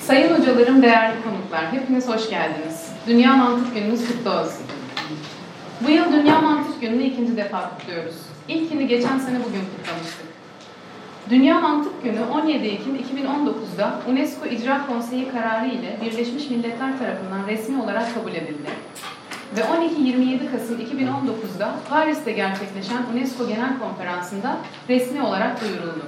Sayın hocalarım, değerli konuklar, hepiniz hoş geldiniz. Dünya Mantık Gününüz kutlu olsun. Bu yıl Dünya Mantık Günü'nü ikinci defa kutluyoruz. İlkini geçen sene bugün kutlamıştık. Dünya Mantık Günü 17 Ekim 2019'da UNESCO İcra Konseyi kararı ile Birleşmiş Milletler tarafından resmi olarak kabul edildi. Ve 12-27 Kasım 2019'da Paris'te gerçekleşen UNESCO Genel Konferansı'nda resmi olarak duyuruldu.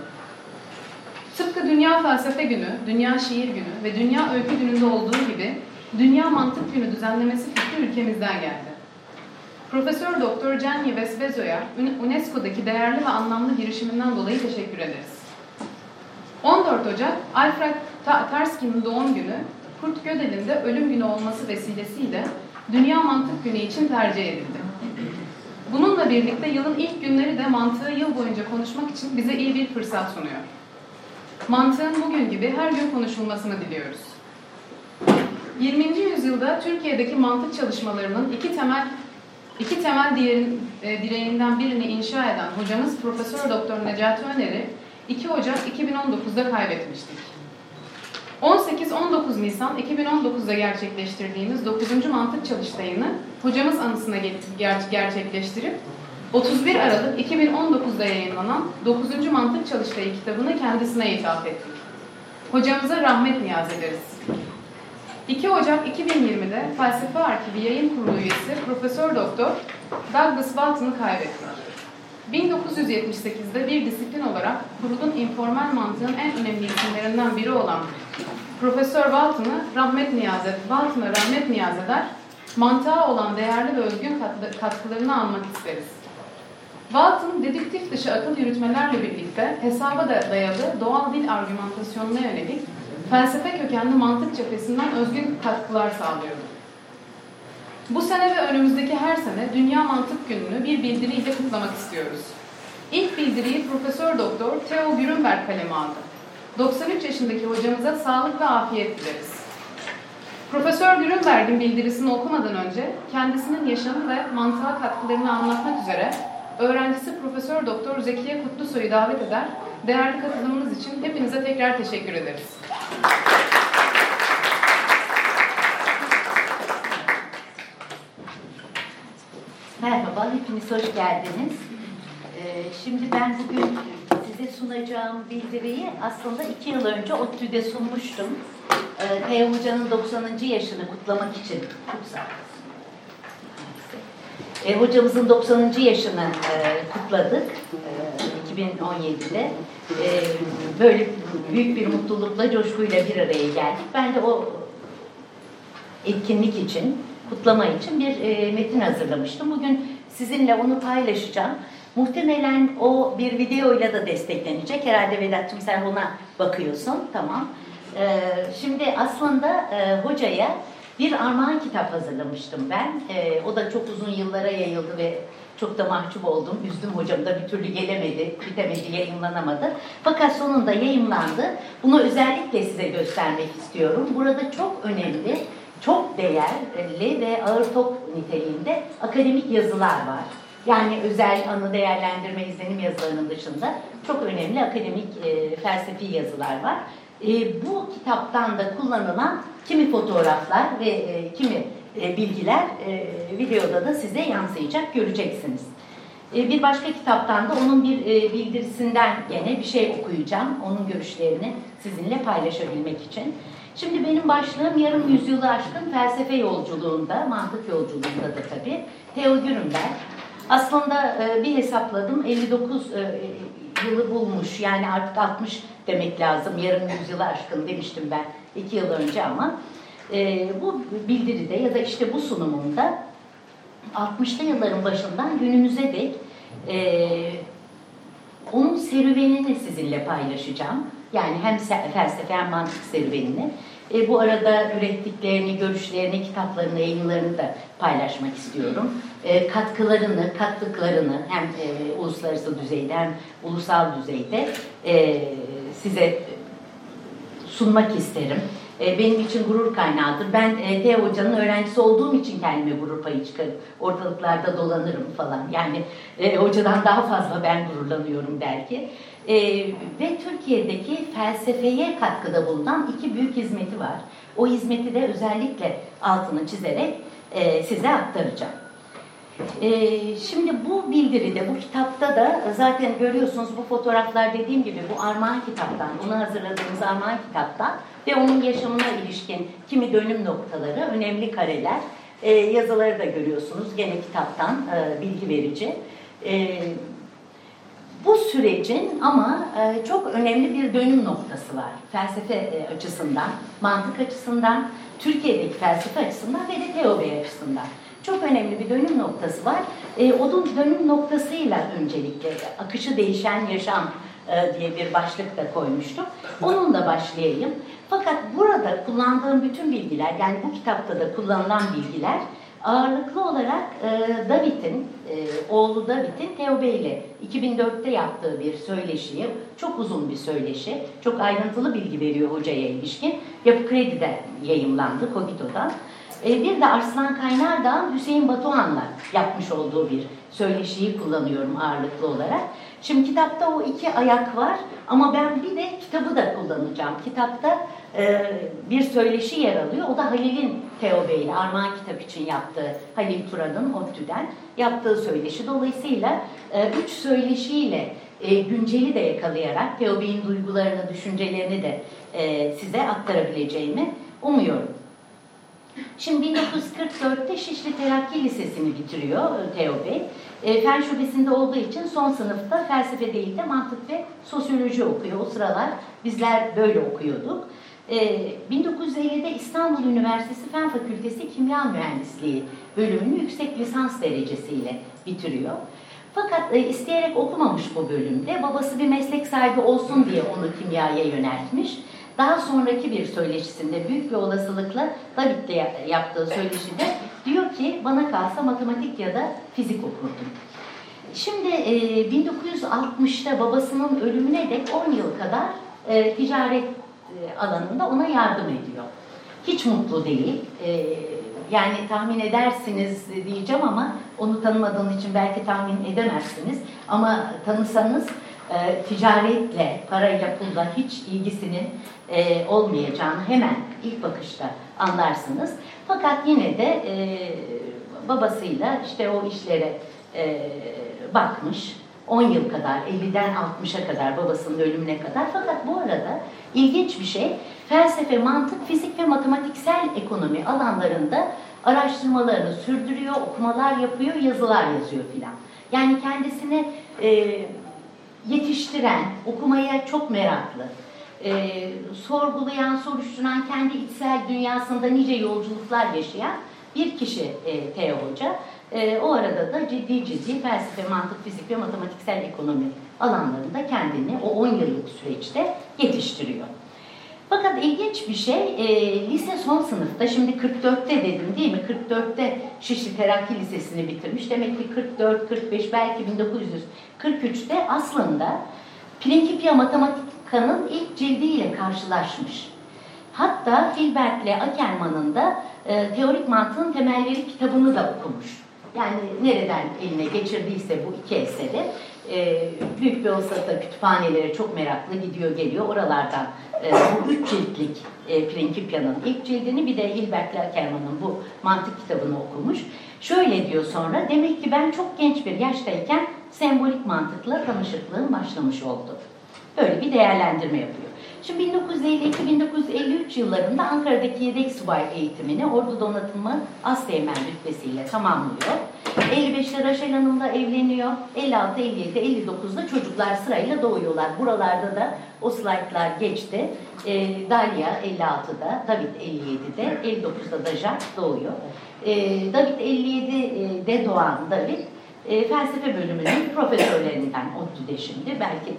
Tıpkı Dünya Felsefe Günü, Dünya Şiir Günü ve Dünya Öykü Günü'nde olduğu gibi Dünya Mantık Günü düzenlemesi fikri ülkemizden geldi. Profesör Doktor Jenny Vesbezo'ya UNESCO'daki değerli ve anlamlı girişiminden dolayı teşekkür ederiz. 14 Ocak Alfred Tarski'nin doğum günü, Kurt Gödel'in de ölüm günü olması vesilesiyle Dünya Mantık Günü için tercih edildi. Bununla birlikte yılın ilk günleri de mantığı yıl boyunca konuşmak için bize iyi bir fırsat sunuyor. Mantığın bugün gibi her gün konuşulmasını diliyoruz. 20. yüzyılda Türkiye'deki mantık çalışmalarının iki temel iki temel diğerin, e, direğinden birini inşa eden hocamız Profesör Doktor Necati Öner'i 2 Ocak 2019'da kaybetmiştik. 18-19 Nisan 2019'da gerçekleştirdiğimiz 9. mantık çalıştayını hocamız anısına ger gerçekleştirip 31 Aralık 2019'da yayınlanan 9. Mantık Çalıştayı kitabını kendisine ithaf ettik. Hocamıza rahmet niyaz ederiz. 2 Ocak 2020'de Felsefe Arkivi Yayın Kurulu üyesi Profesör Doktor Douglas Walton'ı kaybettik. 1978'de bir disiplin olarak kurulun informal mantığın en önemli isimlerinden biri olan Profesör Walton'ı rahmet niyaz eder, Walton'a rahmet niyaz eder, mantığa olan değerli ve özgün katkılarını almak isteriz. Walton, dedüktif dışı akıl yürütmelerle birlikte hesaba da dayalı doğal dil argümantasyonuna yönelik felsefe kökenli mantık cephesinden özgün katkılar sağlıyordu. Bu sene ve önümüzdeki her sene Dünya Mantık Günü'nü bir bildiriyle kutlamak istiyoruz. İlk bildiriyi Profesör Doktor Theo Grünberg kaleme aldı. 93 yaşındaki hocamıza sağlık ve afiyet dileriz. Profesör Grünberg'in bildirisini okumadan önce kendisinin yaşamı ve mantığa katkılarını anlatmak üzere öğrencisi Profesör Doktor Zekiye Kutlusoy'u davet eder. Değerli katılımınız için hepinize tekrar teşekkür ederiz. Merhaba, hepiniz hoş geldiniz. Ee, şimdi ben bugün size sunacağım bildiriyi aslında iki yıl önce ODTÜ'de sunmuştum. Ee, Kaya Hoca'nın 90. yaşını kutlamak için. Çok E, hocamızın 90. yaşını e, kutladık e, 2017'de. E, böyle büyük bir mutlulukla, coşkuyla bir araya geldik. Ben de o etkinlik için, kutlama için bir e, metin hazırlamıştım. Bugün sizinle onu paylaşacağım. Muhtemelen o bir videoyla da desteklenecek. Herhalde Vedat'cığım sen ona bakıyorsun. Tamam. Ee, şimdi aslında e, hocaya bir armağan kitap hazırlamıştım ben. Ee, o da çok uzun yıllara yayıldı ve çok da mahcup oldum. Üzdüm hocam da bir türlü gelemedi, bitemedi, yayınlanamadı. Fakat sonunda yayınlandı. Bunu özellikle size göstermek istiyorum. Burada çok önemli, çok değerli ve ağır top niteliğinde akademik yazılar var. Yani özel anı değerlendirme izlenim yazılarının dışında çok önemli akademik e, felsefi yazılar var. E, bu kitaptan da kullanılan kimi fotoğraflar ve e, kimi e, bilgiler e, videoda da size yansıyacak, göreceksiniz. E, bir başka kitaptan da onun bir e, bildirisinden gene bir şey okuyacağım. Onun görüşlerini sizinle paylaşabilmek için. Şimdi benim başlığım yarım yüzyılı aşkın felsefe yolculuğunda, mantık yolculuğunda da tabii. Theo Grünberg. Aslında e, bir hesapladım 59 e, yılı bulmuş yani artık 60 demek lazım yarım yüzyılı aşkın demiştim ben iki yıl önce ama e, bu bildiride ya da işte bu sunumunda 60'lı yılların başından günümüze dek onun serüvenini sizinle paylaşacağım. Yani hem felsefe hem mantık serüvenini. E, bu arada ürettiklerini, görüşlerini, kitaplarını, yayınlarını da paylaşmak istiyorum. E, katkılarını, kattıklarını hem e, uluslararası düzeyde hem ulusal düzeyde e, size sunmak isterim. E, benim için gurur kaynağıdır. Ben e, T. Hoca'nın öğrencisi olduğum için kendime gurur payı çıkarıp ortalıklarda dolanırım falan. Yani e, hocadan daha fazla ben gururlanıyorum belki. E, ve Türkiye'deki felsefeye katkıda bulunan iki büyük hizmeti var. O hizmeti de özellikle altını çizerek e, size aktaracağım. Ee, şimdi bu bildiride, bu kitapta da zaten görüyorsunuz bu fotoğraflar dediğim gibi bu Armağan kitaptan, onu hazırladığımız Armağan kitaptan ve onun yaşamına ilişkin kimi dönüm noktaları, önemli kareler, e, yazıları da görüyorsunuz gene kitaptan e, bilgi verici. E, bu sürecin ama e, çok önemli bir dönüm noktası var. Felsefe e, açısından, mantık açısından, Türkiye'deki felsefe açısından ve de teori açısından çok önemli bir dönüm noktası var. E, onun dönüm noktasıyla öncelikle akışı değişen yaşam e, diye bir başlık da koymuştum. Onunla başlayayım. Fakat burada kullandığım bütün bilgiler, yani bu kitapta da kullanılan bilgiler ağırlıklı olarak e, David'in, e, oğlu David'in Theo Bey ile 2004'te yaptığı bir söyleşiyi, çok uzun bir söyleşi, çok ayrıntılı bilgi veriyor hocaya ilişkin. Yapı Kredi'de yayımlandı, Kogito'dan. E, bir de Arslan Kaynardağ'ın Hüseyin Batuhan'la yapmış olduğu bir söyleşiyi kullanıyorum ağırlıklı olarak. Şimdi kitapta o iki ayak var ama ben bir de kitabı da kullanacağım. Kitapta e, bir söyleşi yer alıyor. O da Halil'in Teo Bey ile Armağan kitap için yaptığı, Halil Turan'ın ODTÜ'den yaptığı söyleşi. Dolayısıyla e, üç söyleşiyle e, günceli de yakalayarak Teo Bey'in duygularını, düşüncelerini de e, size aktarabileceğimi umuyorum. Şimdi 1944'te Şişli Terakki Lisesi'ni bitiriyor e, Teo Bey. E, fen şubesinde olduğu için son sınıfta felsefe değil de mantık ve sosyoloji okuyor. O sıralar bizler böyle okuyorduk. E, 1950'de İstanbul Üniversitesi Fen Fakültesi Kimya Mühendisliği bölümünü yüksek lisans derecesiyle bitiriyor. Fakat e, isteyerek okumamış bu bölümde. Babası bir meslek sahibi olsun diye onu kimyaya yöneltmiş. Daha sonraki bir söyleşisinde büyük bir olasılıkla David'le yaptığı söyleşide diyor ki bana kalsa matematik ya da fizik okurdum. Şimdi e, 1960'ta babasının ölümüne dek 10 yıl kadar e, ticaret e, alanında ona yardım ediyor. Hiç mutlu değil. E, yani tahmin edersiniz diyeceğim ama onu tanımadığın için belki tahmin edemezsiniz. Ama tanısanız e, ticaretle, parayla, pulla hiç ilgisinin e, olmayacağını hemen ilk bakışta anlarsınız. Fakat yine de e, babasıyla işte o işlere e, bakmış. 10 yıl kadar, 50'den 60'a kadar, babasının ölümüne kadar. Fakat bu arada ilginç bir şey, felsefe, mantık, fizik ve matematiksel ekonomi alanlarında araştırmalarını sürdürüyor, okumalar yapıyor, yazılar yazıyor filan. Yani kendisini e, yetiştiren, okumaya çok meraklı, e, sorgulayan, soruşturan, kendi içsel dünyasında nice yolculuklar yaşayan bir kişi e, Teo Hoca. E, o arada da ciddi ciddi felsefe, mantık, fizik ve matematiksel ekonomi alanlarında kendini o 10 yıllık süreçte yetiştiriyor. Fakat ilginç bir şey, e, lise son sınıfta, şimdi 44'te dedim değil mi? 44'te Şişli Terakki Lisesi'ni bitirmiş. Demek ki 44, 45, belki 1943'te aslında Principia Matematica'nın ilk cildiyle karşılaşmış. Hatta Hilbert'le Ackermann'ın da e, Teorik Mantığın Temelleri kitabını da okumuş. Yani nereden eline geçirdiyse bu iki eseri e, büyük bir olsa kütüphanelere çok meraklı gidiyor geliyor. Oralardan e, bu üç ciltlik e, Principia'nın ilk cildini bir de Hilbert Ackermann'ın bu mantık kitabını okumuş. Şöyle diyor sonra, demek ki ben çok genç bir yaştayken sembolik mantıkla tanışıklığım başlamış oldu. Böyle bir değerlendirme yapıyor. Şimdi 1952-1953 yıllarında Ankara'daki yedek subay eğitimini Ordu Donatımı Asteğmen rütbesiyle tamamlıyor. 55'te Raşel Hanım'la evleniyor. 56, 57, 59'da çocuklar sırayla doğuyorlar. Buralarda da o slaytlar geçti. E, Dalia 56'da, David 57'de, 59'da da Jack doğuyor. E, David 57'de doğan David e, felsefe bölümünün profesörlerinden ODTÜ'de şimdi. Belki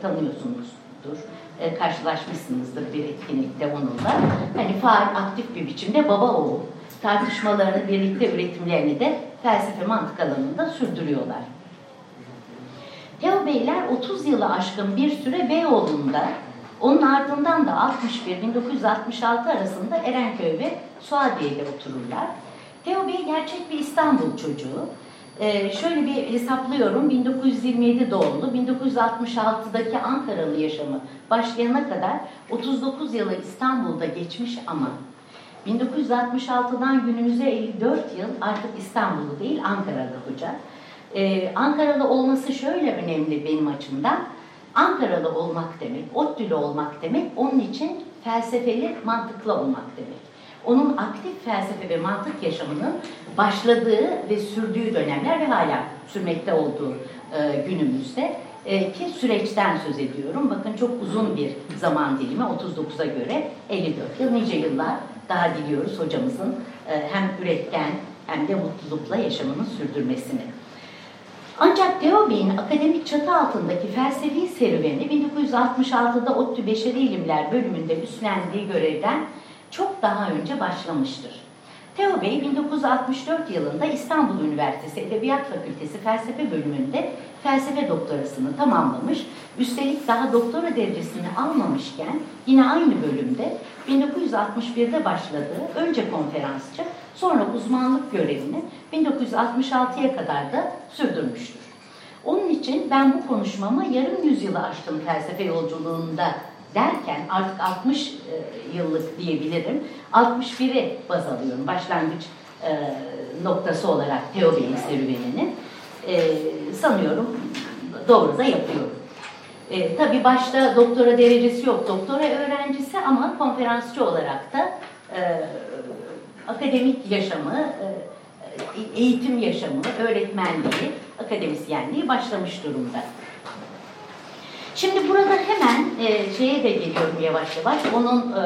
tanıyorsunuzdur e, karşılaşmışsınızdır bir etkinlikte onunla. Hani faal, aktif bir biçimde baba oğul tartışmalarını, birlikte üretimlerini de felsefe mantık alanında sürdürüyorlar. Teo Beyler 30 yılı aşkın bir süre Beyoğlu'nda, onun ardından da 61-1966 arasında Erenköy ve Suadiye'de otururlar. Teo Bey gerçek bir İstanbul çocuğu. Ee, şöyle bir hesaplıyorum. 1927 doğumlu, 1966'daki Ankaralı yaşamı başlayana kadar 39 yılı İstanbul'da geçmiş ama 1966'dan günümüze 54 yıl artık İstanbul'da değil Ankara'da hoca. Ee, Ankaralı olması şöyle önemli benim açımdan. Ankaralı olmak demek, ODTÜ'lü olmak demek, onun için felsefeli, mantıklı olmak demek. Onun aktif felsefe ve mantık yaşamının başladığı ve sürdüğü dönemler ve hala sürmekte olduğu e, günümüzde e, ki süreçten söz ediyorum. Bakın çok uzun bir zaman dilimi 39'a göre 54 yıl nice yıllar daha diliyoruz hocamızın e, hem üretken hem de mutlulukla yaşamını sürdürmesini. Ancak Theo akademik çatı altındaki felsefi serüveni 1966'da ODTÜ Beşeri İlimler bölümünde üstlendiği görevden çok daha önce başlamıştır. Theo Bey 1964 yılında İstanbul Üniversitesi Edebiyat Fakültesi Felsefe bölümünde felsefe doktorasını tamamlamış. Üstelik daha doktora derecesini almamışken yine aynı bölümde 1961'de başladığı önce konferansçı sonra uzmanlık görevini 1966'ya kadar da sürdürmüştür. Onun için ben bu konuşmamı yarım yüzyılı aşkın felsefe yolculuğunda derken artık 60 e, yıllık diyebilirim. 61'i baz alıyorum başlangıç e, noktası olarak Bey'in serüvenini. E, sanıyorum doğru da yapıyorum. E, tabii başta doktora derecesi yok, doktora öğrencisi ama konferansçı olarak da e, akademik yaşamı, e, eğitim yaşamı, öğretmenliği, akademisyenliği başlamış durumda. Şimdi burada hemen e, şeye de geliyorum yavaş yavaş. Onun e,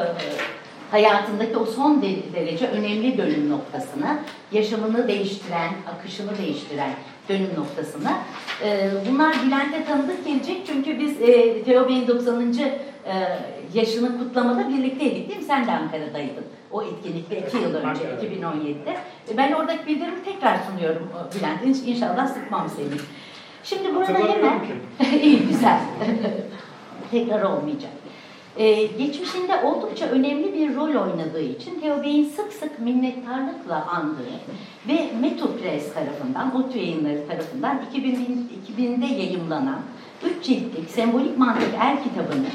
hayatındaki o son derece önemli dönüm noktasına, yaşamını değiştiren, akışını değiştiren dönüm noktasına. E, bunlar Bülent'e tanıdık gelecek çünkü biz e, Teo Bey'in 90. E, yaşını kutlamada birlikteydik değil mi? Sen de Ankara'daydın o etkinlikte iki yıl önce, 2017'de. E, ben oradaki bildirimi tekrar sunuyorum e, Bülent. İnşallah sıkmam seni. Şimdi burada hemen... İyi, güzel. Tekrar olmayacak. Ee, geçmişinde oldukça önemli bir rol oynadığı için Theo Bey'in sık sık minnettarlıkla andığı ve Metropres tarafından, ODTÜ yayınları tarafından 2000, 2000'de yayımlanan üç ciltlik sembolik mantık er kitabını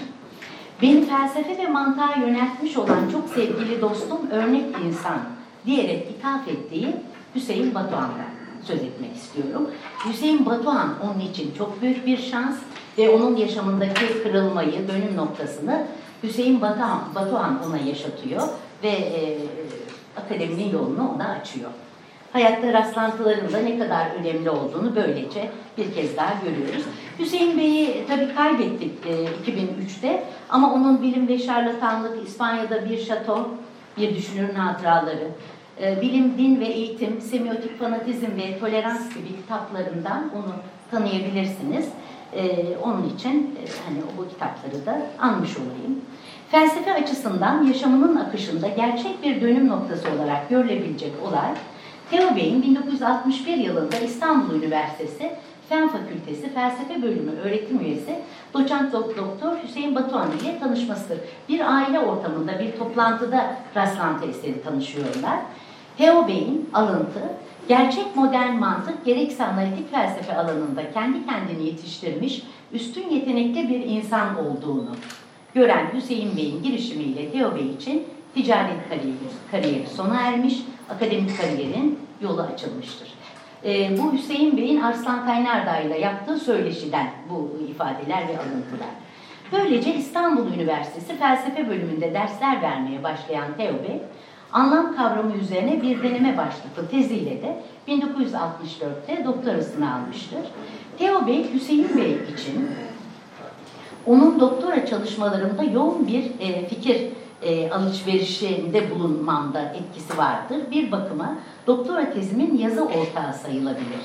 beni felsefe ve mantığa yöneltmiş olan çok sevgili dostum örnek insan diyerek ithaf ettiği Hüseyin Batuhan'dan söz etmek istiyorum. Hüseyin Batuhan onun için çok büyük bir şans ve onun yaşamındaki kırılmayı, dönüm noktasını Hüseyin Batuhan, Batuhan ona yaşatıyor ve e, akademinin yolunu ona açıyor. Hayatta rastlantılarında ne kadar önemli olduğunu böylece bir kez daha görüyoruz. Hüseyin Bey'i tabii kaybettik e, 2003'te ama onun bilim ve şarlatanlık, İspanya'da bir şato, bir düşünürün hatıraları, e, bilim, din ve eğitim, semiotik fanatizm ve tolerans gibi kitaplarından onu tanıyabilirsiniz. E, onun için e, hani bu kitapları da anmış olayım. Felsefe açısından yaşamının akışında gerçek bir dönüm noktası olarak görülebilecek olay, Theo Bey'in 1961 yılında İstanbul Üniversitesi Fen Fakültesi Felsefe Bölümü öğretim üyesi doçent doktor Hüseyin Batuhan ile tanışmasıdır. Bir aile ortamında bir toplantıda rastlantı eseri tanışıyorlar. Theo Bey'in alıntı, gerçek modern mantık gerekse analitik felsefe alanında kendi kendini yetiştirmiş üstün yetenekli bir insan olduğunu gören Hüseyin Bey'in girişimiyle Theo Bey için ticaret kariyeri, kariyeri sona ermiş, akademik kariyerin yolu açılmıştır. E, bu Hüseyin Bey'in Arslan Kaynardağ ile yaptığı söyleşiden bu ifadeler ve alıntılar. Böylece İstanbul Üniversitesi Felsefe bölümünde dersler vermeye başlayan Theo Bey, anlam kavramı üzerine bir deneme başlıklı teziyle de 1964'te doktorasını almıştır. Theo Bey, Hüseyin Bey için onun doktora çalışmalarında yoğun bir e, fikir e, alışverişinde bulunmamda etkisi vardır. Bir bakıma doktora tezimin yazı ortağı sayılabilir.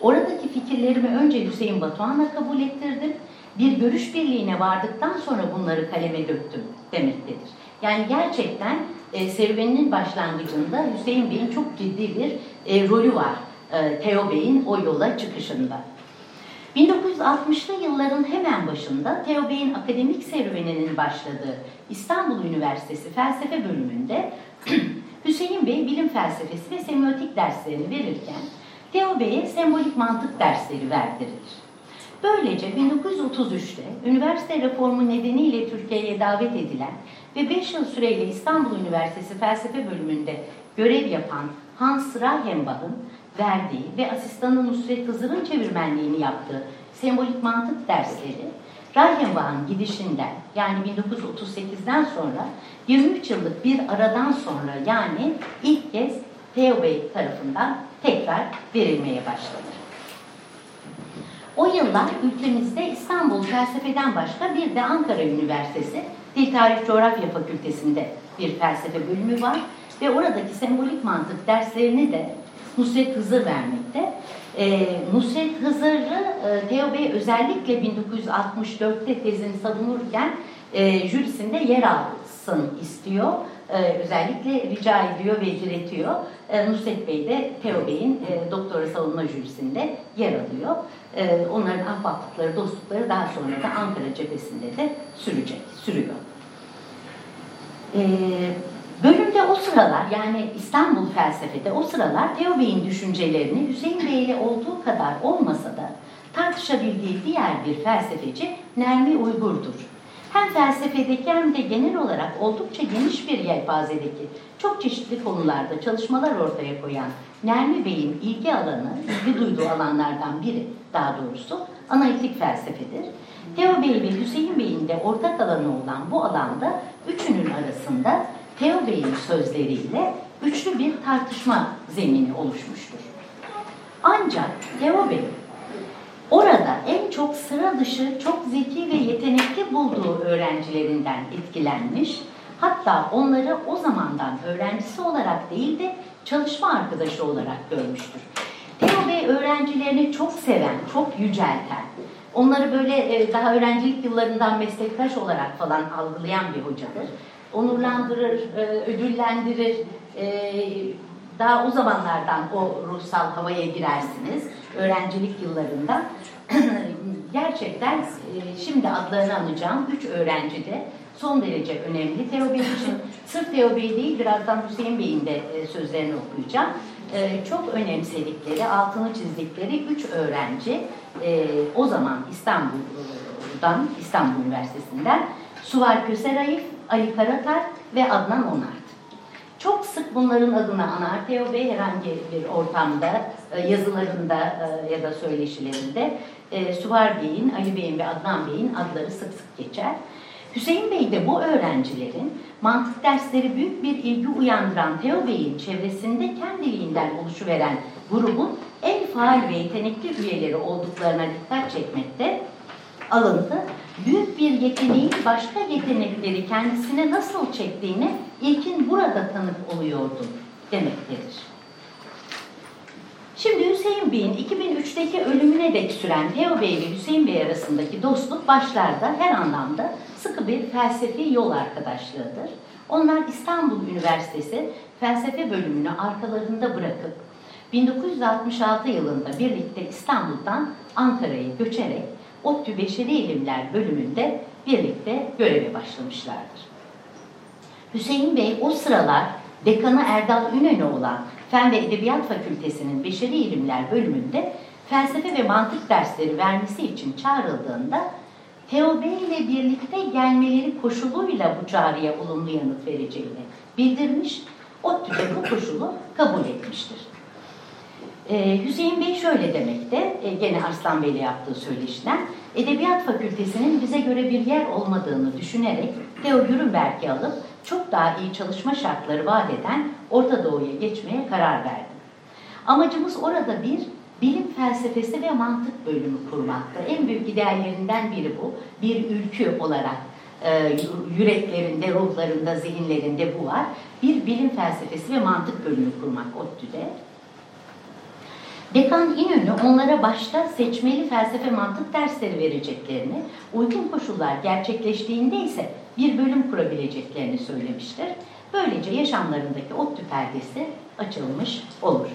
Oradaki fikirlerimi önce Hüseyin Batuhan'a kabul ettirdim. Bir görüş birliğine vardıktan sonra bunları kaleme döktüm demektedir. Yani gerçekten e, serüveninin başlangıcında Hüseyin Bey'in çok ciddi bir e, rolü var. E, Teo Bey'in o yola çıkışında. 1960'lı yılların hemen başında Theo Bey'in akademik serüveninin başladığı İstanbul Üniversitesi Felsefe bölümünde Hüseyin Bey bilim felsefesi ve semiotik derslerini verirken Teo Bey'e sembolik mantık dersleri verdirilir. Böylece 1933'te üniversite reformu nedeniyle Türkiye'ye davet edilen ve 5 yıl süreyle İstanbul Üniversitesi Felsefe bölümünde görev yapan Hans Reichenbach'ın verdiği ve asistanı Nusret Hızır'ın çevirmenliğini yaptığı sembolik mantık dersleri Reichenbach'ın gidişinden yani 1938'den sonra 23 yıllık bir aradan sonra yani ilk kez Theo Bey tarafından tekrar verilmeye başladı. O yıllar ülkemizde İstanbul felsefeden başka bir de Ankara Üniversitesi Dil Tarih Coğrafya Fakültesi'nde bir felsefe bölümü var ve oradaki sembolik mantık derslerini de Nusret Hızır vermekte. Ee, Nusret Hızır'ı e, Teo Bey özellikle 1964'te tezini savunurken e, jürisinde yer alsın istiyor. E, özellikle rica ediyor ve diretiyor. E, Nusret Bey de Teo Bey'in e, doktora savunma jürisinde yer alıyor. E, onların ahbaplıkları, dostlukları daha sonra da Ankara cephesinde de sürecek, sürüyor. E, bölümde o sıralar yani İstanbul felsefede o sıralar Teo Bey'in düşüncelerini Hüseyin Bey ile olduğu kadar olmasa da tartışabildiği diğer bir felsefeci Nermi Uygur'dur. Hem felsefedeki hem de genel olarak oldukça geniş bir yelpazedeki çok çeşitli konularda çalışmalar ortaya koyan Nermi Bey'in ilgi alanı, ilgi duyduğu alanlardan biri daha doğrusu analitik felsefedir. Teo Bey ve Hüseyin Bey'in de ortak alanı olan bu alanda üçünün arasında Teo Bey'in sözleriyle üçlü bir tartışma zemini oluşmuştur. Ancak Teo Bey orada en çok sıra dışı, çok zeki ve yetenekli bulduğu öğrencilerinden etkilenmiş, hatta onları o zamandan öğrencisi olarak değil de çalışma arkadaşı olarak görmüştür. Teo Bey öğrencilerini çok seven, çok yücelten, onları böyle daha öğrencilik yıllarından meslektaş olarak falan algılayan bir hocadır onurlandırır, ödüllendirir. Daha o zamanlardan o ruhsal havaya girersiniz. Öğrencilik yıllarında. Gerçekten şimdi adlarını anacağım. Üç öğrenci de son derece önemli. Teo Bey için sırf Teo Bey değil, birazdan Hüseyin Bey'in de sözlerini okuyacağım. Çok önemsedikleri, altını çizdikleri üç öğrenci o zaman İstanbul'dan, İstanbul Üniversitesi'nden Suvar Köserayif, Ali Karatar ve Adnan Onart. Çok sık bunların adını anar Teo Bey herhangi bir ortamda, yazılarında ya da söyleşilerinde Suvar Bey'in, Ali Bey'in ve Adnan Bey'in adları sık sık geçer. Hüseyin Bey de bu öğrencilerin mantık dersleri büyük bir ilgi uyandıran Teo Bey'in çevresinde kendiliğinden oluşuveren grubun en faal ve yetenekli üyeleri olduklarına dikkat çekmekte alıntı büyük bir yeteneğin başka yetenekleri kendisine nasıl çektiğini ilkin burada tanık oluyordu demektedir. Şimdi Hüseyin Bey'in 2003'teki ölümüne dek süren Teo Bey ve Hüseyin Bey arasındaki dostluk başlarda her anlamda sıkı bir felsefi yol arkadaşlığıdır. Onlar İstanbul Üniversitesi felsefe bölümünü arkalarında bırakıp 1966 yılında birlikte İstanbul'dan Ankara'ya göçerek ODTÜ Beşeri İlimler bölümünde birlikte göreve başlamışlardır. Hüseyin Bey o sıralar dekanı Erdal Ünönü olan Fen ve Edebiyat Fakültesi'nin Beşeri İlimler bölümünde felsefe ve mantık dersleri vermesi için çağrıldığında Teo Bey ile birlikte gelmeleri koşuluyla bu çağrıya olumlu yanıt vereceğini bildirmiş, ODTÜ de bu koşulu kabul etmiştir. Ee, Hüseyin Bey şöyle demekte, e, gene Arslan Bey'le yaptığı söyleşiden, Edebiyat Fakültesinin bize göre bir yer olmadığını düşünerek Theo Gürünberg'i alıp çok daha iyi çalışma şartları vaat eden Orta Doğu'ya geçmeye karar verdim. Amacımız orada bir bilim felsefesi ve mantık bölümü kurmakta. En büyük ideallerinden biri bu. Bir ülkü olarak e, yüreklerinde, ruhlarında, zihinlerinde bu var. Bir bilim felsefesi ve mantık bölümü kurmak ODTÜ'de. Dekan İnönü onlara başta seçmeli felsefe mantık dersleri vereceklerini, uygun koşullar gerçekleştiğinde ise bir bölüm kurabileceklerini söylemiştir. Böylece yaşamlarındaki ODTÜ perdesi açılmış olur.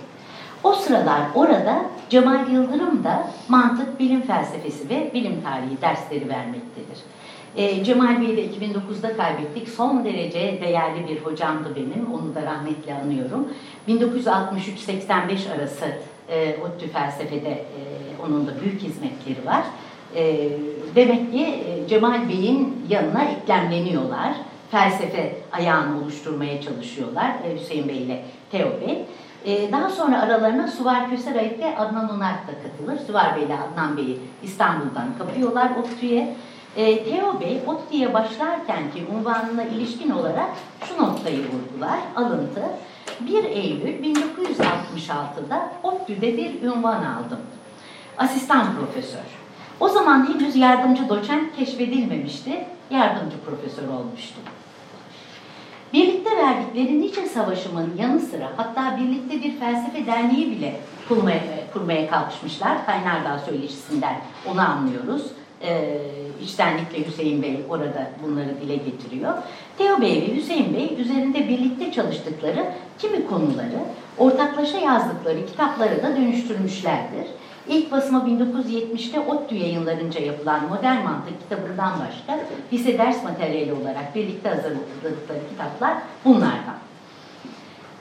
O sıralar orada Cemal Yıldırım da mantık, bilim felsefesi ve bilim tarihi dersleri vermektedir. E, Cemal Bey'i de 2009'da kaybettik. Son derece değerli bir hocamdı benim. Onu da rahmetle anıyorum. 1963-85 arası E, ODTÜ felsefede e, onun da büyük hizmetleri var. E, demek ki e, Cemal Bey'in yanına eklemleniyorlar. Felsefe ayağını oluşturmaya çalışıyorlar e, Hüseyin Bey ile Teo Bey. E, daha sonra aralarına Suvar Köseray ve Adnan Onart da katılır. Suvar Bey ile Adnan Bey'i İstanbul'dan kapıyorlar ODTÜ'ye. E, Teo Bey ODTÜ'ye başlarken ki unvanına ilişkin olarak şu noktayı vurgular, alıntı. 1 Eylül 1966'da ODTÜ'de bir ünvan aldım. Asistan profesör. O zaman henüz yardımcı doçent keşfedilmemişti, yardımcı profesör olmuştum. Birlikte verdikleri nice savaşımın yanı sıra hatta birlikte bir felsefe derneği bile kurmaya, kurmaya kalkışmışlar. Kaynardağ söyleşisinden onu anlıyoruz. Ee, içtenlikle Hüseyin Bey orada bunları dile getiriyor. Teo Bey ve Hüseyin Bey üzerinde birlikte çalıştıkları kimi konuları ortaklaşa yazdıkları kitaplara da dönüştürmüşlerdir. İlk basımı 1970'te ODTÜ yayınlarınca yapılan Modern Mantık kitabından başka lise ders materyali olarak birlikte hazırladıkları kitaplar bunlardan.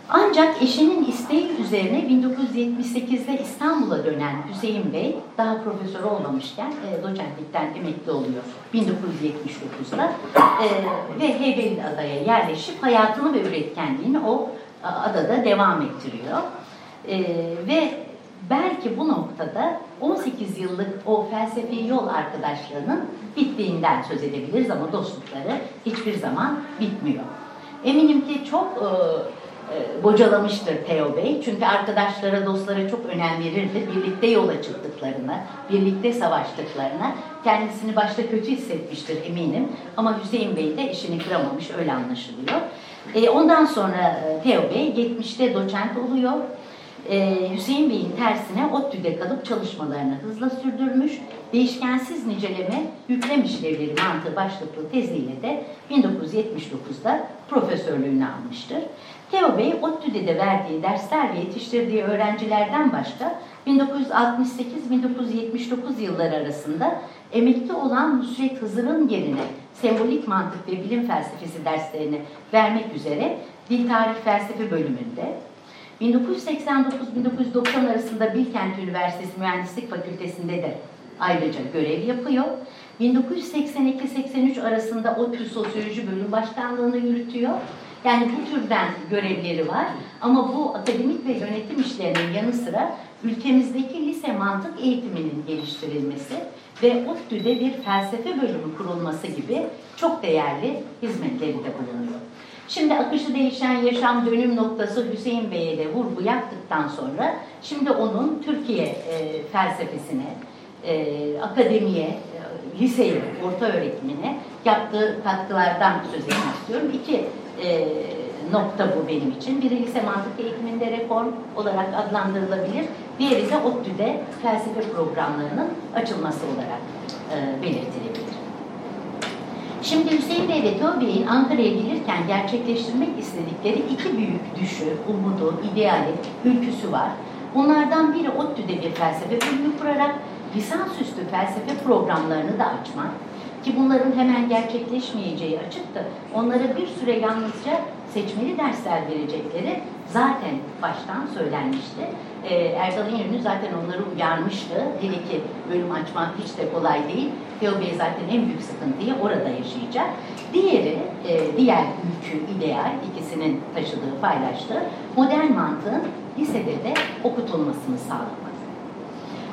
Ancak eşinin isteği üzerine 1978'de İstanbul'a dönen Hüseyin Bey daha profesör olmamışken e, doçentlikten emekli oluyor 1979'da e, ve Heybeli Adaya yerleşip hayatını ve üretkenliğini o adada devam ettiriyor. E, ve belki bu noktada 18 yıllık o felsefi yol arkadaşlığının bittiğinden söz edebiliriz ama dostlukları hiçbir zaman bitmiyor. Eminim ki çok e, e, bocalamıştır Teo Bey. Çünkü arkadaşlara, dostlara çok önem verirdi. Birlikte yola çıktıklarına, birlikte savaştıklarına kendisini başta kötü hissetmiştir eminim. Ama Hüseyin Bey de işini kıramamış, öyle anlaşılıyor. E, ondan sonra e, Teo Bey 70'te doçent oluyor e, Hüseyin Bey'in tersine ODTÜ'de kalıp çalışmalarını hızla sürdürmüş, değişkensiz niceleme yüklem işlevleri mantığı başlıklı teziyle de 1979'da profesörlüğünü almıştır. Teo Bey, ODTÜ'de de verdiği dersler ve yetiştirdiği öğrencilerden başka 1968-1979 yılları arasında emekli olan Nusret Hızır'ın yerine sembolik mantık ve bilim felsefesi derslerini vermek üzere Dil Tarih Felsefe bölümünde 1989-1990 arasında Bilkent Üniversitesi Mühendislik Fakültesi'nde de ayrıca görev yapıyor. 1982-83 arasında ODTÜ Sosyoloji Bölüm Başkanlığı'nı yürütüyor. Yani bu türden görevleri var. Ama bu akademik ve yönetim işlerinin yanı sıra ülkemizdeki lise mantık eğitiminin geliştirilmesi ve ODTÜ'de bir felsefe bölümü kurulması gibi çok değerli hizmetleri de bulunuyor. Şimdi akışı değişen yaşam dönüm noktası Hüseyin Bey'e de vurgu yaptıktan sonra şimdi onun Türkiye e, felsefesine, e, akademiye, e, liseye, orta öğretimine yaptığı katkılardan söz etmek istiyorum. İki e, nokta bu benim için. Biri lise mantık eğitiminde reform olarak adlandırılabilir. Diğeri de ODTÜ'de felsefe programlarının açılması olarak e, belirtilebilir. Şimdi Hüseyin Bey ve Teo Bey'in Ankara'ya gelirken gerçekleştirmek istedikleri iki büyük düşü, umudu, ideali, ülküsü var. Bunlardan biri ODTÜ'de bir felsefe bölümü kurarak lisansüstü felsefe programlarını da açmak ki bunların hemen gerçekleşmeyeceği açıktı. Onlara bir süre yalnızca seçmeli dersler verecekleri zaten baştan söylenmişti. Ee, Erdal İnönü zaten onları uyarmıştı. Dedi ki bölüm açmak hiç de kolay değil. Teo zaten en büyük sıkıntıyı orada yaşayacak. Diğeri, e, diğer ülkü, ideal, ikisinin taşıdığı, paylaştığı modern mantığın lisede de okutulmasını sağlamak.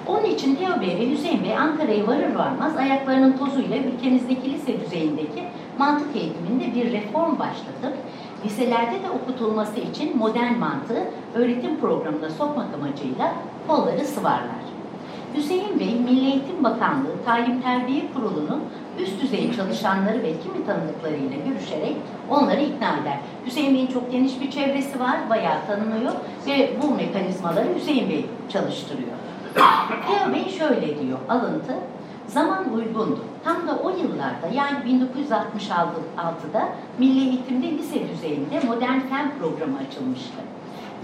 Onun için Teo ve Hüseyin Bey Ankara'ya varır varmaz ayaklarının tozuyla ülkemizdeki lise düzeyindeki mantık eğitiminde bir reform başlatıp liselerde de okutulması için modern mantığı öğretim programına sokmak amacıyla kolları sıvarlar. Hüseyin Bey, Milli Eğitim Bakanlığı Talim Terbiye Kurulu'nun üst düzey çalışanları ve kimi tanıdıklarıyla görüşerek onları ikna eder. Hüseyin Bey'in çok geniş bir çevresi var, bayağı tanınıyor ve bu mekanizmaları Hüseyin Bey çalıştırıyor. Teo Bey şöyle diyor, alıntı, zaman uygundu. Tam da o yıllarda yani 1966'da Milli Eğitim'de lise düzeyinde modern fen programı açılmıştı.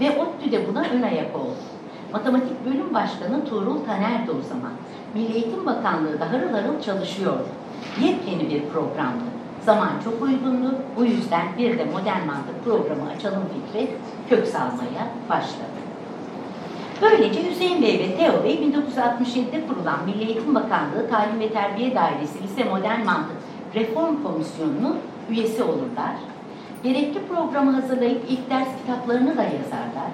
Ve ODTÜ de buna ön ayak oldu. Matematik Bölüm Başkanı Tuğrul Taner de o zaman. Milli Eğitim Bakanlığı da harıl harıl çalışıyordu. Yepyeni bir programdı. Zaman çok uygundu. Bu yüzden bir de modern mantık programı açalım fikri kök salmaya başladı. Böylece Hüseyin Bey ve Teo Bey 1967'de kurulan Milli Eğitim Bakanlığı Talim ve Terbiye Dairesi Lise Modern Mantık Reform Komisyonu'nun üyesi olurlar. Gerekli programı hazırlayıp ilk ders kitaplarını da yazarlar.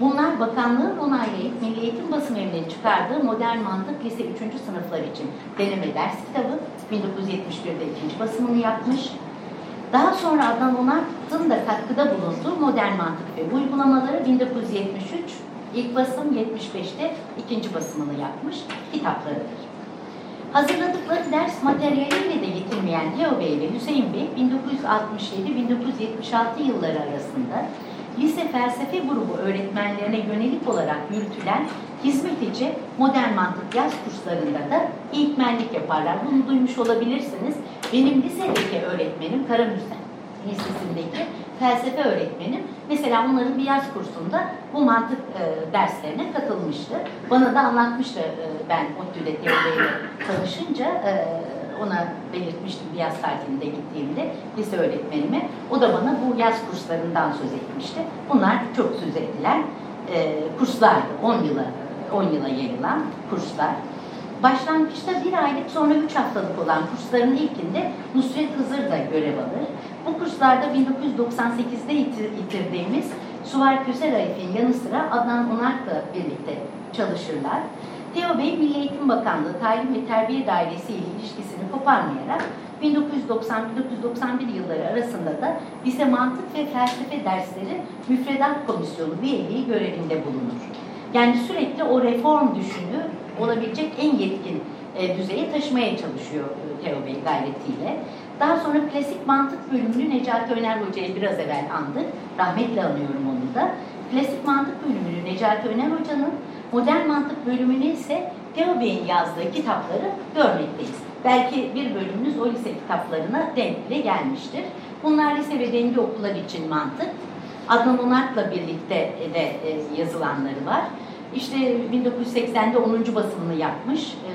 Bunlar bakanlığın onaylayıp Milli Eğitim Basım Evi'nin çıkardığı Modern Mantık Lise 3. sınıflar için deneme ders kitabı 1971'de ikinci basımını yapmış. Daha sonra Adnan Onart'ın da katkıda bulunduğu Modern Mantık ve Uygulamaları 1973, ilk basım 75'te ikinci basımını yapmış kitaplarıdır. Hazırladıkları ders materyaliyle de yetinmeyen Teo Bey ve Hüseyin Bey 1967-1976 yılları arasında lise felsefe grubu öğretmenlerine yönelik olarak yürütülen hizmet içi modern mantık yaz kurslarında da eğitmenlik yaparlar. Bunu duymuş olabilirsiniz. Benim lisedeki öğretmenim Karamürsen Lisesi'ndeki felsefe öğretmenim mesela onların bir yaz kursunda bu mantık e, derslerine katılmıştı. Bana da anlatmıştı e, ben ODTÜ'de teoriyle tanışınca e, ona belirtmiştim bir yaz tatilinde gittiğimde lise öğretmenime. O da bana bu yaz kurslarından söz etmişti. Bunlar çok söz edilen e, kurslardı. 10 yıla 10 yıla yayılan kurslar. Başlangıçta bir aylık sonra üç haftalık olan kursların ilkinde Nusret Hızır da görev alır. Bu kurslarda 1998'de yitirdiğimiz Suvar Köselayif'in yanı sıra Adnan Onark'la birlikte çalışırlar. Teo Bey, Milli Eğitim Bakanlığı Talim ve Terbiye Dairesi ile ilişkisini koparmayarak 1990-1991 yılları arasında da lise mantık ve felsefe dersleri müfredat komisyonu üyeliği görevinde bulunur. Yani sürekli o reform düşünü olabilecek en yetkin e, düzeye taşımaya çalışıyor e, Teo Bey gayretiyle. Daha sonra klasik mantık bölümünü Necati Öner Hoca'yı biraz evvel andık. Rahmetle anıyorum onu da. Klasik mantık bölümünü Necati Öner Hoca'nın, modern mantık bölümünü ise Teo Bey'in yazdığı kitapları görmekteyiz. Belki bir bölümünüz o lise kitaplarına denk bile gelmiştir. Bunlar lise ve denge okullar için mantık. Adnan Onart'la birlikte de e, yazılanları var. İşte 1980'de 10. basımını yapmış. E,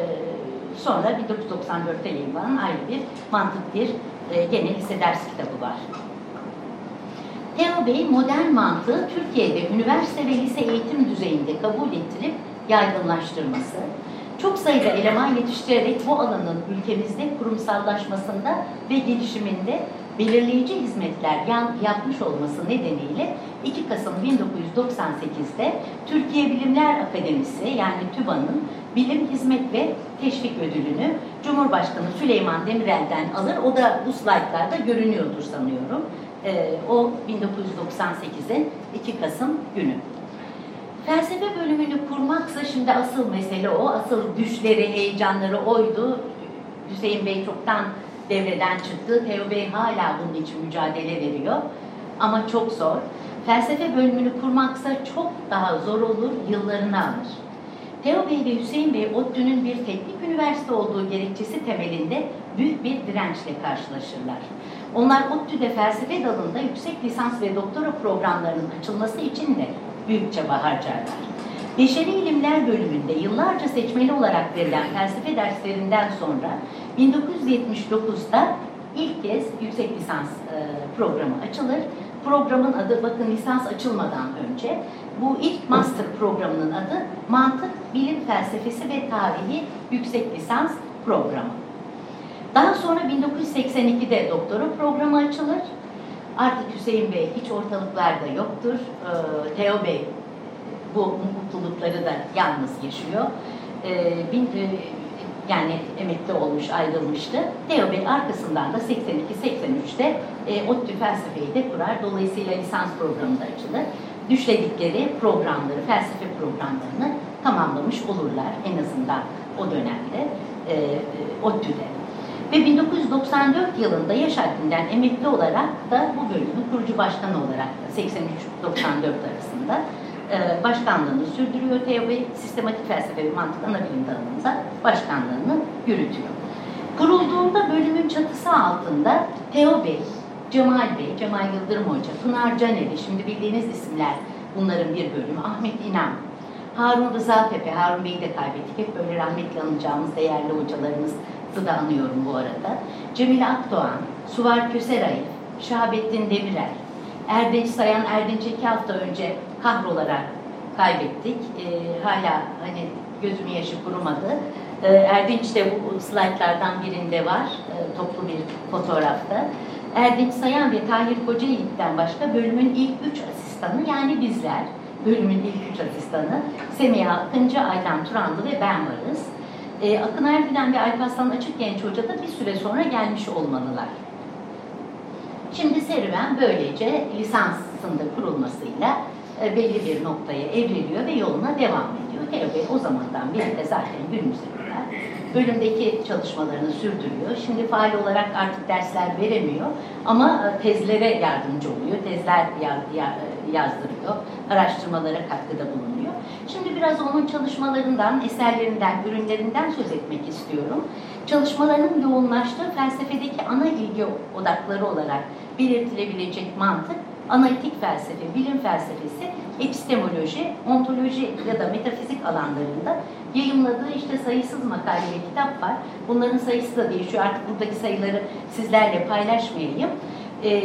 sonra 1994'te yayınlanan ayrı bir mantık bir e, gene lise ders kitabı var. Teo Bey modern mantığı Türkiye'de üniversite ve lise eğitim düzeyinde kabul ettirip yaygınlaştırması, çok sayıda eleman yetiştirerek bu alanın ülkemizde kurumsallaşmasında ve gelişiminde belirleyici hizmetler yapmış olması nedeniyle 2 Kasım 1998'de Türkiye Bilimler Akademisi yani TÜBA'nın Bilim Hizmet ve Teşvik Ödülünü Cumhurbaşkanı Süleyman Demirel'den alır. O da bu slaytlarda görünüyordur sanıyorum. Ee, o 1998'in 2 Kasım günü. Felsefe bölümünü kurmaksa şimdi asıl mesele o. Asıl düşleri, heyecanları oydu. Hüseyin Bey çoktan devreden çıktı. Teo Bey hala bunun için mücadele veriyor. Ama çok zor. Felsefe bölümünü kurmaksa çok daha zor olur, yıllarını alır. Teo Bey ve Hüseyin Bey, ODTÜ'nün bir teknik üniversite olduğu gerekçesi temelinde büyük bir dirençle karşılaşırlar. Onlar ODTÜ'de felsefe dalında yüksek lisans ve doktora programlarının açılması için de büyük çaba harcarlar. Beşeri İlimler bölümünde yıllarca seçmeli olarak verilen felsefe derslerinden sonra 1979'da ilk kez yüksek lisans e, programı açılır. Programın adı bakın lisans açılmadan önce bu ilk master programının adı Mantık, Bilim Felsefesi ve Tarihi Yüksek Lisans Programı. Daha sonra 1982'de doktora programı açılır. Artık Hüseyin Bey hiç ortalıklarda yoktur. Ee, Teo Bey bu mutlulukları da yalnız yaşıyor. Ee, bin, e, yani emekli olmuş, ayrılmıştı. Teo Bey arkasından da 82-83'te e, ODTÜ felsefeyi de kurar. Dolayısıyla lisans programı da açılır. Düşledikleri programları, felsefe programlarını tamamlamış olurlar en azından o dönemde e, e ODTÜ'de. Ve 1994 yılında yaş haddinden emekli olarak da bu bölümün kurucu başkanı olarak da 83-94 arasında e, başkanlığını sürdürüyor. Teo sistematik felsefe ve mantık ana bilim dalında başkanlığını yürütüyor. Kurulduğunda bölümün çatısı altında Teo Bey, Cemal Bey, Cemal Yıldırım Hoca, Pınar Caneli, şimdi bildiğiniz isimler bunların bir bölümü, Ahmet İnan, Harun Rıza Tepe, Harun Bey'i de kaybettik. Hep böyle rahmetli anacağımız değerli hocalarımızı da anıyorum bu arada. Cemil Akdoğan, Suvar Köserayif, Şahabettin Demirel, Erdinç Sayan Erdinç iki hafta önce kahrolarak kaybettik. E, hala hani gözümün yaşı kurumadı. E, Erdinç de bu slaytlardan birinde var, e, toplu bir fotoğrafta. Erdinç Sayan ve Tahir Kocayiğit'ten başka bölümün ilk üç asistanı yani bizler, bölümün ilk üç asistanı Semiha Akıncı, Aydan Turanlı ve ben varız. E, Akın Erbilen ve Alparslan Açık Genç Hoca da bir süre sonra gelmiş olmalılar. Şimdi serüven böylece lisansında kurulmasıyla e, belli bir noktaya evriliyor ve yoluna devam ediyor. Teo o zamandan beri de zaten günümüze kadar bölümdeki çalışmalarını sürdürüyor. Şimdi faal olarak artık dersler veremiyor ama e, tezlere yardımcı oluyor. Tezler yazdırıyor, araştırmalara katkıda bulunuyor. Şimdi biraz onun çalışmalarından, eserlerinden, ürünlerinden söz etmek istiyorum. Çalışmalarının yoğunlaştığı felsefedeki ana ilgi odakları olarak belirtilebilecek mantık, analitik felsefe, bilim felsefesi, epistemoloji, ontoloji ya da metafizik alanlarında yayınladığı işte sayısız makale ve kitap var. Bunların sayısı da değişiyor. Artık buradaki sayıları sizlerle paylaşmayayım. Ee,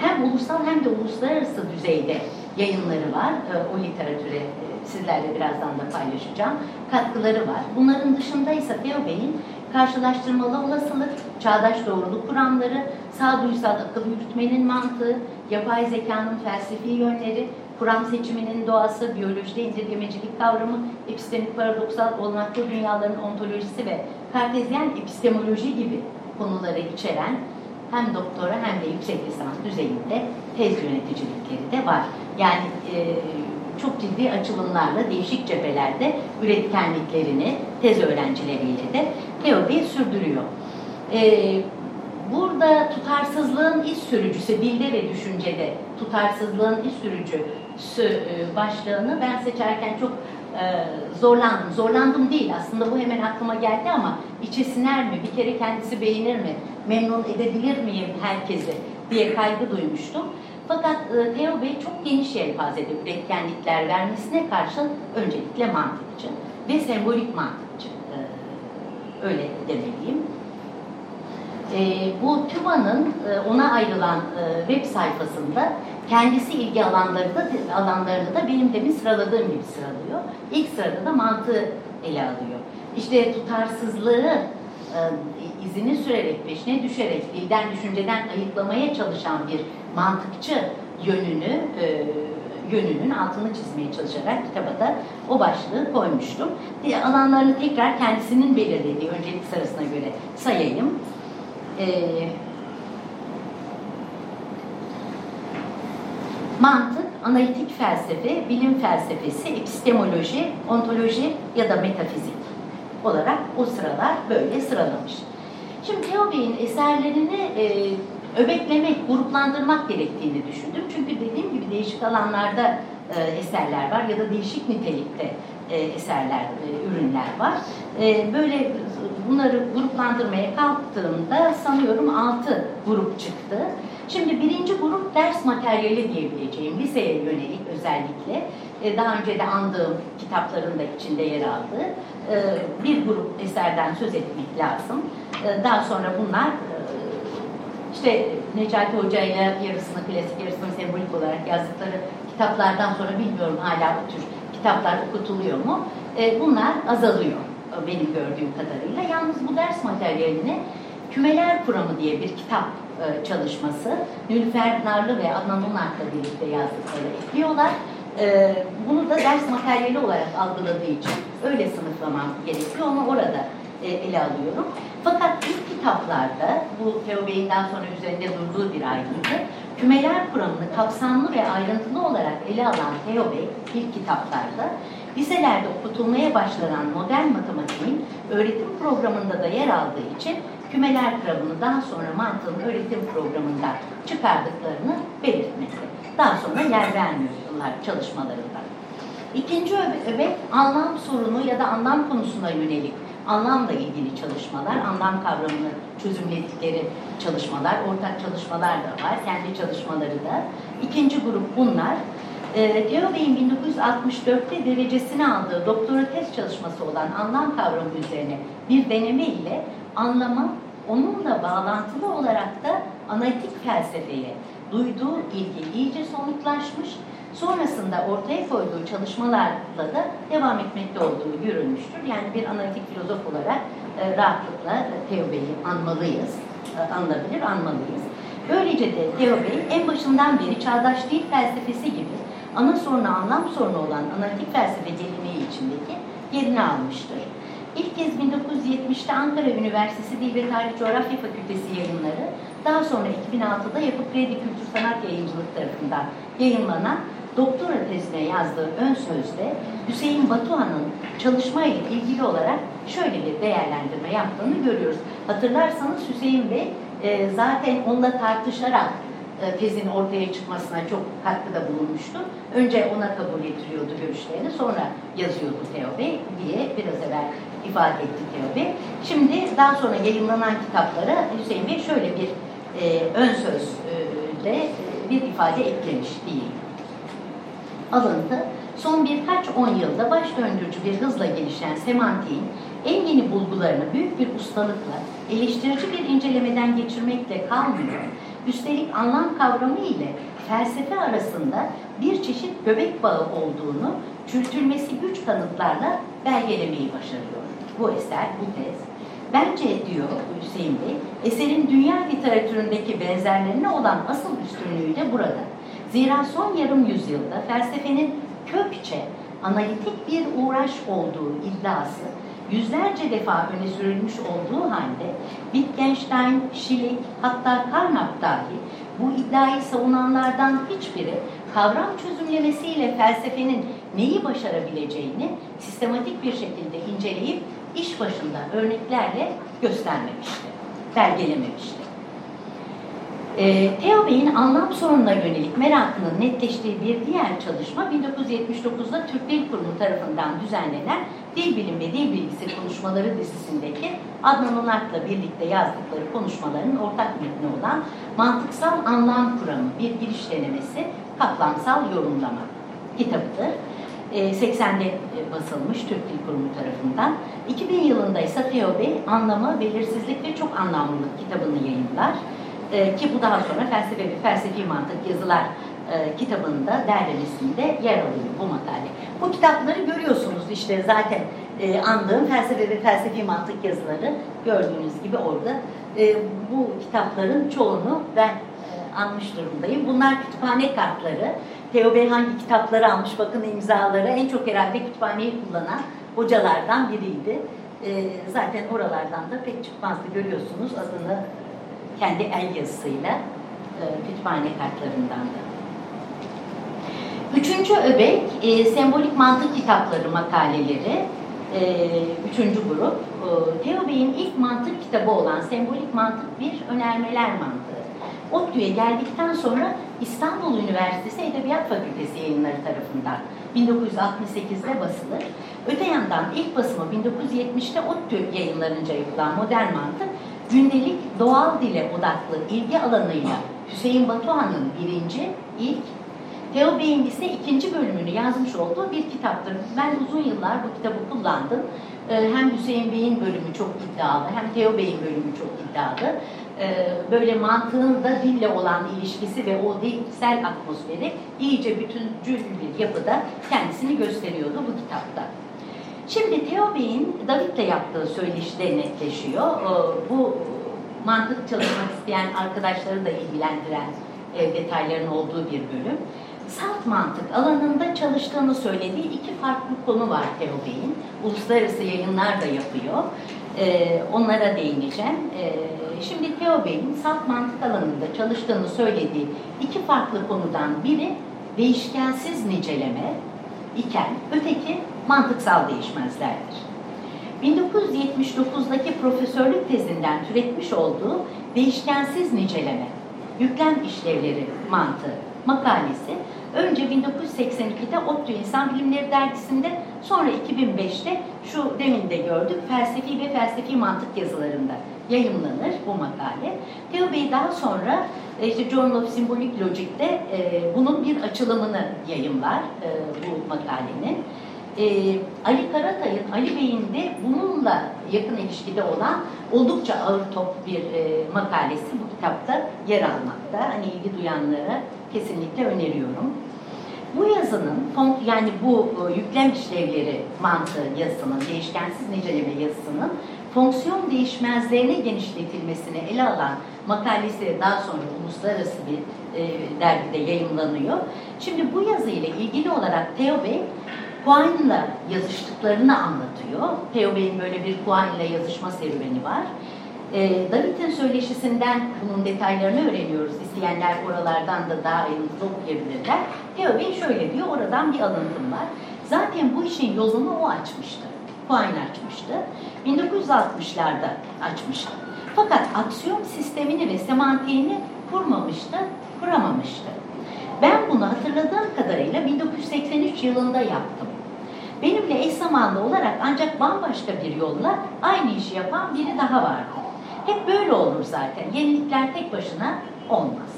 hem ulusal hem de uluslararası düzeyde yayınları var. Ee, o literatüre e, sizlerle birazdan da paylaşacağım. Katkıları var. Bunların dışında ise Theo Bey'in karşılaştırmalı olasılık, çağdaş doğruluk kuramları, sağduysal akıl yürütmenin mantığı, yapay zekanın felsefi yönleri, kuram seçiminin doğası, biyolojide indirgemecilik kavramı, epistemik paradoksal olanaklı dünyaların ontolojisi ve kartezyen epistemoloji gibi konuları içeren hem doktora hem de yüksek lisans düzeyinde tez yöneticilikleri de var. Yani e, çok ciddi açılımlarla değişik cephelerde üretkenliklerini tez öğrencileriyle de Theo sürdürüyor. E, burada tutarsızlığın iş sürücüsü, dilde ve düşüncede tutarsızlığın iş sürücüsü e, başlığını ben seçerken çok e, zorlandım. Zorlandım değil aslında bu hemen aklıma geldi ama içe siner mi, bir kere kendisi beğenir mi, memnun edebilir miyim herkesi diye kaygı duymuştum. Fakat e, Theo Bey çok geniş yelpazede üretkenlikler vermesine karşın öncelikle mantıkçı ve sembolik mantıkçı. E, öyle demeliyim. E, bu TÜBA'nın ona ayrılan web sayfasında kendisi ilgi alanları da, alanlarını da benim demin sıraladığım gibi sıralıyor. İlk sırada da mantığı ele alıyor. İşte tutarsızlığı izini sürerek, peşine düşerek, dilden, düşünceden ayıklamaya çalışan bir mantıkçı yönünü e, yönünün altını çizmeye çalışarak kitaba da o başlığı koymuştum. E, alanlarını tekrar kendisinin belirlediği öncelik sırasına göre sayayım. E, mantık, analitik felsefe, bilim felsefesi, epistemoloji, ontoloji ya da metafizik olarak o sıralar böyle sıralamış. Şimdi Theo Bey'in eserlerini e, öbeklemek, gruplandırmak gerektiğini düşündüm. Çünkü dediğim gibi değişik alanlarda e, eserler var ya da değişik nitelikte e, eserler, e, ürünler var. E, böyle bunları gruplandırmaya kalktığımda sanıyorum altı grup çıktı. Şimdi birinci grup ders materyali diyebileceğim, liseye yönelik özellikle e, daha önce de andığım kitapların da içinde yer aldı. E, bir grup eserden söz etmek lazım. E, daha sonra bunlar işte Necati Hoca ile yarısını klasik, yarısını sembolik olarak yazdıkları kitaplardan sonra bilmiyorum hala bu tür kitaplar okutuluyor mu? Bunlar azalıyor benim gördüğüm kadarıyla. Yalnız bu ders materyalini Kümeler Kuramı diye bir kitap e, çalışması. Nülfer Narlı ve Adnan Unar'la birlikte yazdıkları ekliyorlar. E, bunu da ders materyali olarak algıladığı için öyle sınıflamam gerekiyor. Onu orada e, ele alıyorum. Fakat ilk kitaplarda, bu Theo Bey'inden sonra üzerinde durduğu bir ayrıntı, kümeler kuramını kapsamlı ve ayrıntılı olarak ele alan Theo Bey ilk kitaplarda liselerde okutulmaya başlanan modern matematiğin öğretim programında da yer aldığı için kümeler kuramını daha sonra mantığın öğretim programında çıkardıklarını belirtmekte. Daha sonra yer vermiyorlar çalışmalarında. İkinci öbek anlam sorunu ya da anlam konusuna yönelik anlamla ilgili çalışmalar, anlam kavramını çözümledikleri çalışmalar, ortak çalışmalar da var, kendi çalışmaları da. İkinci grup bunlar. E, Bey'in 1964'te derecesini aldığı doktora tez çalışması olan anlam kavramı üzerine bir deneme ile anlama onunla bağlantılı olarak da analitik felsefeye duyduğu ilgi iyice somutlaşmış. Sonrasında ortaya koyduğu çalışmalarla da devam etmekte olduğu görülmüştür. Yani bir analitik filozof olarak e, rahatlıkla Theo Bey'i anmalıyız, e, anılabilir, anmalıyız. Böylece de Theo Bey en başından beri çağdaş dil felsefesi gibi ana sorunu anlam sorunu olan analitik felsefe geleneği içindeki yerini almıştır. İlk kez 1970'te Ankara Üniversitesi Dil ve Tarih Coğrafya Fakültesi yayınları, daha sonra 2006'da Yapı Kredi Kültür Sanat Yayıncılık tarafından yayınlanan doktora tezine yazdığı ön sözde Hüseyin Batuhan'ın çalışmayla ilgili olarak şöyle bir değerlendirme yaptığını görüyoruz. Hatırlarsanız Hüseyin Bey e, zaten onunla tartışarak e, tezin ortaya çıkmasına çok katkıda bulunmuştu. Önce ona kabul ettiriyordu görüşlerini, sonra yazıyordu Teo Bey diye biraz evvel ifade etti Teo Bey. Şimdi daha sonra yayınlanan kitaplara Hüseyin Bey şöyle bir e, ön sözle e, bir ifade eklemiş değil. Alıntı, son birkaç on yılda baş döndürücü bir hızla gelişen semantiğin en yeni bulgularını büyük bir ustalıkla, eleştirici bir incelemeden geçirmekle kalmıyor. Üstelik anlam kavramı ile felsefe arasında bir çeşit göbek bağı olduğunu çürütülmesi güç kanıtlarla belgelemeyi başarıyor. Bu eser, bu tez. Bence diyor Hüseyin Bey, eserin dünya literatüründeki benzerlerine olan asıl üstünlüğü de burada. Zira son yarım yüzyılda felsefenin kökçe, analitik bir uğraş olduğu iddiası yüzlerce defa öne sürülmüş olduğu halde Wittgenstein, Schilling hatta Carnap dahi bu iddiayı savunanlardan hiçbiri kavram çözümlemesiyle felsefenin neyi başarabileceğini sistematik bir şekilde inceleyip iş başında örneklerle göstermemişti, belgelememişti. E, Theo Bey'in anlam sorununa yönelik merakının netleştiği bir diğer çalışma 1979'da Türk Dil Kurumu tarafından düzenlenen Dil Bilim ve Dil Bilgisi Konuşmaları dizisindeki Adnan Onart'la birlikte yazdıkları konuşmaların ortak metni olan Mantıksal Anlam Kuramı bir giriş denemesi kaplamsal yorumlama kitabıdır. 80'de basılmış Türk Dil Kurumu tarafından. 2000 yılında ise Theo Bey Anlamı, Belirsizlik ve Çok Anlamlılık kitabını yayınlar. E, ki bu daha sonra felsefe ve felsefi mantık yazılar e, kitabında derlemesinde yer alıyor bu makale. Bu kitapları görüyorsunuz işte zaten e, andığım felsefe ve felsefi mantık yazıları gördüğünüz gibi orada. E, bu kitapların çoğunu ben e, anmış durumdayım. Bunlar kütüphane kartları. Teo Bey hangi kitapları almış bakın imzaları. En çok herhalde kütüphaneyi kullanan hocalardan biriydi. E, zaten oralardan da pek çıkmazdı görüyorsunuz adını kendi el yazısıyla e, kütüphane kartlarından da. Üçüncü öbek, e, sembolik mantık kitapları makaleleri, e, üçüncü grup. E, Theo Bey'in ilk mantık kitabı olan Sembolik Mantık bir önermeler mantığı. ODTÜ'ye geldikten sonra İstanbul Üniversitesi Edebiyat Fakültesi yayınları tarafından 1968'de basılır. Öte yandan ilk basımı 1970'te ODTÜ yayınlarınca yapılan Modern Mantık gündelik doğal dile odaklı ilgi alanıyla Hüseyin Batuhan'ın birinci, ilk, Theo Bey'in ise ikinci bölümünü yazmış olduğu bir kitaptır. Ben uzun yıllar bu kitabı kullandım. Ee, hem Hüseyin Bey'in bölümü çok iddialı, hem Theo Bey'in bölümü çok iddialı. Ee, böyle mantığın da dille olan ilişkisi ve o dilsel atmosferi iyice bütüncül bir yapıda kendisini gösteriyordu bu kitapta. Şimdi Theo Bey'in David'le yaptığı söyleşide netleşiyor. Ee, bu mantık çalışmak isteyen arkadaşları da ilgilendiren e, detayların olduğu bir bölüm. Salt mantık alanında çalıştığını söylediği iki farklı konu var Theo Bey'in. Uluslararası yayınlar da yapıyor. Ee, onlara değineceğim. Ee, şimdi Theo Bey'in salt mantık alanında çalıştığını söylediği iki farklı konudan biri değişkensiz niceleme iken öteki mantıksal değişmezlerdir. 1979'daki profesörlük tezinden türetmiş olduğu değişkensiz niceleme, yüklem işlevleri mantığı makalesi önce 1982'de ODTÜ İnsan Bilimleri Dergisi'nde sonra 2005'te şu demin de gördük felsefi ve felsefi mantık yazılarında yayınlanır bu makale. Theo Bey daha sonra e, işte Journal of Symbolic Logic'te e, bunun bir açılımını yayınlar e, bu makalenin. E, Ali Karatay'ın, Ali Bey'in de bununla yakın ilişkide olan oldukça ağır top bir e, makalesi. Bu kitapta yer almakta. Hani ilgi duyanlara kesinlikle öneriyorum. Bu yazının, yani bu e, yüklem işlevleri mantığı yazısının, değişkensiz niceleme yazısının fonksiyon değişmezlerine genişletilmesini ele alan makalesi daha sonra uluslararası bir e, dergide yayınlanıyor. Şimdi bu yazıyla ilgili olarak Theo Bey Kuan'la yazıştıklarını anlatıyor. Theo Bey'in böyle bir Kuan'la yazışma serüveni var. E, David'in söyleşisinden bunun detaylarını öğreniyoruz. İsteyenler oralardan da daha ayrıntılı okuyabilirler. Theo Bey şöyle diyor, oradan bir alıntım var. Zaten bu işin yolunu o açmıştı. Kuan açmıştı. 1960'larda açmıştı. Fakat aksiyon sistemini ve semantiğini kurmamıştı, kuramamıştı. Ben bunu hatırladığım kadarıyla 1983 yılında yaptım. Benimle eş zamanlı olarak ancak bambaşka bir yolla aynı işi yapan biri daha vardı. Hep böyle olur zaten. Yenilikler tek başına olmaz.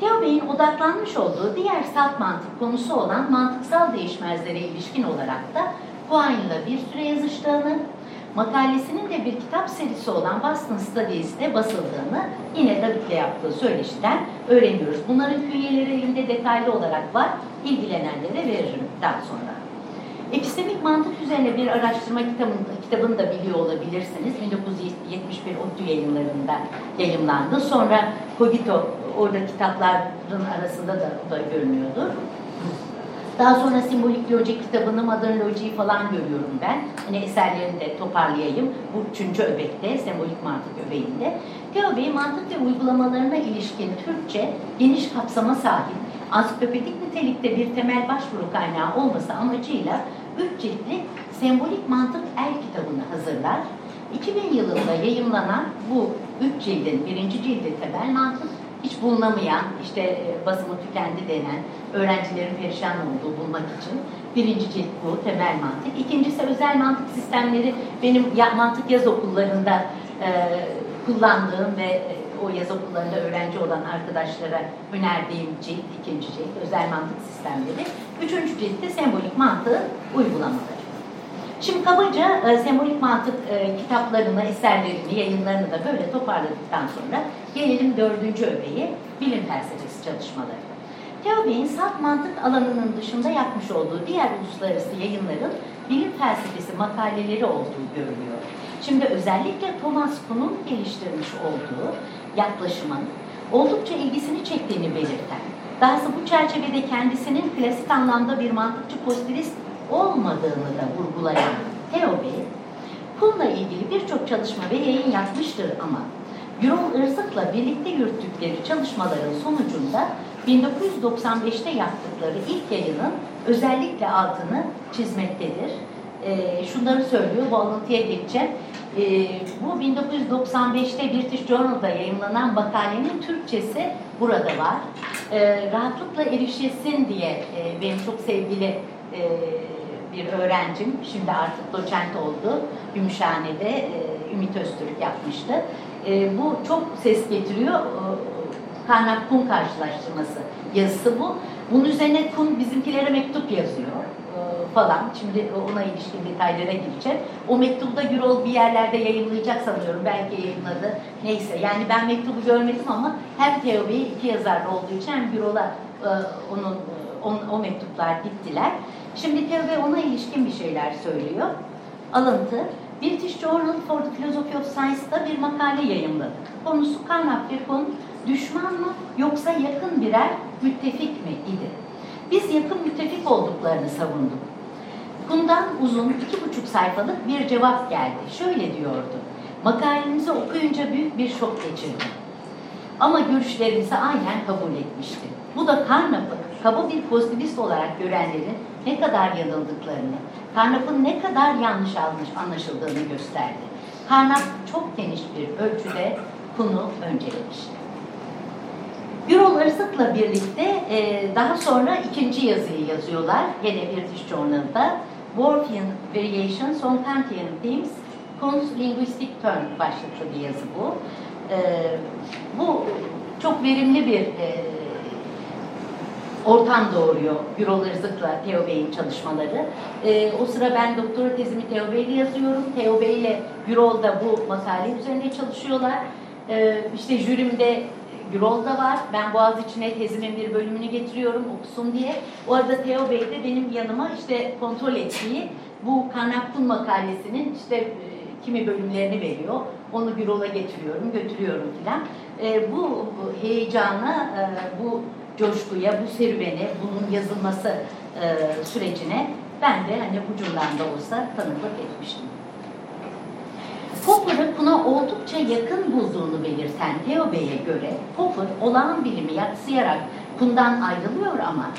Theo Bey'in odaklanmış olduğu diğer salt mantık konusu olan mantıksal değişmezlere ilişkin olarak da Poine'la bir süre yazıştığını, makalesinin de bir kitap serisi olan Boston Studies'te basıldığını yine David'le yaptığı söyleşiden öğreniyoruz. Bunların künyeleri elimde detaylı olarak var. İlgilenenlere veririm daha sonra. Epistemik mantık üzerine bir araştırma kitabını, kitabını da biliyor olabilirsiniz. 1971 ODTÜ yayınlarında yayınlandı. Sonra Cogito orada kitapların arasında da, da görünüyordur. Daha sonra simbolik loji kitabını, modern lojiyi falan görüyorum ben. Hani eserlerini de toparlayayım. Bu üçüncü öbekte, sembolik mantık öbeğinde. Theo Bey mantık ve uygulamalarına ilişkin Türkçe geniş kapsama sahip, ansiklopedik nitelikte bir temel başvuru kaynağı olması amacıyla üç ciltli sembolik mantık el kitabını hazırlar. 2000 yılında yayınlanan bu üç cildin birinci cildi temel mantık, hiç bulunamayan, işte e, basımı tükendi denen öğrencilerin perişan olduğu bulmak için birinci cilt bu, temel mantık. İkincisi özel mantık sistemleri benim ya, mantık yaz okullarında e, kullandığım ve e, o yaz okullarında öğrenci olan arkadaşlara önerdiğim cilt, ikinci cilt, özel mantık sistemleri. Üçüncü ciltte sembolik mantığı uygulamaları. Şimdi kabaca e, sembolik mantık e, kitaplarını, eserlerini, yayınlarını da böyle toparladıktan sonra gelelim dördüncü öbeğe, bilim felsefesi çalışmaları. Theo Bey'in salt mantık alanının dışında yapmış olduğu diğer uluslararası yayınların bilim felsefesi makaleleri olduğu görülüyor. Şimdi özellikle Thomas Kuhn'un geliştirmiş olduğu yaklaşımın oldukça ilgisini çektiğini belirten, dahası bu çerçevede kendisinin klasik anlamda bir mantıkçı pozitivist olmadığını da vurgulayan Theo Bey, Kuhn'la ilgili birçok çalışma ve yayın yapmıştır ama Gürol Irzık'la birlikte yürüttükleri çalışmaların sonucunda 1995'te yaptıkları ilk yayının özellikle altını çizmektedir. E, şunları söylüyor, bu alıntıya geçeceğim. E, bu 1995'te British Journal'da yayınlanan makalenin Türkçesi burada var. E, rahatlıkla erişilsin diye e, benim çok sevgili e, bir öğrencim, şimdi artık doçent oldu, Gümüşhane'de e, Ümit Öztürk yapmıştı. E, bu çok ses getiriyor. E, Karnak Kun karşılaştırması yazısı bu. Bunun üzerine Kun bizimkilere mektup yazıyor falan. Şimdi ona ilişkin detaylara gireceğim. O mektubu da Gürol bir yerlerde yayınlayacak sanıyorum. Belki yayınladı. Neyse yani ben mektubu görmedim ama hem Teo Bey iki yazar olduğu için hem Gürol'a e, onun on, o mektuplar gittiler. Şimdi Teo Bey ona ilişkin bir şeyler söylüyor. Alıntı. British Journal for the Philosophy of Science'da bir makale yayınladı. Konusu Karnak bir konu düşman mı yoksa yakın birer müttefik mi idi? Biz yakın müttefik olduklarını savunduk. Bundan uzun iki buçuk sayfalık bir cevap geldi. Şöyle diyordu. Makalemizi okuyunca büyük bir şok geçirdim. Ama görüşlerimizi aynen kabul etmişti. Bu da Carnap'ı kaba bir pozitivist olarak görenlerin ne kadar yanıldıklarını, Carnap'ın ne kadar yanlış anlaşıldığını gösterdi. Carnap çok geniş bir ölçüde bunu öncelemişti. Birol Arsık'la birlikte e, daha sonra ikinci yazıyı yazıyorlar. Gene British Journal'da. Worfian Variations on Kantian Themes, Kuhn's Linguistic Turn başlıklı bir yazı bu. E, bu çok verimli bir e, ortam doğuruyor Birol Irzık'la Teo Bey'in çalışmaları. E, o sıra ben doktora tezimi Teo Bey'le yazıyorum. Teo Bey ile Birol da bu makale üzerinde çalışıyorlar. Ee, işte jürimde Gürol da var. Ben Boğaziçi'ne tezimin bir bölümünü getiriyorum okusun diye. O arada Teo Bey de benim yanıma işte kontrol ettiği bu Karnakpun makalesinin işte e, kimi bölümlerini veriyor. Onu Gürol'a getiriyorum, götürüyorum filan. E, bu, heyecana, e, bu coşkuya, bu serüvene, bunun yazılması sürecine ben de hani ucundan da olsa tanıklık etmiştim. Popper'ı buna oldukça yakın bulduğunu belirten Theo Bey'e göre Popper olağan bilimi yatsıyarak bundan ayrılıyor ama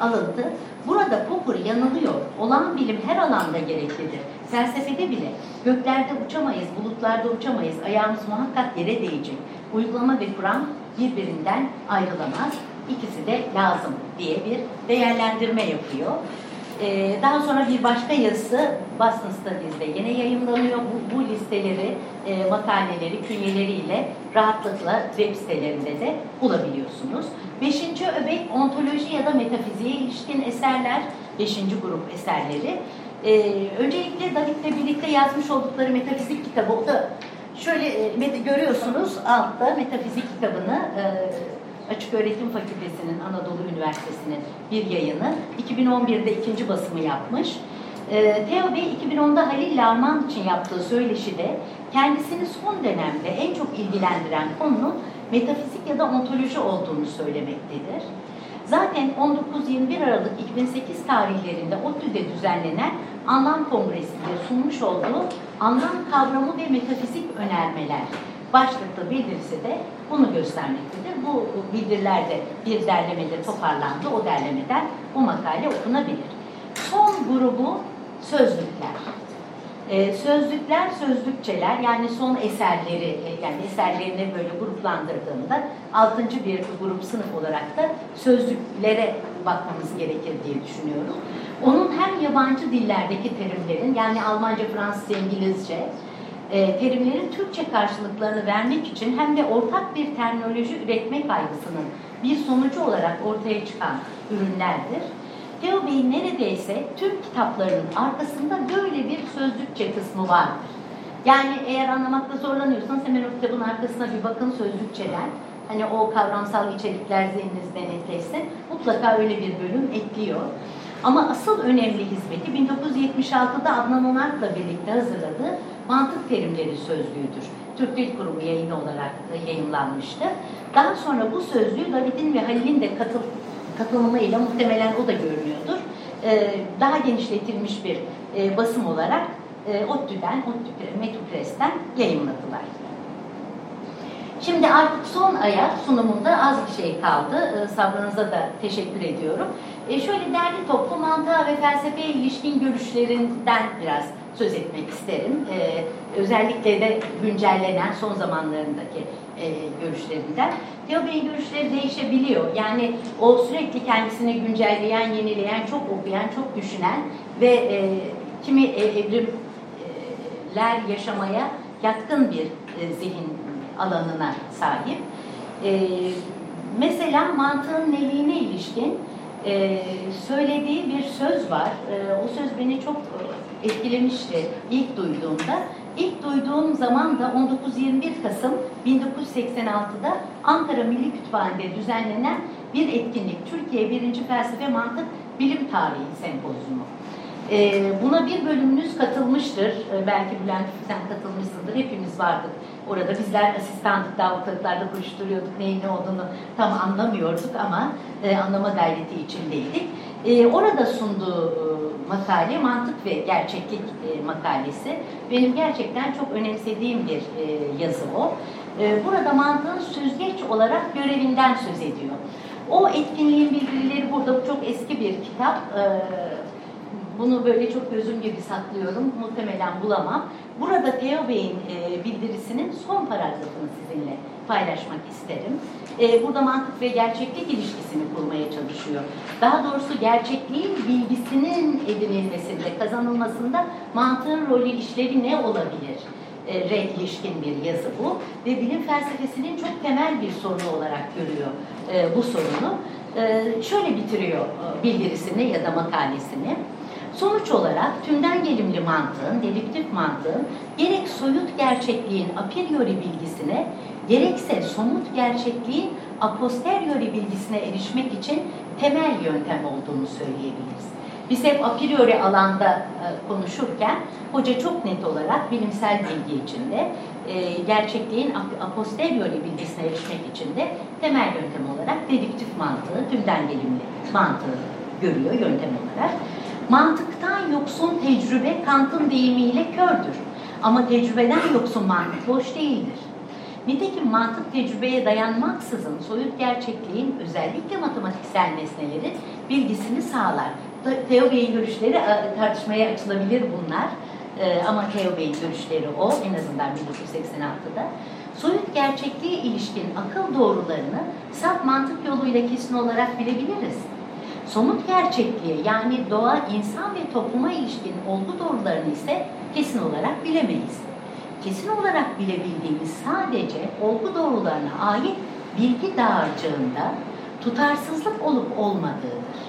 alındı. Burada Popper yanılıyor. Olağan bilim her alanda gereklidir. Felsefede bile göklerde uçamayız, bulutlarda uçamayız, ayağımız muhakkak yere değecek. Uygulama ve kuram birbirinden ayrılamaz. İkisi de lazım diye bir değerlendirme yapıyor. Ee, daha sonra bir başka yazısı Boston Studies'de yine yayınlanıyor. Bu, bu listeleri, e, makaleleri, künyeleriyle rahatlıkla web sitelerinde de bulabiliyorsunuz. Beşinci öbek ontoloji ya da metafiziğe ilişkin eserler, beşinci grup eserleri. Ee, öncelikle David'le birlikte yazmış oldukları metafizik kitabı, o da şöyle e, görüyorsunuz altta metafizik kitabını e, Açık Öğretim Fakültesi'nin Anadolu Üniversitesi'nin bir yayını. 2011'de ikinci basımı yapmış. E, Theo Bey 2010'da Halil Laman için yaptığı söyleşide kendisini son dönemde en çok ilgilendiren konunun metafizik ya da ontoloji olduğunu söylemektedir. Zaten 19-21 Aralık 2008 tarihlerinde ODTÜ'de düzenlenen Anlam Kongresi'nde sunmuş olduğu anlam kavramı ve metafizik önermeler başlıklı bildirisi de bunu göstermektedir. Bu bildirilerde bir derlemede toparlandı. O derlemeden bu makale okunabilir. Son grubu sözlükler. Ee, sözlükler, sözlükçeler yani son eserleri, e, yani eserlerini böyle gruplandırdığında altıncı bir grup sınıf olarak da sözlüklere bakmamız gerekir diye düşünüyorum. Onun hem yabancı dillerdeki terimlerin yani Almanca, Fransızca, İngilizce, e, terimlerin Türkçe karşılıklarını vermek için hem de ortak bir terminoloji üretme kaygısının bir sonucu olarak ortaya çıkan ürünlerdir. Theo Bey'in neredeyse tüm kitaplarının arkasında böyle bir sözlükçe kısmı vardır. Yani eğer anlamakta zorlanıyorsanız hemen o kitabın arkasına bir bakın sözlükçeler. Hani o kavramsal içerikler zihninizde netleşsin. Mutlaka öyle bir bölüm ekliyor. Ama asıl önemli hizmeti 1976'da Adnan Onark'la birlikte hazırladığı mantık terimleri sözlüğüdür. Türk Dil Kurumu yayını olarak yayınlanmıştı. Daha sonra bu sözlüğü David'in ve Halil'in de katıl, katılımıyla muhtemelen o da görünüyordur. Ee, daha genişletilmiş bir e, basım olarak e, ODTÜ'den, ODTÜ Metupres'ten yayınladılar. Şimdi artık son aya sunumunda az bir şey kaldı. E, sabrınıza da teşekkür ediyorum. E, şöyle derli toplu mantığa ve felsefeye ilişkin görüşlerinden biraz söz etmek isterim. E, özellikle de güncellenen son zamanlarındaki e, görüşlerinden. Theo görüşleri değişebiliyor. Yani o sürekli kendisini güncelleyen, yenileyen, çok okuyan, çok düşünen ve e, kimi e, evrimler yaşamaya yatkın bir e, zihin alanına sahip. E, mesela mantığın neliğine ilişkin e, söylediği bir söz var. E, o söz beni çok etkilemişti ilk duyduğumda. İlk duyduğum zaman da 19-21 Kasım 1986'da Ankara Milli Kütüphane'de düzenlenen bir etkinlik. Türkiye Birinci Felsefe Mantık Bilim Tarihi Sempozyumu. Ee, buna bir bölümünüz katılmıştır. Ee, belki Bülent sen katılmışsındır. Hepimiz vardık orada. Bizler asistanlık ortalıklarda koşturuyorduk. Neyin ne olduğunu tam anlamıyorduk ama e, anlama gayreti içindeydik. E, orada sunduğu e, makale mantık ve gerçeklik e, makalesi. Benim gerçekten çok önemsediğim bir e, yazı o. E, burada mantığın süzgeç olarak görevinden söz ediyor. O etkinliğin bildirileri burada. Bu çok eski bir kitap. E, bunu böyle çok gözüm gibi saklıyorum. Muhtemelen bulamam. Burada Theo Bey'in e, bildirisinin son paragrafını sizinle paylaşmak isterim. E, burada mantık ve gerçeklik ilişkisini kurmaya çalışıyor. Daha doğrusu gerçekliğin bilgisinin edinilmesinde, kazanılmasında mantığın rolü işlevi ne olabilir? E, re ilişkin bir yazı bu. Ve bilim felsefesinin çok temel bir sorunu olarak görüyor e, bu sorunu. E, şöyle bitiriyor e, bildirisini ya da makalesini. Sonuç olarak tümden gelimli mantığın, dedüktif mantığın gerek soyut gerçekliğin a priori bilgisine gerekse somut gerçekliğin a posteriori bilgisine erişmek için temel yöntem olduğunu söyleyebiliriz. Biz hep a priori alanda e, konuşurken hoca çok net olarak bilimsel bilgi içinde e, gerçekliğin a, posteriori bilgisine erişmek için de temel yöntem olarak dedüktif mantığı, tümden gelimli mantığı görüyor yöntem olarak. Mantıktan yoksun tecrübe Kant'ın deyimiyle kördür. Ama tecrübeden yoksun mantık boş değildir. Nitekim mantık tecrübeye dayanmaksızın soyut gerçekliğin özellikle matematiksel nesnelerin bilgisini sağlar. Theo Bey'in görüşleri tartışmaya açılabilir bunlar. E, ama Theo Bey'in görüşleri o en azından 1986'da. Soyut gerçekliğe ilişkin akıl doğrularını saf mantık yoluyla kesin olarak bilebiliriz. Somut gerçekliğe yani doğa, insan ve topluma ilişkin olgu doğrularını ise kesin olarak bilemeyiz. Kesin olarak bilebildiğimiz sadece olgu doğrularına ait bilgi dağarcığında tutarsızlık olup olmadığıdır.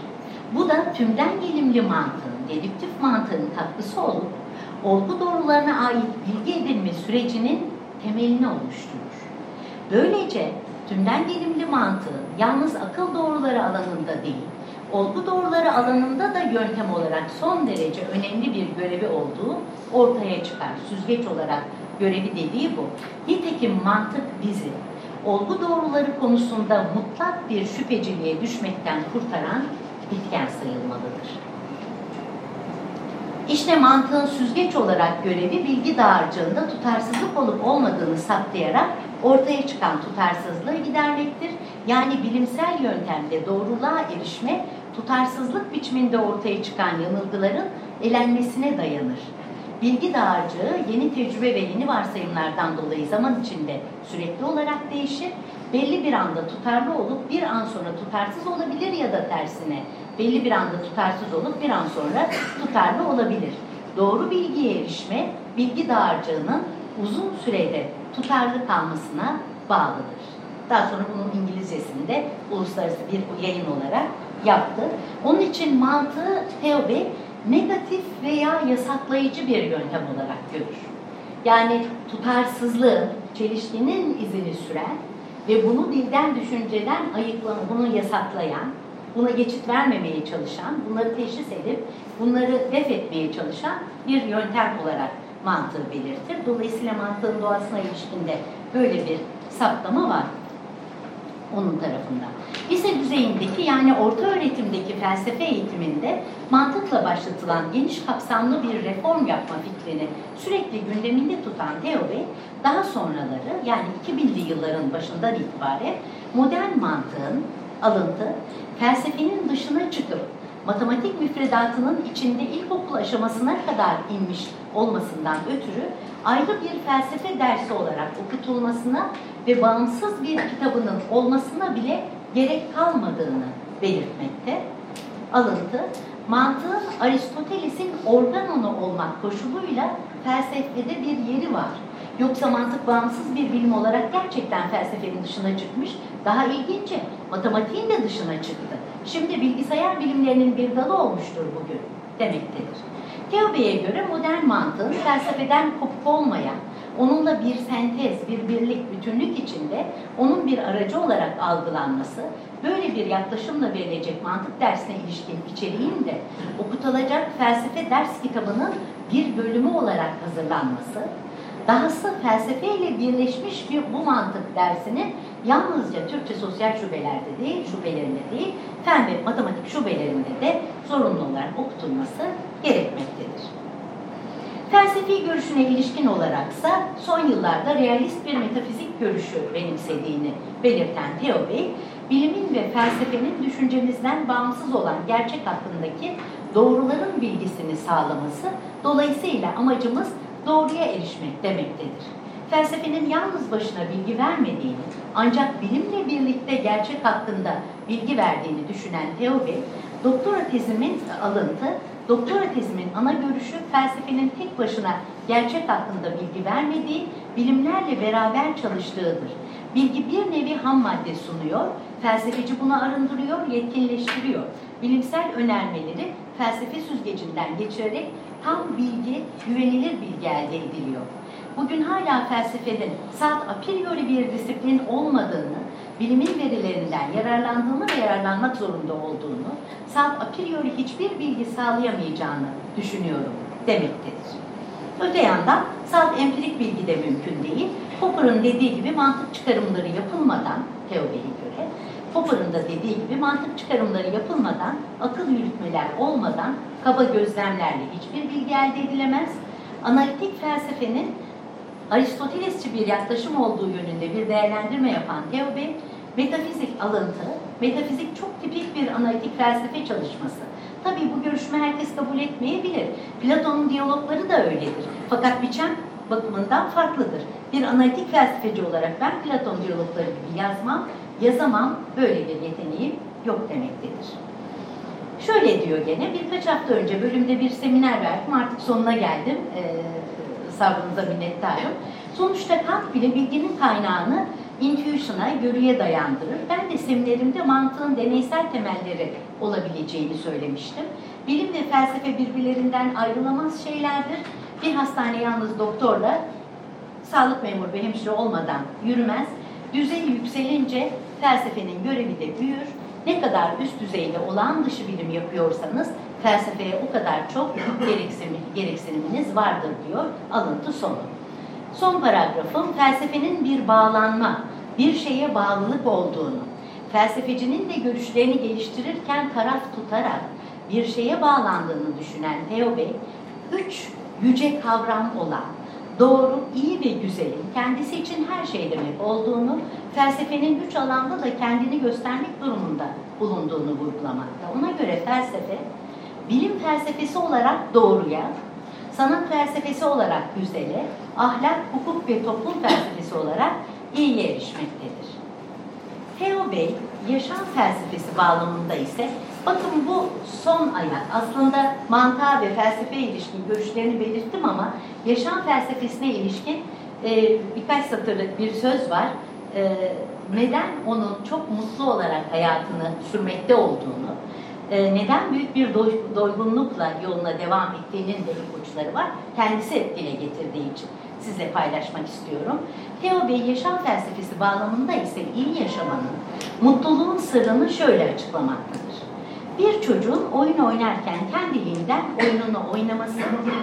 Bu da tümden gelimli mantığın, dedüktif mantığın katkısı olup olgu doğrularına ait bilgi edinme sürecinin temelini oluşturur. Böylece tümden gelimli mantığın yalnız akıl doğruları alanında değil, olgu doğruları alanında da yöntem olarak son derece önemli bir görevi olduğu ortaya çıkar. Süzgeç olarak görevi dediği bu. Nitekim mantık bizi olgu doğruları konusunda mutlak bir şüpheciliğe düşmekten kurtaran bitken sayılmalıdır. İşte mantığın süzgeç olarak görevi bilgi dağarcığında tutarsızlık olup olmadığını saptayarak ortaya çıkan tutarsızlığı gidermektir. Yani bilimsel yöntemde doğruluğa erişme tutarsızlık biçiminde ortaya çıkan yanılgıların elenmesine dayanır. Bilgi dağarcığı yeni tecrübe ve yeni varsayımlardan dolayı zaman içinde sürekli olarak değişir. Belli bir anda tutarlı olup bir an sonra tutarsız olabilir ya da tersine belli bir anda tutarsız olup bir an sonra tutarlı olabilir. Doğru bilgiye erişme bilgi dağarcığının uzun sürede tutarlı kalmasına bağlıdır. Daha sonra bunun İngilizcesinde uluslararası bir yayın olarak yaptı. Onun için mantığı Theo Bey negatif veya yasaklayıcı bir yöntem olarak görür. Yani tutarsızlığı, çelişkinin izini süren ve bunu dilden, düşünceden ayıklama, bunu yasaklayan, buna geçit vermemeye çalışan, bunları teşhis edip bunları def etmeye çalışan bir yöntem olarak mantığı belirtir. Dolayısıyla mantığın doğasına ilişkinde böyle bir saptama var onun tarafından. Lise düzeyindeki yani orta öğretimdeki felsefe eğitiminde mantıkla başlatılan geniş kapsamlı bir reform yapma fikrini sürekli gündeminde tutan Bey, daha sonraları yani 2000'li yılların başından itibaren modern mantığın alıntı, felsefenin dışına çıkıp matematik müfredatının içinde ilkokul aşamasına kadar inmiş olmasından ötürü ayrı bir felsefe dersi olarak okutulmasına ve bağımsız bir kitabının olmasına bile gerek kalmadığını belirtmekte. Alıntı, mantığın Aristoteles'in organonu olmak koşuluyla felsefede bir yeri var. Yoksa mantık bağımsız bir bilim olarak gerçekten felsefenin dışına çıkmış. Daha ilginci, matematiğin de dışına çıktı. Şimdi bilgisayar bilimlerinin bir dalı olmuştur bugün demektedir. Theo Bey'e göre modern mantığın felsefeden kopuk olmayan, onunla bir sentez, bir birlik, bütünlük içinde onun bir aracı olarak algılanması, böyle bir yaklaşımla verilecek mantık dersine ilişkin içeriğin de okutulacak felsefe ders kitabının bir bölümü olarak hazırlanması, dahası felsefeyle birleşmiş bir bu mantık dersinin yalnızca Türkçe sosyal şubelerde değil, şubelerinde değil, fen ve matematik şubelerinde de zorunlu olarak okutulması gerekmektedir. Felsefi görüşüne ilişkin olaraksa son yıllarda realist bir metafizik görüşü benimsediğini belirten Theo Bey, bilimin ve felsefenin düşüncemizden bağımsız olan gerçek hakkındaki doğruların bilgisini sağlaması, dolayısıyla amacımız doğruya erişmek demektedir. Felsefenin yalnız başına bilgi vermediğini, ancak bilimle birlikte gerçek hakkında bilgi verdiğini düşünen Theo Bey, doktora tezimin alıntı Doktora tezimin ana görüşü felsefenin tek başına gerçek hakkında bilgi vermediği, bilimlerle beraber çalıştığıdır. Bilgi bir nevi ham madde sunuyor, felsefeci bunu arındırıyor, yetkinleştiriyor. Bilimsel önermeleri felsefe süzgecinden geçirerek tam bilgi, güvenilir bilgi elde ediliyor. bugün hala felsefenin saat a priori bir disiplin olmadığını, bilimin verilerinden yararlandığını ve yararlanmak zorunda olduğunu, saat a priori hiçbir bilgi sağlayamayacağını düşünüyorum demektedir. Öte yandan saat empirik bilgi de mümkün değil. Popper'ın dediği gibi mantık çıkarımları yapılmadan, Theo göre, Popper'ın da dediği gibi mantık çıkarımları yapılmadan, akıl yürütmeler olmadan, kaba gözlemlerle hiçbir bilgi elde edilemez. Analitik felsefenin Aristotelesçi bir yaklaşım olduğu yönünde bir değerlendirme yapan Theo metafizik alıntı, metafizik çok tipik bir analitik felsefe çalışması. Tabii bu görüşme herkes kabul etmeyebilir. Platon'un diyalogları da öyledir. Fakat biçem bakımından farklıdır. Bir analitik felsefeci olarak ben Platon diyalogları gibi yazmam, yazamam, böyle bir yeteneğim yok demektedir. Şöyle diyor gene, birkaç hafta önce bölümde bir seminer verdim, artık sonuna geldim, ee, sabrınıza minnettarım. Sonuçta Kant bile bilginin kaynağını intuition'a, görüye dayandırır. Ben de seminerimde mantığın deneysel temelleri olabileceğini söylemiştim. Bilim ve felsefe birbirlerinden ayrılamaz şeylerdir. Bir hastane yalnız doktorla sağlık memuru ve hemşire olmadan yürümez. Düzey yükselince felsefenin görevi de büyür. Ne kadar üst düzeyde olağan dışı bilim yapıyorsanız felsefeye o kadar çok gereksiniminiz vardır diyor alıntı sonu. Son paragrafım felsefenin bir bağlanma, bir şeye bağlılık olduğunu, felsefecinin de görüşlerini geliştirirken taraf tutarak bir şeye bağlandığını düşünen Theo Bey, üç yüce kavram olan doğru, iyi ve güzelin kendisi için her şey demek olduğunu, felsefenin üç alanda da kendini göstermek durumunda bulunduğunu vurgulamakta. Ona göre felsefe, bilim felsefesi olarak doğruya, sanat felsefesi olarak güzele, ahlak, hukuk ve toplum felsefesi olarak iyiye erişmektedir. Theo Bey, yaşam felsefesi bağlamında ise bakın bu son ayak aslında mantığa ve felsefeye ilişkin görüşlerini belirttim ama yaşam felsefesine ilişkin e, birkaç satırlık bir söz var. E, neden onun çok mutlu olarak hayatını sürmekte olduğunu, e, neden büyük bir doygunlukla yoluna devam ettiğinin de ipuçları var. Kendisi dile getirdiği için sizle paylaşmak istiyorum. Theo Bey yaşam felsefesi bağlamında ise iyi yaşamanın, mutluluğun sırrını şöyle açıklamaktadır. Bir çocuğun oyun oynarken kendiliğinden oyununu oynaması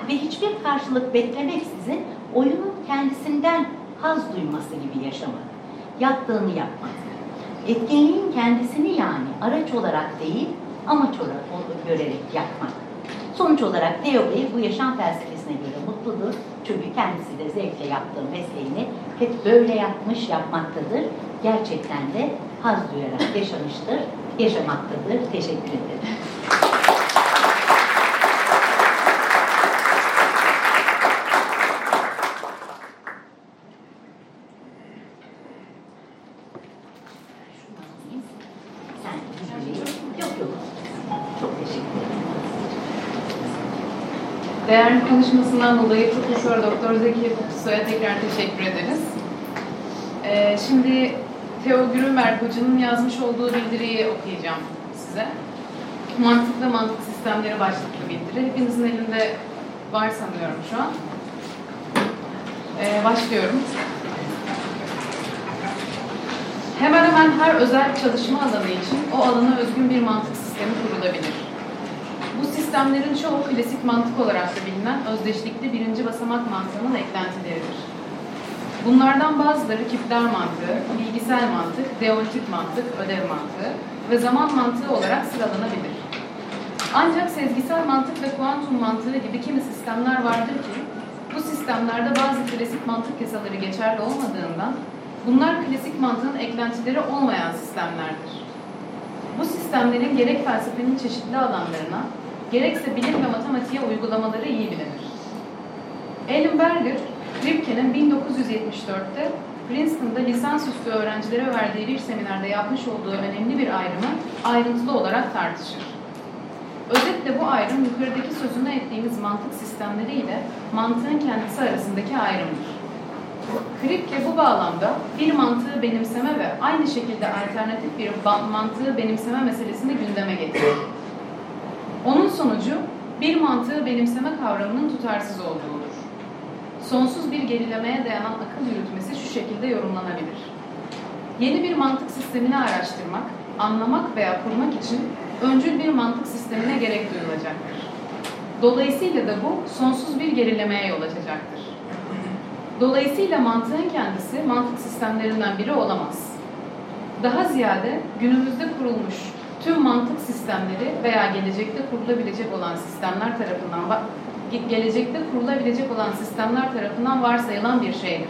ve hiçbir karşılık beklemeksizin oyunun kendisinden haz duyması gibi yaşamak. Yaptığını yapmak. Etkinliğin kendisini yani araç olarak değil, amaç olarak görerek yapmak. Sonuç olarak Bey bu yaşam felsefesine göre mutludur. Çünkü kendisi de zevkle yaptığı mesleğini hep böyle yapmış yapmaktadır. Gerçekten de haz duyarak yaşamıştır, yaşamaktadır. Teşekkür ederim. Konuşmasından dolayı Profesör Doktor Zeki Kutusoy'a tekrar teşekkür ederiz. Ee, şimdi Theo Grünberg Hoca'nın yazmış olduğu bildiriyi okuyacağım size. Mantık ve mantık sistemleri başlıklı bildiri. Hepinizin elinde var sanıyorum şu an. Ee, başlıyorum. Hemen hemen her özel çalışma alanı için o alana özgün bir mantık sistemi kurulabilir. Bu sistemlerin çoğu klasik mantık olarak da bilinen özdeşlikli birinci basamak mantığının eklentileridir. Bunlardan bazıları kipler mantığı, bilgisel mantık, deontik mantık, ödev mantığı ve zaman mantığı olarak sıralanabilir. Ancak sezgisel mantık ve kuantum mantığı gibi kimi sistemler vardır ki, bu sistemlerde bazı klasik mantık yasaları geçerli olmadığından, bunlar klasik mantığın eklentileri olmayan sistemlerdir. Bu sistemlerin gerek felsefenin çeşitli alanlarına, gerekse bilim ve matematiğe uygulamaları iyi bilinir. Alan Berger, Kripke'nin 1974'te Princeton'da lisansüstü öğrencilere verdiği bir seminerde yapmış olduğu önemli bir ayrımı ayrıntılı olarak tartışır. Özetle bu ayrım yukarıdaki sözünü ettiğimiz mantık sistemleri ile mantığın kendisi arasındaki ayrımdır. Kripke bu bağlamda bir mantığı benimseme ve aynı şekilde alternatif bir mantığı benimseme meselesini gündeme getirir. Onun sonucu bir mantığı benimseme kavramının tutarsız olduğudur. sonsuz bir gerilemeye dayanan akıl yürütmesi şu şekilde yorumlanabilir. Yeni bir mantık sistemini araştırmak, anlamak veya kurmak için öncül bir mantık sistemine gerek duyulacaktır. Dolayısıyla da bu sonsuz bir gerilemeye yol açacaktır. Dolayısıyla mantığın kendisi mantık sistemlerinden biri olamaz. Daha ziyade günümüzde kurulmuş tüm mantık sistemleri veya gelecekte kurulabilecek olan sistemler tarafından gelecekte kurulabilecek olan sistemler tarafından varsayılan bir şeydir.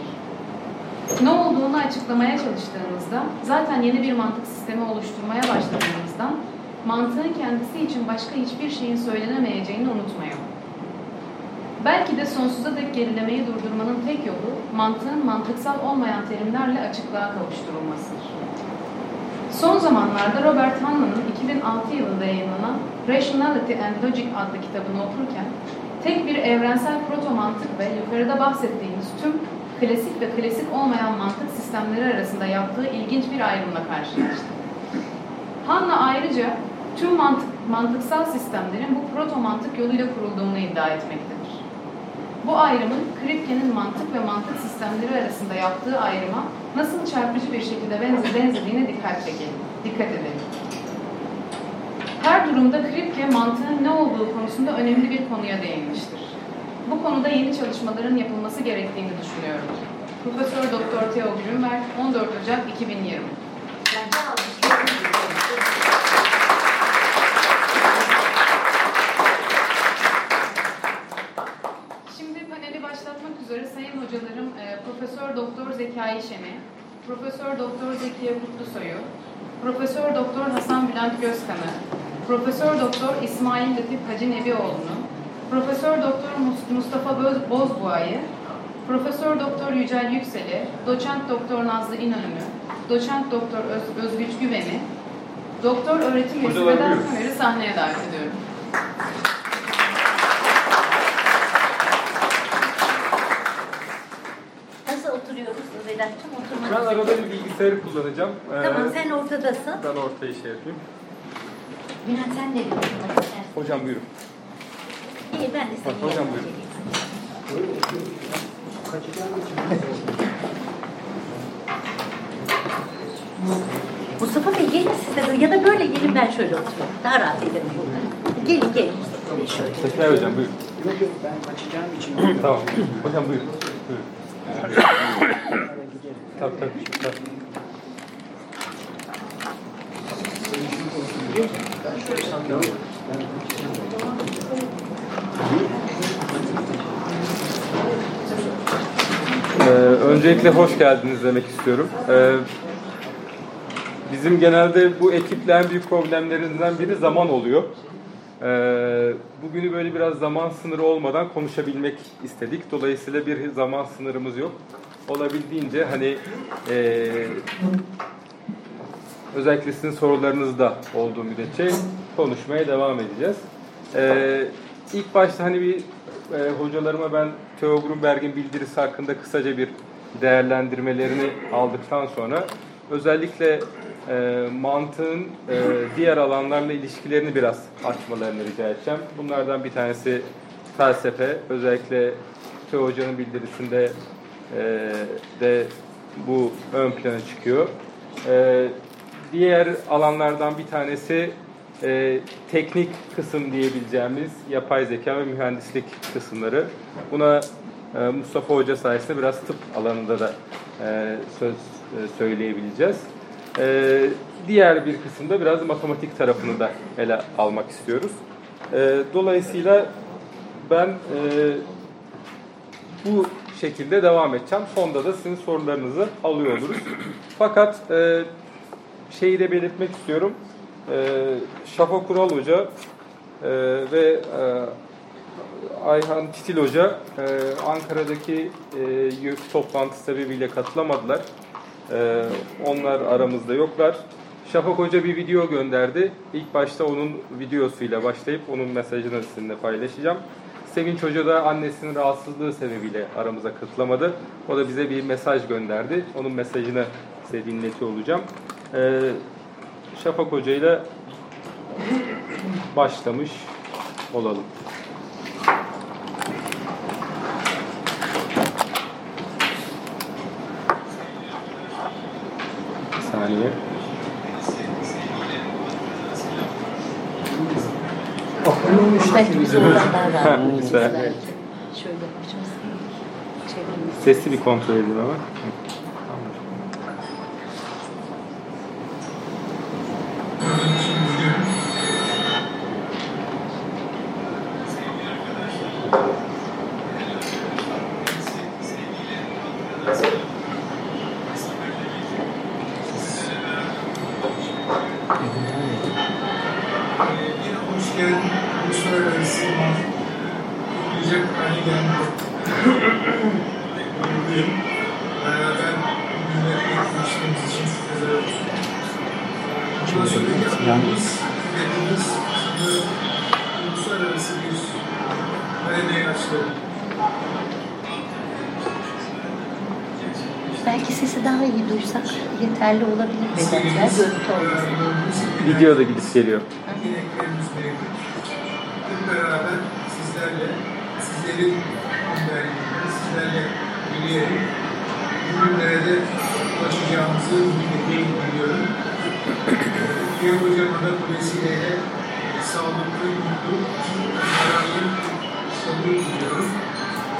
Ne olduğunu açıklamaya çalıştığımızda zaten yeni bir mantık sistemi oluşturmaya başladığımızdan mantığın kendisi için başka hiçbir şeyin söylenemeyeceğini unutmayalım. Belki de sonsuza dek gerilemeyi durdurmanın tek yolu mantığın mantıksal olmayan terimlerle açıklığa kavuşturulmasıdır. Son zamanlarda Robert Hanlon'un 2006 yılında yayınlanan Rationality and Logic adlı kitabını okurken tek bir evrensel proto mantık ve yukarıda bahsettiğimiz tüm klasik ve klasik olmayan mantık sistemleri arasında yaptığı ilginç bir ayrımla karşılaştı. Hanna ayrıca tüm mantık, mantıksal sistemlerin bu proto mantık yoluyla kurulduğunu iddia etmektedir. Bu ayrımın Kripke'nin mantık ve mantık sistemleri arasında yaptığı ayrıma nasıl çarpıcı bir şekilde benzediğine dikkat çekelim, dikkat edelim. Her durumda Kripke mantığın ne olduğu konusunda önemli bir konuya değinmiştir. Bu konuda yeni çalışmaların yapılması gerektiğini düşünüyorum. Profesör Doktor Theo Grünberg 14 Ocak 2020. Şimdi paneli üzere sayın hocalarım e, Profesör Doktor Zekai Şen'i, Profesör Doktor Zekiye Kutlusoy'u, Profesör Doktor Hasan Bülent Gözkan'ı, Profesör Doktor İsmail Latif Hacı Nebioğlu'nu, Profesör Doktor Mustafa Bozbuğa'yı, Profesör Doktor Yücel Yüksel'i, Doçent Doktor Nazlı İnönü'nü, Doçent Doktor Öz, Özgüç Güven'i, Doktor Öğretim Üyesi Vedat Kamer'i sahneye davet ediyorum. Nasıl oturuyoruz Vedat'cığım? Oturmak Ben arada bir bilgisayarı kullanacağım. Ee, Tamam sen ortadasın. Ben ortayı şey yapayım. Bülent sen ne diyorsun? Hocam buyurun. İyi ben de seni Hocam, buyurun. geleyim. Mustafa Bey gelin siz de ya da böyle gelin ben şöyle oturayım. Daha rahat ederim burada. Gelin gelin Mustafa Bey şöyle. Hocam buyurun. Yok yok ben kaçacağım için. tamam. Hocam buyurun. buyurun. tabii tabii. tabii. Ee, öncelikle hoş geldiniz demek istiyorum. Ee, bizim genelde bu ekiple en büyük problemlerimizden biri zaman oluyor. Ee, bugünü böyle biraz zaman sınırı olmadan konuşabilmek istedik. Dolayısıyla bir zaman sınırımız yok. Olabildiğince hani e, özellikle sizin sorularınızda olduğu müddetçe konuşmaya devam edeceğiz. Ee, ilk başta hani bir e, hocalarıma ben Theo Grunberg'in bildirisi hakkında kısaca bir değerlendirmelerini aldıktan sonra özellikle e, mantığın e, diğer alanlarla ilişkilerini biraz açmalarını rica edeceğim. Bunlardan bir tanesi felsefe. Özellikle Theo Hoca'nın bildirisinde e, de bu ön plana çıkıyor. E, diğer alanlardan bir tanesi e, teknik kısım diyebileceğimiz yapay zeka ve mühendislik kısımları. Buna e, Mustafa Hoca sayesinde biraz tıp alanında da e, söz e, söyleyebileceğiz. E, diğer bir kısımda biraz matematik tarafını da ele almak istiyoruz. E, dolayısıyla ben e, bu şekilde devam edeceğim. Sonda da sizin sorularınızı alıyor oluruz. Fakat e, şeyi de belirtmek istiyorum. E, Şafak Kural Hoca e, ve e, Ayhan Titil Hoca e, Ankara'daki e, YÖK toplantısı sebebiyle katılamadılar. E, onlar aramızda yoklar. Şafak Hoca bir video gönderdi. İlk başta onun videosuyla başlayıp onun mesajını sizinle paylaşacağım. Sevinç Hoca da annesinin rahatsızlığı sebebiyle aramıza katılamadı. O da bize bir mesaj gönderdi. Onun mesajını size dinletiyor olacağım. Ee, Şafak Hoca ile başlamış olalım. Bir saniye. Belki biz oradan daha Ha, rahat oynarız güzel. belki. Şöyle yapacağız. Çeviririz. Sesli bir kontrol edeyim ama. Gidip geliyor. Dileklerimiz mevcut. Hep beraber sizlerle, sizlerin önderliğinde, sizlerle yürüyerek bugünlere de ulaşacağımızı ümit biliyorum. Türkiye hocama da bu vesileyle sağlıklı, mutlu, kararlı sabır diliyorum.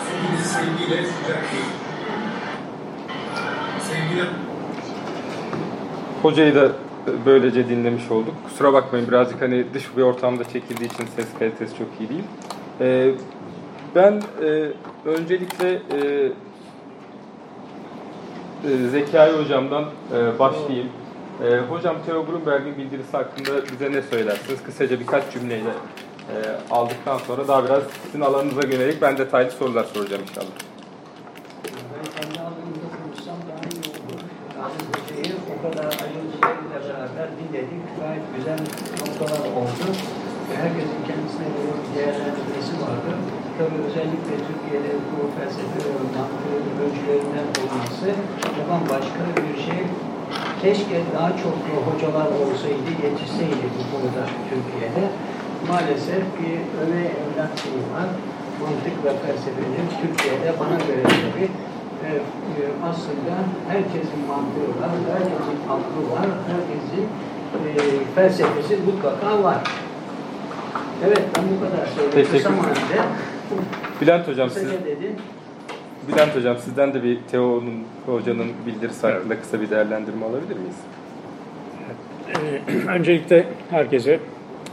Hepinizi sevgiyle kucaklıyorum. Sevgiler. Hocayı da böylece dinlemiş olduk. Kusura bakmayın birazcık hani dış bir ortamda çekildiği için ses kalitesi çok iyi değil. Ee, ben e, öncelikle e, e, Zekai hocamdan e, başlayayım. E, hocam Theo Grunberg'in bildirisi hakkında bize ne söylersiniz? Kısaca birkaç cümleyle e, aldıktan sonra daha biraz sizin alanınıza yönelik ben detaylı sorular soracağım inşallah. Ben kendi alanımda konuşsam daha iyi olur. Şeyi o kadar ayrıntılarıyla beraber dinledik. Gayet güzel noktalar oldu. Herkesin kendisine göre bir değerlendirmesi vardı. Tabii özellikle Türkiye'de bu felsefe mantığı öncülerinden olması yapan başka bir şey. Keşke daha çok hocalar olsaydı, yetişseydi bu konuda Türkiye'de. Maalesef bir öve evlat var. Mantık ve felsefenin Türkiye'de bana göre tabii e, e, aslında herkesin mantığı var, herkesin aklı var, herkesin e, felsefesi mutlaka var. Evet, ben bu kadar söyleyeyim. Kısa Teşekkür manada. Bülent hocam siz. Bülent hocam sizden de bir Teo'nun hocanın bildirisi hakkında kısa bir değerlendirme alabilir miyiz? Ee, Öncelikle herkese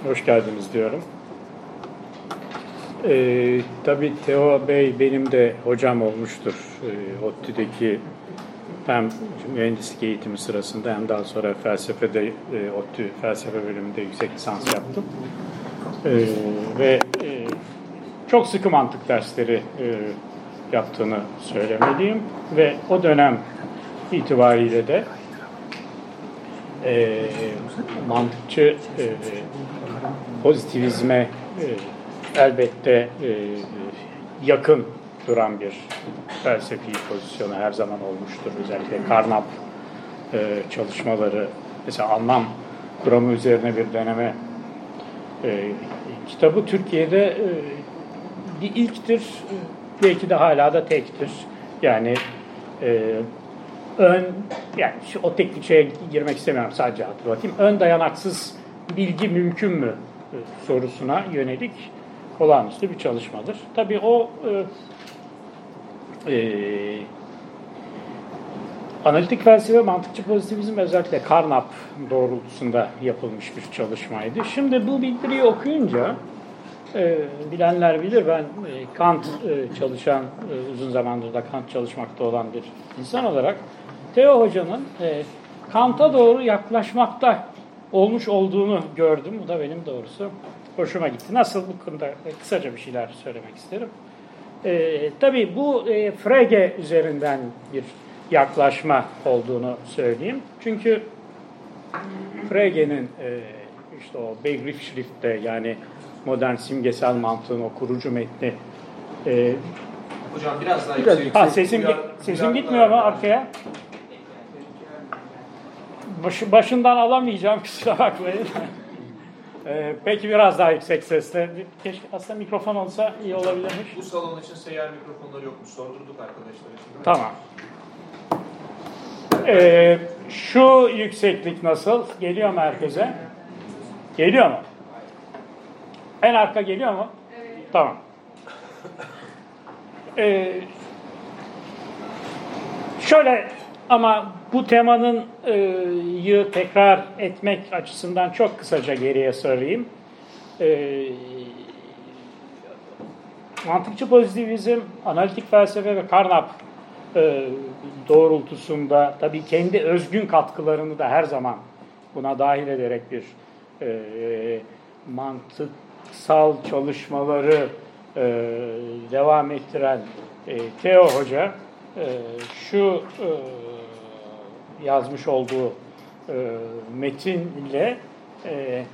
hoş geldiniz diyorum. Ee, tabii Teo Bey benim de hocam olmuştur. Ee, ODTÜ'deki hem mühendislik eğitimi sırasında hem daha sonra felsefede, e, ODTÜ felsefe bölümünde yüksek lisans yaptım. Ee, ve e, çok sıkı mantık dersleri e, yaptığını söylemeliyim. Ve o dönem itibariyle de e, mantıkçı e, pozitivizme e, elbette e, yakın duran bir felsefi pozisyonu her zaman olmuştur. Özellikle Carnap e, çalışmaları, mesela anlam kuramı üzerine bir deneme e, kitabı Türkiye'de e, bir ilktir, e, belki de hala da tektir. Yani e, ön yani şu, o teknik şeye girmek istemiyorum sadece hatırlatayım. Ön dayanaksız bilgi mümkün mü e, sorusuna yönelik olağanüstü bir çalışmadır. Tabii o e, e, analitik felsefe, mantıkçı pozitivizm özellikle Carnap doğrultusunda yapılmış bir çalışmaydı. Şimdi bu bildiriyi okuyunca e, bilenler bilir ben e, Kant e, çalışan, e, uzun zamandır da Kant çalışmakta olan bir insan olarak Theo Hoca'nın e, Kant'a doğru yaklaşmakta olmuş olduğunu gördüm. Bu da benim doğrusu hoşuma gitti. Nasıl bu konuda e, kısaca bir şeyler söylemek isterim. E, tabii bu e, Frege üzerinden bir yaklaşma olduğunu söyleyeyim. Çünkü Frege'nin e, işte o Begriffsschrift'te yani modern simgesel mantığın o kurucu metni e, Hocam biraz daha Biraz, yüksek. ha, sesim, Uyar- sesim uyarmalar gitmiyor mu arkaya? Başı, başından alamayacağım kusura bakmayın. Ee, peki biraz daha yüksek sesle. Keşke aslında mikrofon olsa iyi olabilirmiş. Bu salon için seyyar mikrofonları yokmuş. Sordurduk arkadaşlar için. Tamam. Ee, şu yükseklik nasıl? Geliyor mu herkese? Geliyor mu? En arka geliyor mu? Tamam. Ee, şöyle ama bu temanın e, tekrar etmek açısından çok kısaca geriye sarayım. Ee, mantıkçı pozitivizm, analitik felsefe ve Carnap e, doğrultusunda tabii kendi özgün katkılarını da her zaman buna dahil ederek bir e, mantıksal çalışmaları e, devam ettiren e, Theo Hoca e, şu e, yazmış olduğu e, metinle e,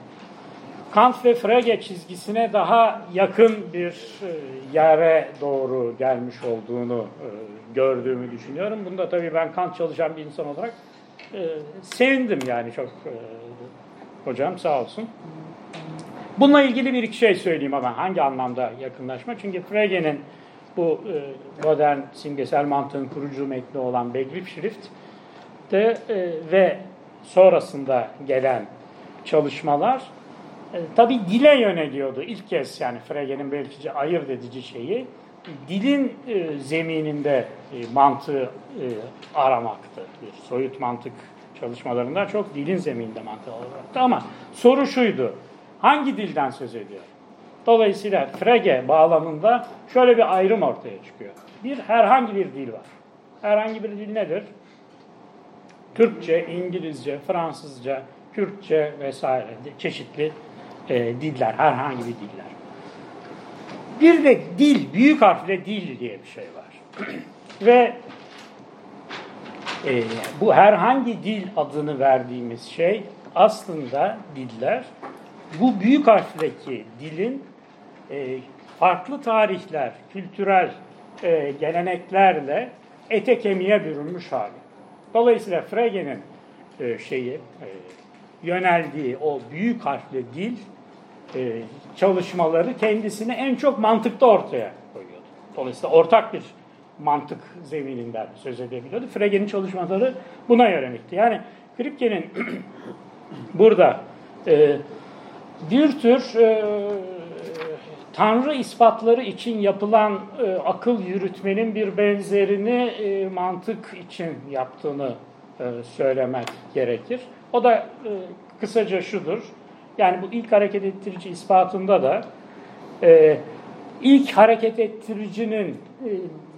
Kant ve Frege çizgisine daha yakın bir e, yere doğru gelmiş olduğunu e, gördüğümü düşünüyorum. Bunda tabii ben Kant çalışan bir insan olarak e, sevindim yani çok e, hocam sağ olsun. Bununla ilgili bir iki şey söyleyeyim ama hangi anlamda yakınlaşma? Çünkü Frege'nin bu e, modern simgesel mantığın kurucu metni olan Begriffschrift de e, ve sonrasında gelen çalışmalar e, tabii dile yöneliyordu. İlk kez yani Frege'nin belki ayırt edici şeyi dilin e, zemininde e, mantığı e, aramaktı. Bir soyut mantık çalışmalarında çok dilin zemininde mantığı aramaktı. Ama soru şuydu. Hangi dilden söz ediyor? Dolayısıyla Frege bağlamında şöyle bir ayrım ortaya çıkıyor. Bir herhangi bir dil var. Herhangi bir dil nedir? Türkçe, İngilizce, Fransızca, Kürtçe vesaire çeşitli e, diller, herhangi bir diller. Bir de dil, büyük harfle dil diye bir şey var. Ve e, bu herhangi dil adını verdiğimiz şey aslında diller bu büyük harfdeki dilin e, farklı tarihler, kültürel e, geleneklerle ete kemiğe bürünmüş hali. Dolayısıyla Frege'nin e, şeyi e, yöneldiği o büyük harfli dil e, çalışmaları kendisini en çok mantıkta ortaya koyuyordu. Dolayısıyla ortak bir mantık zemininden söz edebiliyordu. Frege'nin çalışmaları buna yönelikti. Yani Kripke'nin burada e, bir tür e, tanrı ispatları için yapılan e, akıl yürütmenin bir benzerini e, mantık için yaptığını e, söylemek gerekir. O da e, kısaca şudur. Yani bu ilk hareket ettirici ispatında da e, ilk hareket ettiricinin e,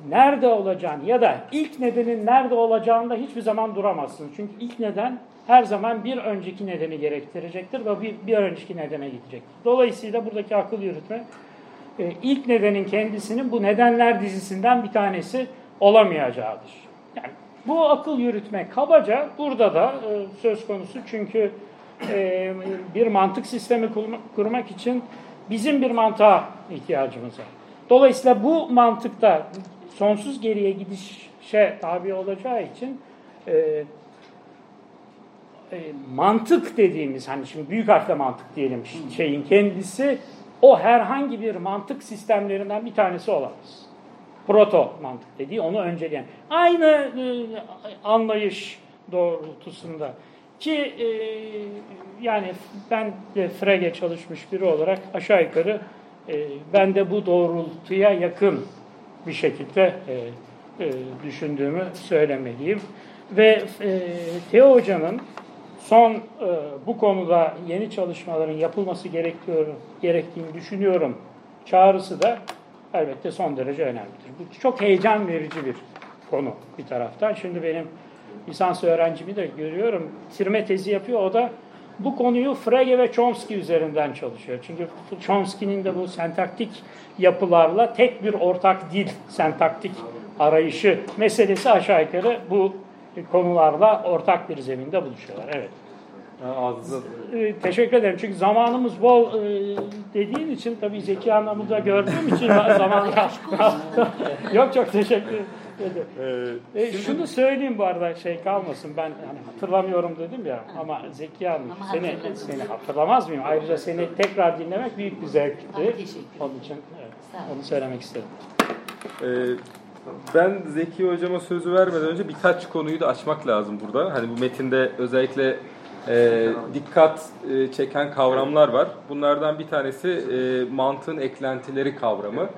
nerede olacağını ya da ilk nedenin nerede olacağında hiçbir zaman duramazsın. Çünkü ilk neden her zaman bir önceki nedeni gerektirecektir ve bir, bir önceki nedene gidecektir. Dolayısıyla buradaki akıl yürütme e, ilk nedenin kendisinin bu nedenler dizisinden bir tanesi olamayacağıdır. Yani bu akıl yürütme kabaca burada da e, söz konusu çünkü e, bir mantık sistemi kurmak, için bizim bir mantığa ihtiyacımız var. Dolayısıyla bu mantıkta sonsuz geriye gidişe tabi olacağı için e, mantık dediğimiz hani şimdi büyük harfle mantık diyelim şeyin kendisi o herhangi bir mantık sistemlerinden bir tanesi olamaz. Proto mantık dediği onu önceleyen. Aynı e, anlayış doğrultusunda ki e, yani ben de Frege çalışmış biri olarak aşağı yukarı e, ben de bu doğrultuya yakın bir şekilde e, e, düşündüğümü söylemeliyim. Ve e, Teo Hoca'nın son e, bu konuda yeni çalışmaların yapılması gerektiğini düşünüyorum çağrısı da elbette son derece önemlidir. Bu çok heyecan verici bir konu bir taraftan. Şimdi benim lisans öğrencimi de görüyorum. Bitirme tezi yapıyor. O da bu konuyu Frege ve Chomsky üzerinden çalışıyor. Çünkü Chomsky'nin de bu sentaktik yapılarla tek bir ortak dil, sentaktik arayışı meselesi aşağı yukarı bu konularla ortak bir zeminde buluşuyorlar. Evet. Ee, teşekkür ederim. Çünkü zamanımız bol e, dediğin için tabii zeki anlamında da gördüğüm için zaman Yok çok teşekkür ederim. Ee, E, şunu söyleyeyim bu arada şey kalmasın ben hani hatırlamıyorum dedim ya ama Zeki Hanım Ama seni, seni hatırlamaz mıyım? Ayrıca seni tekrar dinlemek büyük bir zevkti. Onun için evet, onu söylemek istedim. Ee, Ben Zeki hocama sözü vermeden önce birkaç konuyu da açmak lazım burada. Hani bu metinde özellikle e, dikkat e, çeken kavramlar var. Bunlardan bir tanesi e, mantığın eklentileri kavramı.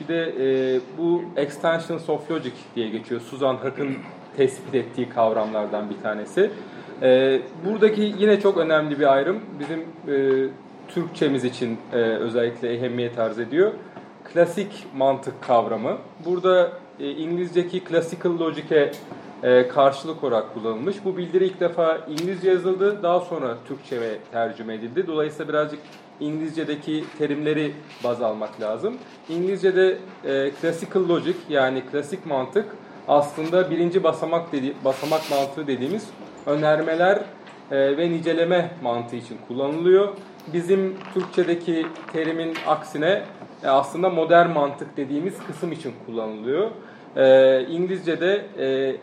Bir de e, bu extensions of logic diye geçiyor. Suzan Hack'ın tespit ettiği kavramlardan bir tanesi. E, buradaki yine çok önemli bir ayrım. Bizim e, Türkçemiz için e, özellikle ehemmiyet arz ediyor. Klasik mantık kavramı. Burada e, İngilizceki classical logic'e e, karşılık olarak kullanılmış. Bu bildiri ilk defa İngilizce yazıldı, daha sonra Türkçe'ye tercüme edildi. Dolayısıyla birazcık İngilizce'deki terimleri baz almak lazım. İngilizce'de e, classical logic yani klasik mantık aslında birinci basamak dedi, basamak mantığı dediğimiz önermeler e, ve niceleme mantığı için kullanılıyor. Bizim Türkçedeki terimin aksine e, aslında modern mantık dediğimiz kısım için kullanılıyor. E, İngilizce'de e,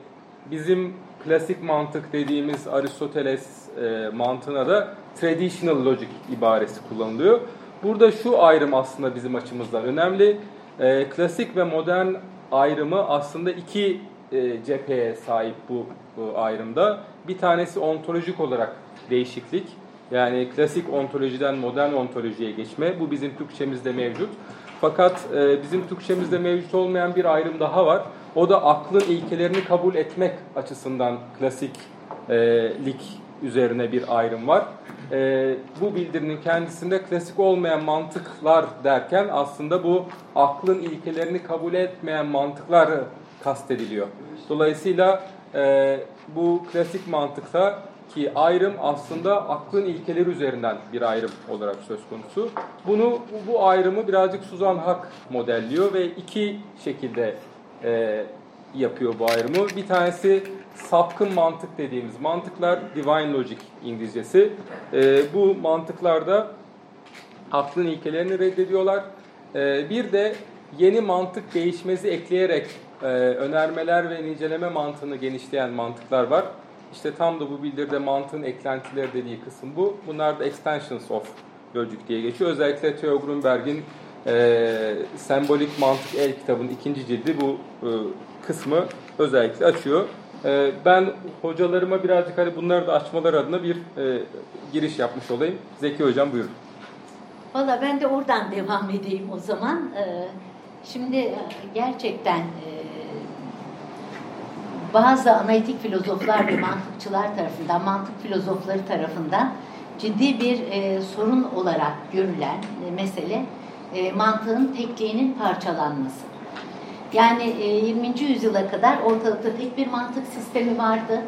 bizim klasik mantık dediğimiz Aristoteles e, mantığına da traditional logic ibaresi kullanılıyor. Burada şu ayrım aslında bizim açımızdan önemli. E, klasik ve modern ayrımı aslında iki e, cepheye sahip bu, bu ayrımda. Bir tanesi ontolojik olarak değişiklik. Yani klasik ontolojiden modern ontolojiye geçme. Bu bizim Türkçemizde mevcut. Fakat e, bizim Türkçemizde mevcut olmayan bir ayrım daha var. O da aklın ilkelerini kabul etmek açısından klasiklik üzerine bir ayrım var. E, bu bildirinin kendisinde klasik olmayan mantıklar derken aslında bu aklın ilkelerini kabul etmeyen mantıklar kastediliyor. Dolayısıyla e, bu klasik mantıkta ki ayrım aslında aklın ilkeleri üzerinden bir ayrım olarak söz konusu. Bunu bu ayrımı birazcık Suzan Hak modelliyor ve iki şekilde e, yapıyor bu ayrımı. Bir tanesi sapkın mantık dediğimiz mantıklar, divine logic İngilizcesi. E, bu mantıklarda aklın ilkelerini reddediyorlar. E, bir de yeni mantık değişmezi ekleyerek e, önermeler ve niceleme mantığını genişleyen mantıklar var. İşte tam da bu bildiride mantığın eklentileri dediği kısım bu. Bunlar da extensions of logic diye geçiyor. Özellikle Theo Grunberg'in e, Sembolik Mantık El kitabının ikinci cildi bu e, kısmı özellikle açıyor. E, ben hocalarıma birazcık hani bunları da açmalar adına bir e, giriş yapmış olayım. Zeki Hocam buyurun. Valla ben de oradan devam edeyim o zaman. Ee, şimdi e, gerçekten e, bazı analitik filozoflar ve mantıkçılar tarafından, mantık filozofları tarafından ciddi bir e, sorun olarak görülen e, mesele e, mantığın tekliğinin parçalanması. Yani e, 20. yüzyıla kadar ortalıkta tek bir mantık sistemi vardı.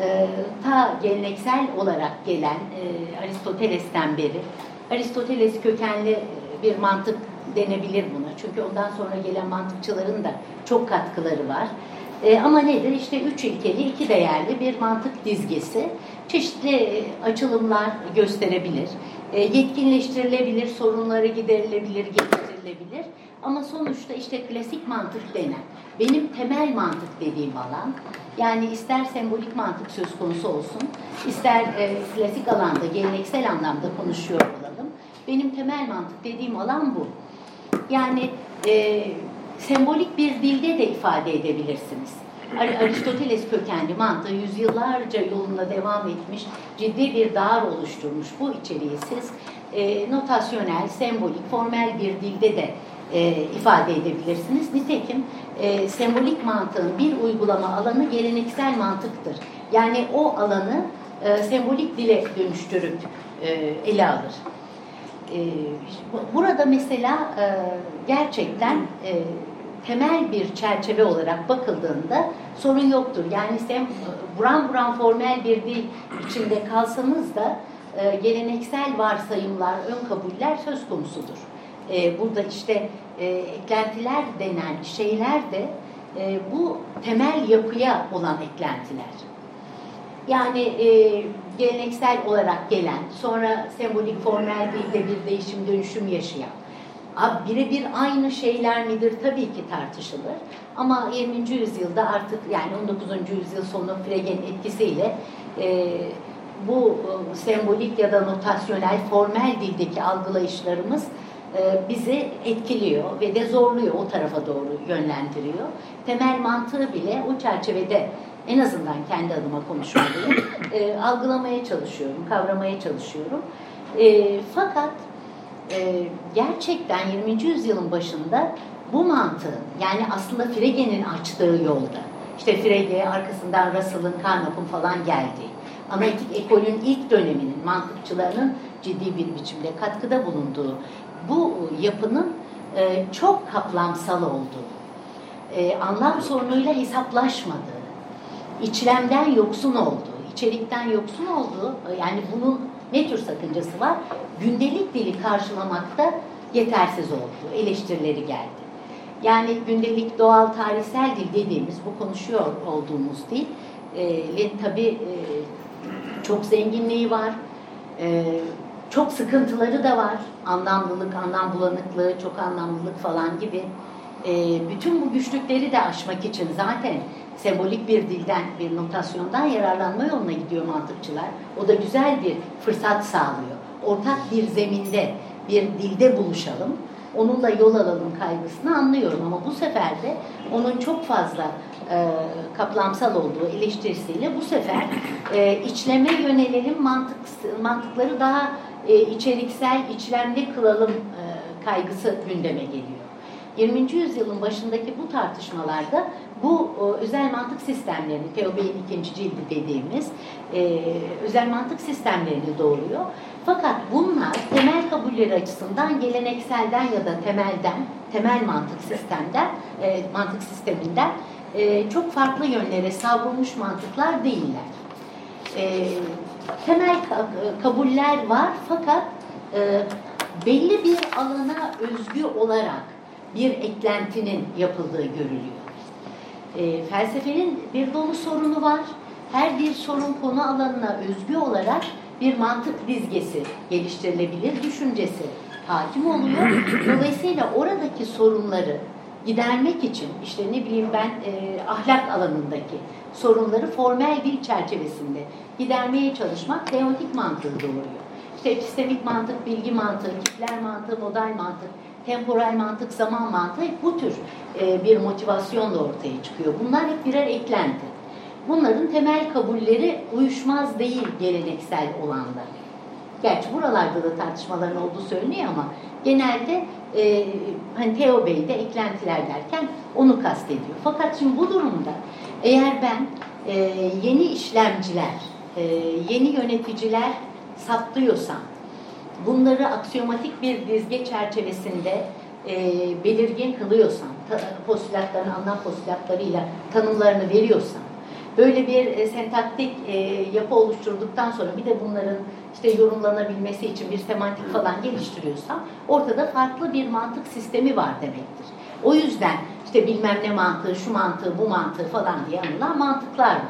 E, ta geleneksel olarak gelen e, Aristoteles'ten beri, Aristoteles kökenli bir mantık denebilir buna. Çünkü ondan sonra gelen mantıkçıların da çok katkıları var. E, ama nedir? İşte üç ilkeli, iki değerli bir mantık dizgesi. Çeşitli e, açılımlar gösterebilir. E, yetkinleştirilebilir, sorunları giderilebilir, geliştirilebilir. Ama sonuçta işte klasik mantık denen, benim temel mantık dediğim alan, yani ister sembolik mantık söz konusu olsun, ister e, klasik alanda, geleneksel anlamda konuşuyor olalım. Benim temel mantık dediğim alan bu. Yani e, sembolik bir dilde de ifade edebilirsiniz. Aristoteles kökenli mantığı yüzyıllarca yoluna devam etmiş, ciddi bir dağar oluşturmuş bu içeriği siz e, notasyonel, sembolik, formel bir dilde de e, ifade edebilirsiniz. Nitekim e, sembolik mantığın bir uygulama alanı geleneksel mantıktır. Yani o alanı e, sembolik dile dönüştürüp e, ele alır. E, burada mesela e, gerçekten e, temel bir çerçeve olarak bakıldığında sorun yoktur. Yani sen buran buran formel bir dil içinde kalsanız da e, geleneksel varsayımlar, ön kabuller söz konusudur. E, burada işte eklentiler denen şeyler de bu temel yapıya olan eklentiler. Yani e, geleneksel olarak gelen, sonra sembolik formel dilde bir değişim dönüşüm yaşayan, birebir aynı şeyler midir tabii ki tartışılır. Ama 20. yüzyılda artık yani 19. yüzyıl sonu Frege'nin etkisiyle e, bu e, sembolik ya da notasyonel formel dildeki algılayışlarımız e, bizi etkiliyor ve de zorluyor, o tarafa doğru yönlendiriyor. Temel mantığı bile o çerçevede en azından kendi adıma konuşmalıyım, e, algılamaya çalışıyorum, kavramaya çalışıyorum. E, fakat e, gerçekten 20. yüzyılın başında bu mantığın, yani aslında Frege'nin açtığı yolda, işte Frege arkasından Russell'ın, Carnap'ın falan geldiği, analitik ekolün ilk döneminin mantıkçılarının ciddi bir biçimde katkıda bulunduğu bu yapının e, çok kaplamsal olduğu, e, anlam sorunuyla hesaplaşmadığı, içlemden yoksun olduğu, içerikten yoksun olduğu, yani bunun ne tür sakıncası var? Gündelik dili karşılamakta yetersiz olduğu eleştirileri geldi. Yani gündelik doğal tarihsel dil dediğimiz bu konuşuyor olduğumuz dil e, tabii e, çok zenginliği var. E, çok sıkıntıları da var. Anlamlılık, anlam bulanıklığı, çok anlamlılık falan gibi. E, bütün bu güçlükleri de aşmak için zaten sembolik bir dilden, bir notasyondan yararlanma yoluna gidiyor mantıkçılar. O da güzel bir fırsat sağlıyor. Ortak bir zeminde, bir dilde buluşalım. Onunla yol alalım kaygısını anlıyorum ama bu sefer de onun çok fazla e, kaplamsal olduğu eleştirisiyle bu sefer e, içleme yönelelim mantık mantıkları daha e, içeriksel, içlemli kılalım e, kaygısı gündeme geliyor. 20. yüzyılın başındaki bu tartışmalarda bu e, özel mantık sistemlerini, Theo Bey'in ikinci cildi dediğimiz e, özel mantık sistemlerini doğuruyor. Fakat bunlar temel kabulleri açısından gelenekselden ya da temelden, temel mantık sistemden, e, mantık sisteminden e, çok farklı yönlere savrulmuş mantıklar değiller. E, temel kabuller var fakat e, belli bir alana özgü olarak bir eklentinin yapıldığı görülüyor. E, felsefenin bir dolu sorunu var. Her bir sorun konu alanına özgü olarak bir mantık dizgesi geliştirilebilir düşüncesi hakim oluyor. Dolayısıyla oradaki sorunları gidermek için işte ne bileyim ben e, ahlak alanındaki sorunları formel bir çerçevesinde gidermeye çalışmak teotik mantığı doğuruyor. İşte epistemik mantık, bilgi mantığı, kitler mantığı, modal mantık, temporal mantık, zaman mantığı bu tür e, bir motivasyonla ortaya çıkıyor. Bunlar hep birer eklenti. Bunların temel kabulleri uyuşmaz değil geleneksel olanlar. Gerçi buralarda da tartışmaların olduğu söyleniyor ama genelde e, hani Theo Bey de eklentiler derken onu kastediyor. Fakat şimdi bu durumda eğer ben e, yeni işlemciler, e, yeni yöneticiler saptıyorsam, bunları aksiyomatik bir dizge çerçevesinde e, belirgin kılıyorsam, postülatların anlam postülatlarıyla tanımlarını veriyorsam, böyle bir e, sentaktik e, yapı oluşturduktan sonra bir de bunların işte yorumlanabilmesi için bir semantik falan geliştiriyorsam ortada farklı bir mantık sistemi var demektir. O yüzden işte bilmem ne mantığı, şu mantığı, bu mantığı falan diye anılan mantıklar var.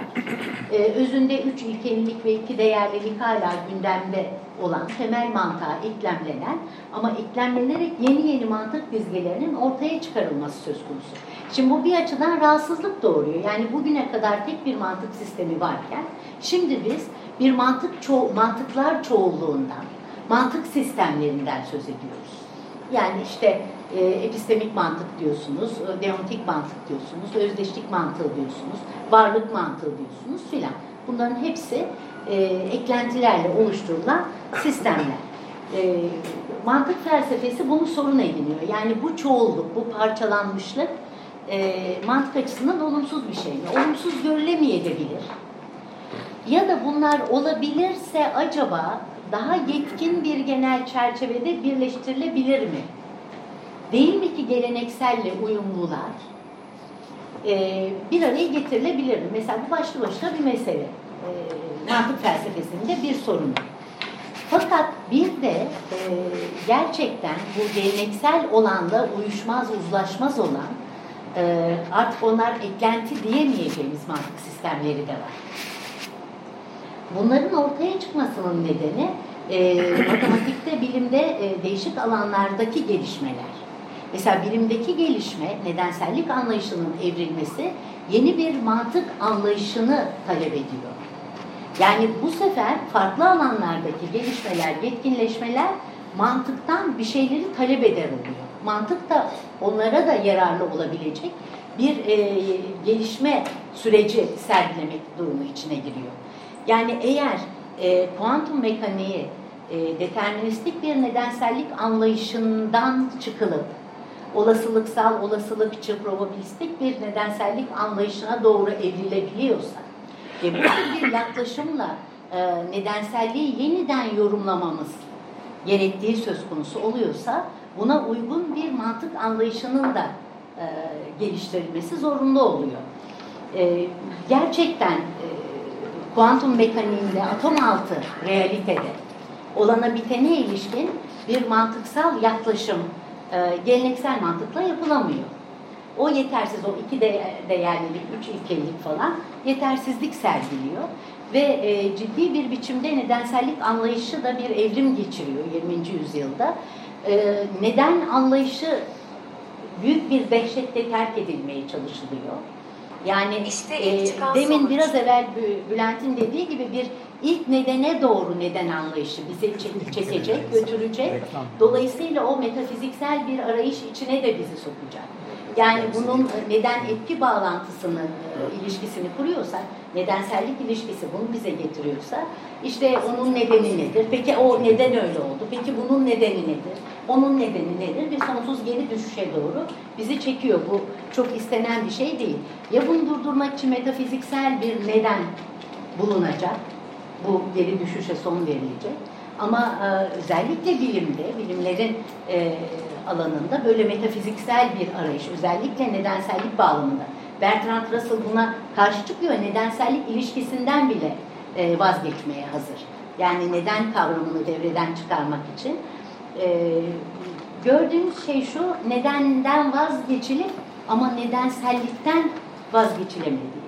Ee, özünde üç ilkelilik ve iki değerlilik hala gündemde olan temel mantığa eklemlenen ama eklemlenerek yeni yeni mantık dizgelerinin ortaya çıkarılması söz konusu. Şimdi bu bir açıdan rahatsızlık doğuruyor. Yani bugüne kadar tek bir mantık sistemi varken şimdi biz bir mantık ço mantıklar çoğulluğundan, mantık sistemlerinden söz ediyoruz. Yani işte e, epistemik mantık diyorsunuz, e, deontik mantık diyorsunuz, özdeşlik mantığı diyorsunuz, varlık mantığı diyorsunuz filan. Bunların hepsi e, eklentilerle oluşturulan sistemler. E, mantık felsefesi bunu sorun ediniyor. Yani bu çoğulluk, bu parçalanmışlık e, mantık açısından olumsuz bir şey mi? Olumsuz görülemeyebilir. Ya da bunlar olabilirse acaba daha yetkin bir genel çerçevede birleştirilebilir mi? Değil mi ki gelenekselle uyumlular e, bir araya getirilebilir mi? Mesela bu başlı başına bir mesele. E, mantık felsefesinde bir sorun. Fakat bir de e, gerçekten bu geleneksel olanla uyuşmaz, uzlaşmaz olan e, artık onlar eklenti diyemeyeceğimiz mantık sistemleri de var. Bunların ortaya çıkmasının nedeni e, matematikte, bilimde e, değişik alanlardaki gelişmeler. Mesela bilimdeki gelişme, nedensellik anlayışının evrilmesi yeni bir mantık anlayışını talep ediyor. Yani bu sefer farklı alanlardaki gelişmeler, yetkinleşmeler mantıktan bir şeyleri talep eder oluyor. Mantık da onlara da yararlı olabilecek bir e, gelişme süreci sergilemek durumu içine giriyor. Yani eğer e, kuantum mekaniği e, deterministik bir nedensellik anlayışından çıkılıp olasılıksal, olasılıkçı, probabilistik bir nedensellik anlayışına doğru evrilebiliyorsa ve bu bir yaklaşımla e, nedenselliği yeniden yorumlamamız gerektiği söz konusu oluyorsa buna uygun bir mantık anlayışının da e, geliştirilmesi zorunlu oluyor. E, gerçekten e, kuantum mekaniğinde atom altı realitede olana bitene ilişkin bir mantıksal yaklaşım e, geleneksel mantıkla yapılamıyor. O yetersiz, o iki de, değerlilik, üç ilkelik falan yetersizlik sergiliyor. Ve e, ciddi bir biçimde nedensellik anlayışı da bir evrim geçiriyor 20. yüzyılda. E, neden anlayışı büyük bir dehşette terk edilmeye çalışılıyor. Yani İşte e, demin sonuç. biraz evvel Bü- Bülent'in dediği gibi bir ilk nedene doğru neden anlayışı bizi çek- çekecek, götürecek. Dolayısıyla o metafiziksel bir arayış içine de bizi sokacak. Yani bunun neden etki bağlantısını, e, ilişkisini kuruyorsak, nedensellik ilişkisi bunu bize getiriyorsa, işte onun nedeni nedir? Peki o neden öyle oldu? Peki bunun nedeni nedir? Onun nedeni nedir? Bir sonsuz geri düşüşe doğru bizi çekiyor. Bu çok istenen bir şey değil. Ya bunu durdurmak için metafiziksel bir neden bulunacak, bu geri düşüşe son verilecek. Ama e, özellikle bilimde, bilimlerin e, alanında böyle metafiziksel bir arayış, özellikle nedensellik bağlamında. Bertrand Russell buna karşı çıkıyor, nedensellik ilişkisinden bile e, vazgeçmeye hazır. Yani neden kavramını devreden çıkarmak için. E, gördüğümüz şey şu, nedenden vazgeçilip ama nedensellikten vazgeçilemediği.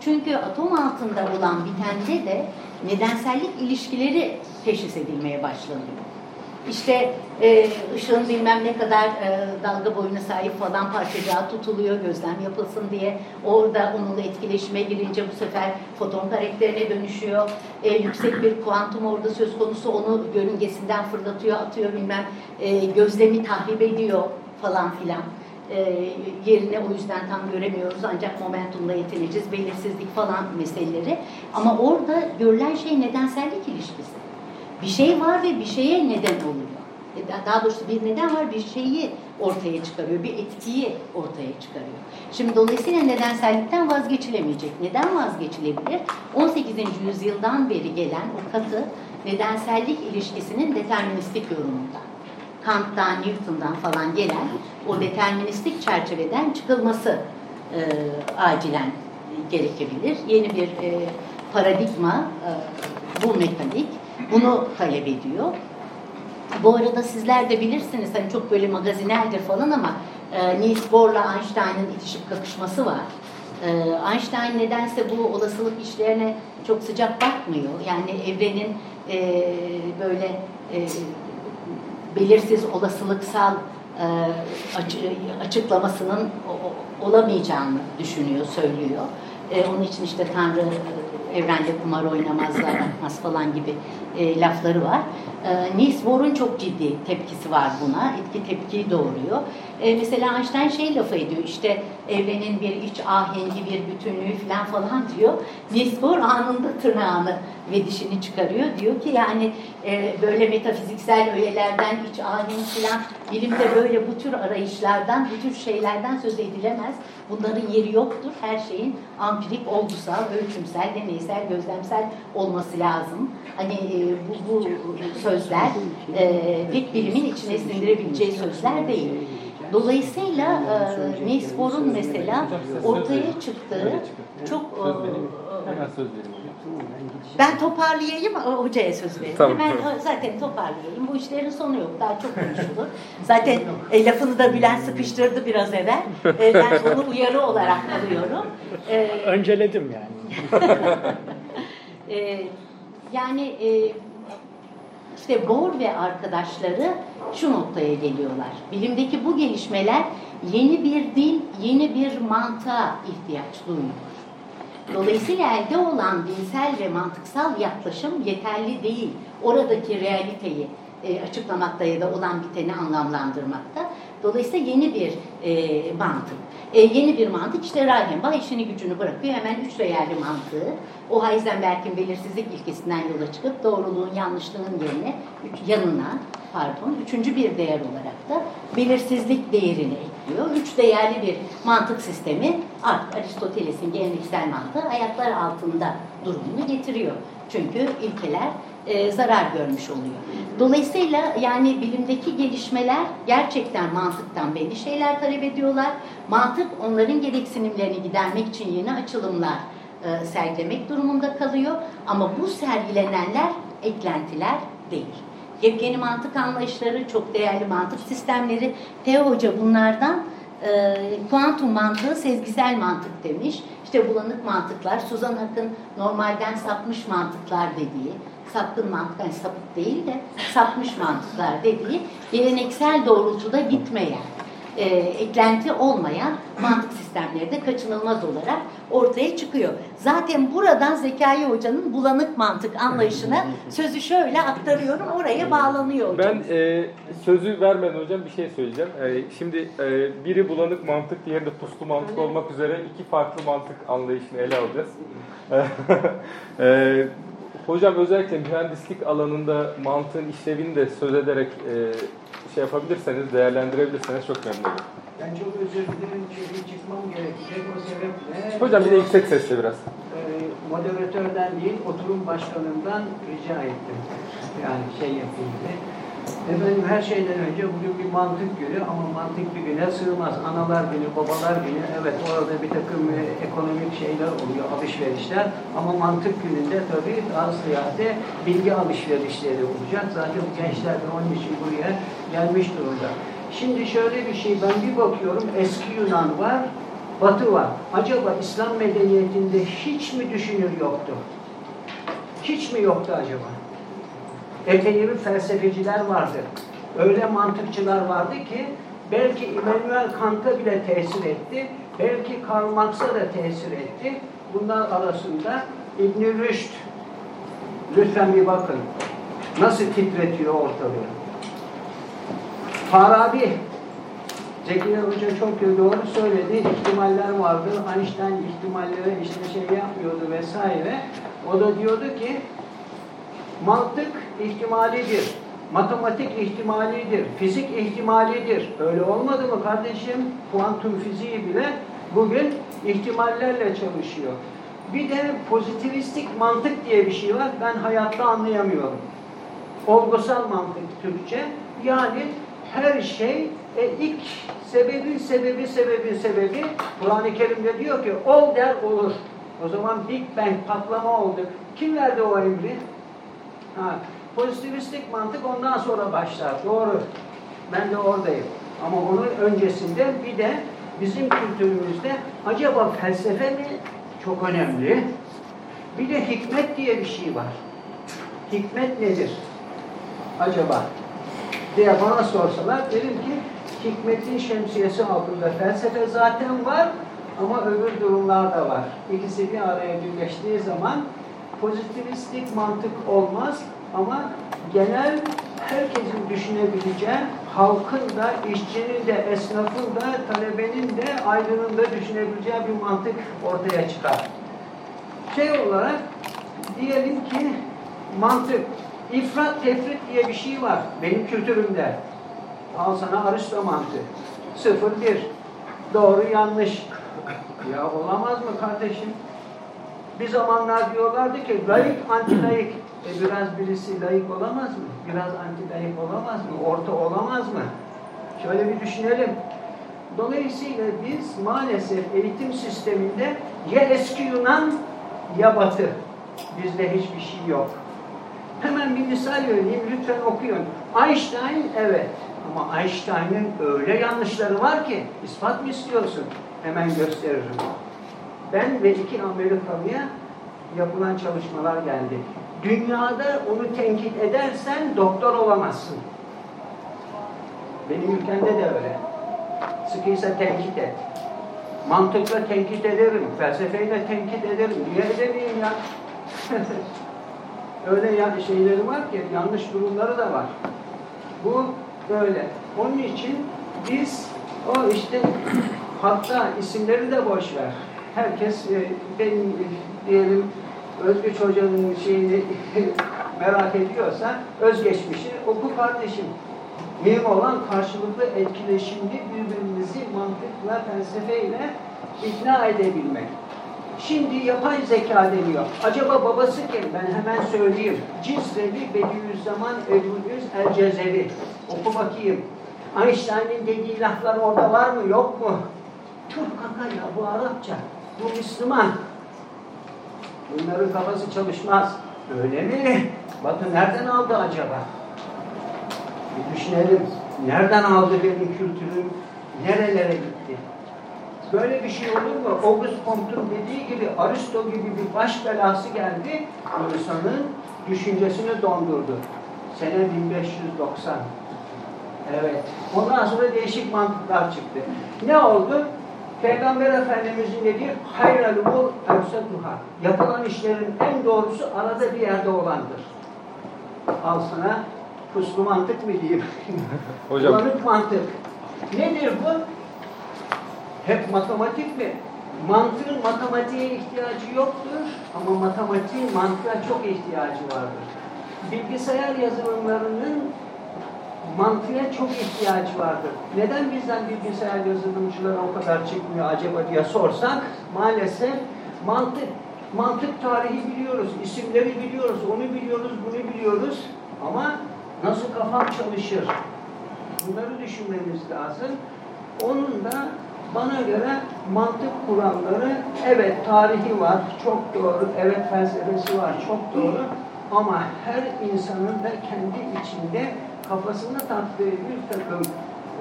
Çünkü atom altında olan bitende de nedensellik ilişkileri teşhis edilmeye başlanıyor. İşte e, ışığın bilmem ne kadar e, dalga boyuna sahip falan parçacığa tutuluyor gözlem yapılsın diye. Orada onunla etkileşime girince bu sefer foton karakterine dönüşüyor. E, yüksek bir kuantum orada söz konusu onu yörüngesinden fırlatıyor, atıyor bilmem. E, gözlemi tahrip ediyor falan filan. E, yerine o yüzden tam göremiyoruz ancak momentumla yetineceğiz, belirsizlik falan meseleleri. Ama orada görülen şey nedensellik ilişkisi. Bir şey var ve bir şeye neden oluyor. E, Daha doğrusu bir neden var, bir şeyi ortaya çıkarıyor, bir etkiyi ortaya çıkarıyor. Şimdi dolayısıyla nedensellikten vazgeçilemeyecek. Neden vazgeçilebilir? 18. yüzyıldan beri gelen o katı nedensellik ilişkisinin deterministik yorumundan. Kant'tan, Newton'dan falan gelen o deterministik çerçeveden çıkılması e, acilen gerekebilir. Yeni bir e, paradigma e, bu mekanik bunu talep ediyor. Bu arada sizler de bilirsiniz hani çok böyle magazineldir falan ama e, Niels Bohr'la Einstein'ın itişip kakışması var. E, Einstein nedense bu olasılık işlerine çok sıcak bakmıyor. Yani evrenin e, böyle e, belirsiz olasılıksal e, açı- açıklamasının olamayacağını düşünüyor, söylüyor. E, onun için işte Tanrı evrende kumar oynamaz, zar atmaz falan gibi e, lafları var. E, Niels Bohr'un çok ciddi tepkisi var buna. Etki tepkiyi doğuruyor. E, mesela Einstein şey lafı ediyor işte evrenin bir iç ahengi, bir bütünlüğü falan falan diyor. Niels Bohr anında tırnağını ve dişini çıkarıyor. Diyor ki yani e, böyle metafiziksel öğelerden, iç ahenk falan bilimde böyle bu tür arayışlardan, bu tür şeylerden söz edilemez. Bunların yeri yoktur. Her şeyin ampirik, olgusal, ölçümsel, deneysel, gözlemsel olması lazım. Hani e, bu, bu sözler e, pek bilimin içine sindirebileceği sözler değil. Dolayısıyla e, Niels Bohr'un mesela ortaya çıktığı çok e, ben toparlayayım, o- hocaya söz verin. Tamam, tamam. o- zaten toparlayayım. Bu işlerin sonu yok. Daha çok konuşulur. Zaten e, lafını da Bülent sıkıştırdı biraz evvel. E, ben onu uyarı olarak alıyorum. E, Önceledim yani. e, yani e, işte Bohr ve arkadaşları şu noktaya geliyorlar. Bilimdeki bu gelişmeler yeni bir dil, yeni bir mantığa ihtiyaç duyuyor. Dolayısıyla elde olan dilsel ve mantıksal yaklaşım yeterli değil. Oradaki realiteyi e, açıklamakta ya da olan biteni anlamlandırmakta. Dolayısıyla yeni bir e, mantık. E, yeni bir mantık işte Reichenbach işini gücünü bırakıyor. Hemen üç değerli mantığı. O Heisenberg'in belirsizlik ilkesinden yola çıkıp doğruluğun yanlışlığın yerine yanına pardon üçüncü bir değer olarak da belirsizlik değerini ekliyor. Üç değerli bir mantık sistemi artık Aristoteles'in geleneksel mantığı ayaklar altında durumunu getiriyor. Çünkü ilkeler e, zarar görmüş oluyor. Dolayısıyla yani bilimdeki gelişmeler gerçekten mantıktan belli şeyler talep ediyorlar. Mantık onların gereksinimlerini gidermek için yeni açılımlar e, sergilemek durumunda kalıyor. Ama bu sergilenenler eklentiler değil. Yepyeni mantık anlayışları, çok değerli mantık sistemleri. Teo Hoca bunlardan e, kuantum mantığı sezgisel mantık demiş. İşte bulanık mantıklar, Suzan Akın normalden sapmış mantıklar dediği, sapkın mantık, yani sapık değil de sapmış mantıklar dediği geleneksel doğrultuda gitmeyen, e, eklenti olmayan mantık sistemleri de kaçınılmaz olarak ortaya çıkıyor. Zaten buradan Zekai Hoca'nın bulanık mantık anlayışına sözü şöyle aktarıyorum, oraya bağlanıyor hocam. Ben e, sözü vermeden hocam bir şey söyleyeceğim. E, şimdi e, biri bulanık mantık, diğeri de puslu mantık olmak üzere iki farklı mantık anlayışını ele alacağız. e, hocam özellikle mühendislik alanında mantığın işlevini de söz ederek e, şey yapabilirseniz, değerlendirebilirseniz çok memnun olurum. Ben çok özür dilerim çünkü çıkmam gerekecek o sebeple. Hocam bir de yüksek sesle biraz. e, moderatörden değil, oturum başkanından rica ettim. Yani şey yapayım diye. Efendim her şeyden önce bugün bir mantık günü ama mantık bir güne sığmaz. Analar günü, babalar günü, evet orada bir takım e, ekonomik şeyler oluyor, alışverişler. Ama mantık gününde tabii daha ziyade bilgi alışverişleri olacak. Zaten gençler de onun için buraya gelmiş durumda. Şimdi şöyle bir şey, ben bir bakıyorum eski Yunan var, Batı var. Acaba İslam medeniyetinde hiç mi düşünür yoktu? Hiç mi yoktu acaba? Bir felsefeciler vardı. Öyle mantıkçılar vardı ki belki Immanuel Kant'a bile tesir etti. Belki Karl Marx'a da tesir etti. Bunlar arasında İbn Rüşd. Lütfen bir bakın. Nasıl titretiyor ortalığı. Farabi Zekeriya Hoca çok doğru söyledi. İhtimaller vardı. Einstein ihtimalleri işte şey yapmıyordu vesaire. O da diyordu ki mantık ihtimalidir. Matematik ihtimalidir. Fizik ihtimalidir. Öyle olmadı mı kardeşim? Kuantum fiziği bile bugün ihtimallerle çalışıyor. Bir de pozitivistik mantık diye bir şey var. Ben hayatta anlayamıyorum. Olgusal mantık Türkçe. Yani her şey e, ilk sebebin sebebi sebebin sebebi Kur'an-ı Kerim'de diyor ki ol der olur. O zaman Big Bang patlama oldu. Kim verdi o emri? Ha, pozitivistik mantık ondan sonra başlar. Doğru. Ben de oradayım. Ama onun öncesinde bir de bizim kültürümüzde acaba felsefe mi çok önemli? Bir de hikmet diye bir şey var. Hikmet nedir? Acaba? diye bana sorsalar derim ki hikmetin şemsiyesi altında felsefe zaten var ama öbür durumlar da var. İkisi bir araya birleştiği zaman pozitivistik mantık olmaz ama genel herkesin düşünebileceği, halkın da, işçinin de, esnafın da, talebenin de, aydının da düşünebileceği bir mantık ortaya çıkar. Şey olarak diyelim ki mantık, ifrat tefrit diye bir şey var benim kültürümde. Al sana Aristo mantığı. Sıfır bir. Doğru yanlış. Ya olamaz mı kardeşim? Bir zamanlar diyorlardı ki layık anti layık. E biraz birisi layık olamaz mı? Biraz anti layık olamaz mı? Orta olamaz mı? Şöyle bir düşünelim. Dolayısıyla biz maalesef eğitim sisteminde ya eski Yunan ya Batı. Bizde hiçbir şey yok. Hemen bir misal vereyim, lütfen okuyun. Einstein, evet. Ama Einstein'ın öyle yanlışları var ki, ispat mı istiyorsun? Hemen gösteririm. Ben ve iki Amerikalıya yapılan çalışmalar geldi. Dünyada onu tenkit edersen doktor olamazsın. Benim ülkemde de öyle. Sıkıysa tenkit et. Mantıkla tenkit ederim, felsefeyle tenkit ederim. Niye edemeyim ya? öyle yani şeyleri var ki yanlış durumları da var. Bu böyle. Onun için biz o işte hatta isimleri de boş ver. Herkes e, benim e, diyelim Özgeç Hoca'nın şeyini merak ediyorsa özgeçmişi oku kardeşim. Mühim olan karşılıklı etkileşimli birbirimizi mantıkla, felsefeyle ikna edebilmek. Şimdi yapay zeka deniyor. Acaba babası kim? Ben hemen söyleyeyim. Cizreli Bediüzzaman Ebu'l-Yüz El-Cezevi. Oku bakayım. Einstein'in dediği laflar orada var mı yok mu? Türk kaka ya bu Arapça. Bu Müslüman. Bunların kafası çalışmaz. Öyle mi? Batı nereden aldı acaba? Bir düşünelim. Nereden aldı benim kültürüm? Nerelere gitti? Böyle bir şey olur mu? Auguste Comte'un dediği gibi Aristo gibi bir baş belası geldi. İnsanın düşüncesini dondurdu. Sene 1590. Evet. Ondan sonra değişik mantıklar çıktı. Ne oldu? Peygamber Efendimizin dediği hayral umur evsetuha. Yapılan işlerin en doğrusu arada bir yerde olandır. Al sana puslu mantık mı diyeyim? Hocam. Bulanık mantık. Nedir bu? Hep matematik mi? Mantığın matematiğe ihtiyacı yoktur ama matematiğin mantığa çok ihtiyacı vardır. Bilgisayar yazılımlarının mantığa çok ihtiyacı vardır. Neden bizden bilgisayar yazılımcıları o kadar çıkmıyor acaba diye sorsak maalesef mantık mantık tarihi biliyoruz, isimleri biliyoruz, onu biliyoruz, bunu biliyoruz ama nasıl kafam çalışır? Bunları düşünmemiz lazım. Onun da bana göre mantık kuramları evet tarihi var, çok doğru, evet felsefesi var, çok doğru ama her insanın da kendi içinde kafasına taktığı bir takım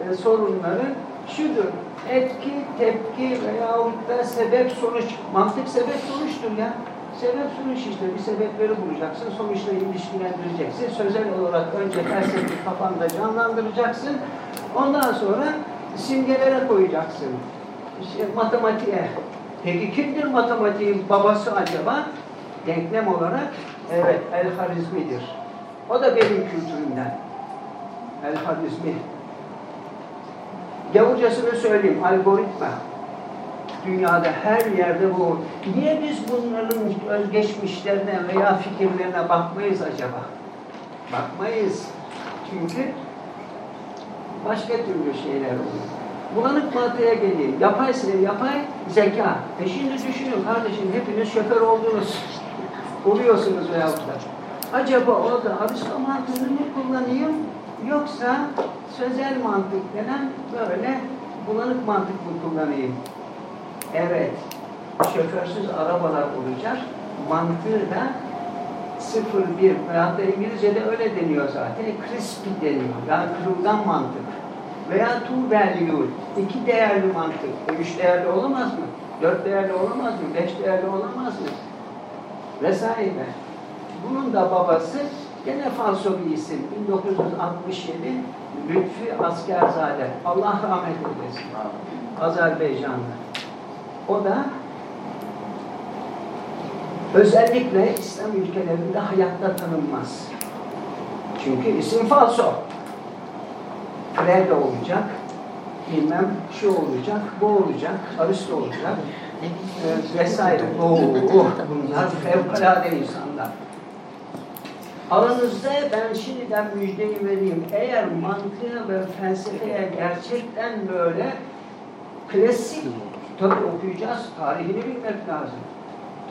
e, sorunları şudur. Etki, tepki veyahut da sebep sonuç. Mantık sebep sonuçtur ya. Sebep sonuç işte. Bir sebepleri bulacaksın. Sonuçla ilişkilendireceksin. Sözel olarak önce felsefi kafanda canlandıracaksın. Ondan sonra simgelere koyacaksın. İşte matematiğe. Peki kimdir matematiğin babası acaba? Denklem olarak evet El-Harizmi'dir. O da benim kültürümden. El-Harizmi. Gavurcasını söyleyeyim, algoritma. Dünyada her yerde bu. Niye biz bunların özgeçmişlerine veya fikirlerine bakmayız acaba? Bakmayız. Çünkü başka türlü şeyler oluyor. Bulanık maddeye geleyim. Yapay sinir, yapay zeka. E şimdi düşünün kardeşim hepiniz şoför oldunuz. Oluyorsunuz veyahut da. Acaba orada Aristo mantığını mı kullanayım yoksa sözel mantık denen böyle bulanık mantık mı kullanayım? Evet. Şoförsüz arabalar olacak. Mantığı da 0-1 veyahut da İngilizce'de öyle deniyor zaten. Crispy deniyor. Yani kırılgan mantık. Veya two value, iki değerli mantık. E, üç değerli olamaz mı? Dört değerli olamaz mı? Beş değerli olamaz mı? Vesaire. Bunun da babası gene falso bir isim. 1967 Lütfi Askerzade. Allah rahmet eylesin. Azerbaycanlı. O da özellikle İslam ülkelerinde hayatta tanınmaz. Çünkü isim falso. Krede olacak, bilmem şu olacak, bu olacak, Aristo olacak e, vesaire. Oo, oh, bunlar fevkalade insanlar. Aranızda ben şimdiden müjdeyi vereyim. Eğer mantığa ve felsefeye gerçekten böyle klasik tabi okuyacağız, tarihini bilmek lazım.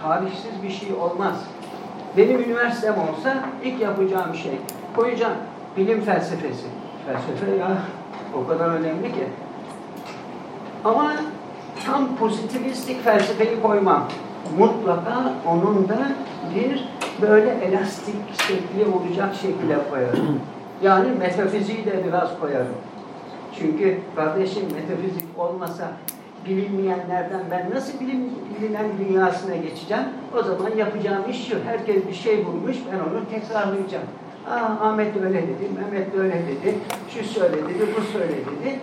Tarihsiz bir şey olmaz. Benim üniversitem olsa ilk yapacağım şey, koyacağım bilim felsefesi. Felsefe ya o kadar önemli ki. Ama tam pozitivistik felsefeyi koymam. Mutlaka onun da bir böyle elastik şekli olacak şekilde koyarım. Yani metafiziği de biraz koyarım. Çünkü kardeşim metafizik olmasa bilinmeyenlerden ben nasıl bilim, bilinen dünyasına geçeceğim? O zaman yapacağım iş şu. Herkes bir şey bulmuş, ben onu tekrarlayacağım. Aa, Ahmet öyle dedi, Mehmet de öyle dedi, şu söyledi, dedi, bu söyledi dedi.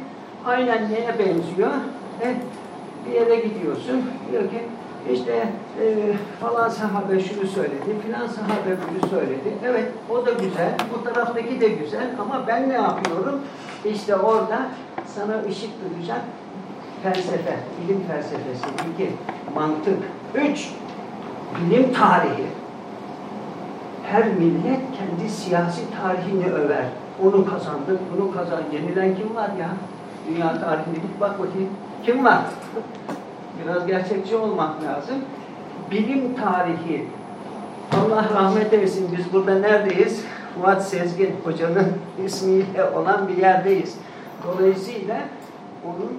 Aynen neye benziyor? E, bir yere gidiyorsun, diyor ki İşte e, falan sahabe şunu söyledi, filan sahabe bunu söyledi. Evet o da güzel, bu taraftaki de güzel ama ben ne yapıyorum? İşte orada sana ışık tutacak felsefe, bilim felsefesi, iki, mantık, üç, bilim tarihi. Her millet kendi siyasi tarihini över. Onu kazandık, bunu kazan. Yenilen kim var ya? Dünya tarihinde git bak bakayım. Kim var? Biraz gerçekçi olmak lazım. Bilim tarihi. Allah rahmet eylesin. Biz burada neredeyiz? Fuat Sezgin hocanın ismiyle olan bir yerdeyiz. Dolayısıyla onun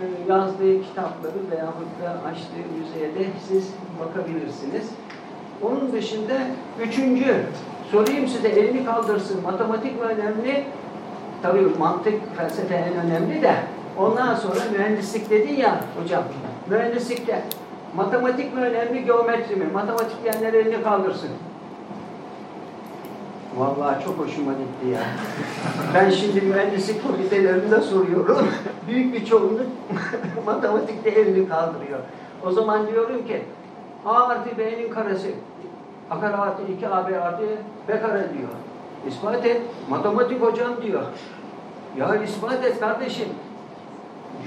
e, yazdığı kitapları veyahut da açtığı müzeye de siz bakabilirsiniz. Onun dışında üçüncü, sorayım size elini kaldırsın. Matematik mi önemli? Tabii mantık, felsefe en önemli de. Ondan sonra mühendislik dedi ya hocam. Mühendislikte matematik mi önemli, geometri mi? Matematikyenler elini kaldırsın. Vallahi çok hoşuma gitti ya. Ben şimdi mühendislik fakültelerinde soruyorum. Büyük bir çoğunluk matematikte elini kaldırıyor. O zaman diyorum ki A artı B'nin karesi. A kare artı 2 AB artı B kare diyor. İspat et. Matematik hocam diyor. Ya ispat et kardeşim.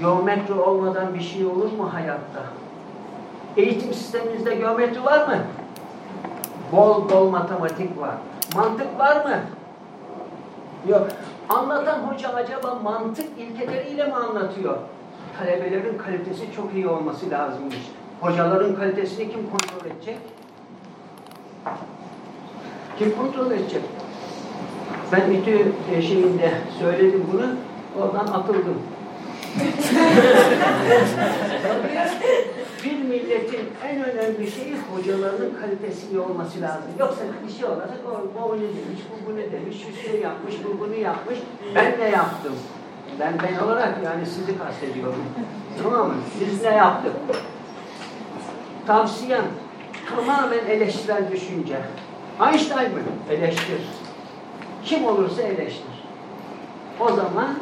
Geometri olmadan bir şey olur mu hayatta? Eğitim sisteminizde geometri var mı? Bol bol matematik var. Mantık var mı? Yok. Anlatan hoca acaba mantık ilkeleriyle mi anlatıyor? Talebelerin kalitesi çok iyi olması lazımmış. Hocaların kalitesini kim kontrol edecek? Kim kontrol edecek? Ben İTÜ şeyinde söyledim bunu, oradan atıldım. Bir milletin en önemli şeyi hocalarının kalitesi iyi olması lazım. Yoksa şey olarak o, o ne demiş, bu bu ne demiş, şu şey yapmış, bu bunu yapmış. Ben ne yaptım? Ben ben olarak yani sizi kastediyorum. Tamam mı? Biz ne yaptık? Tavsiyem tamamen eleştirel düşünce. Einstein mı? Eleştir. Kim olursa eleştir. O zaman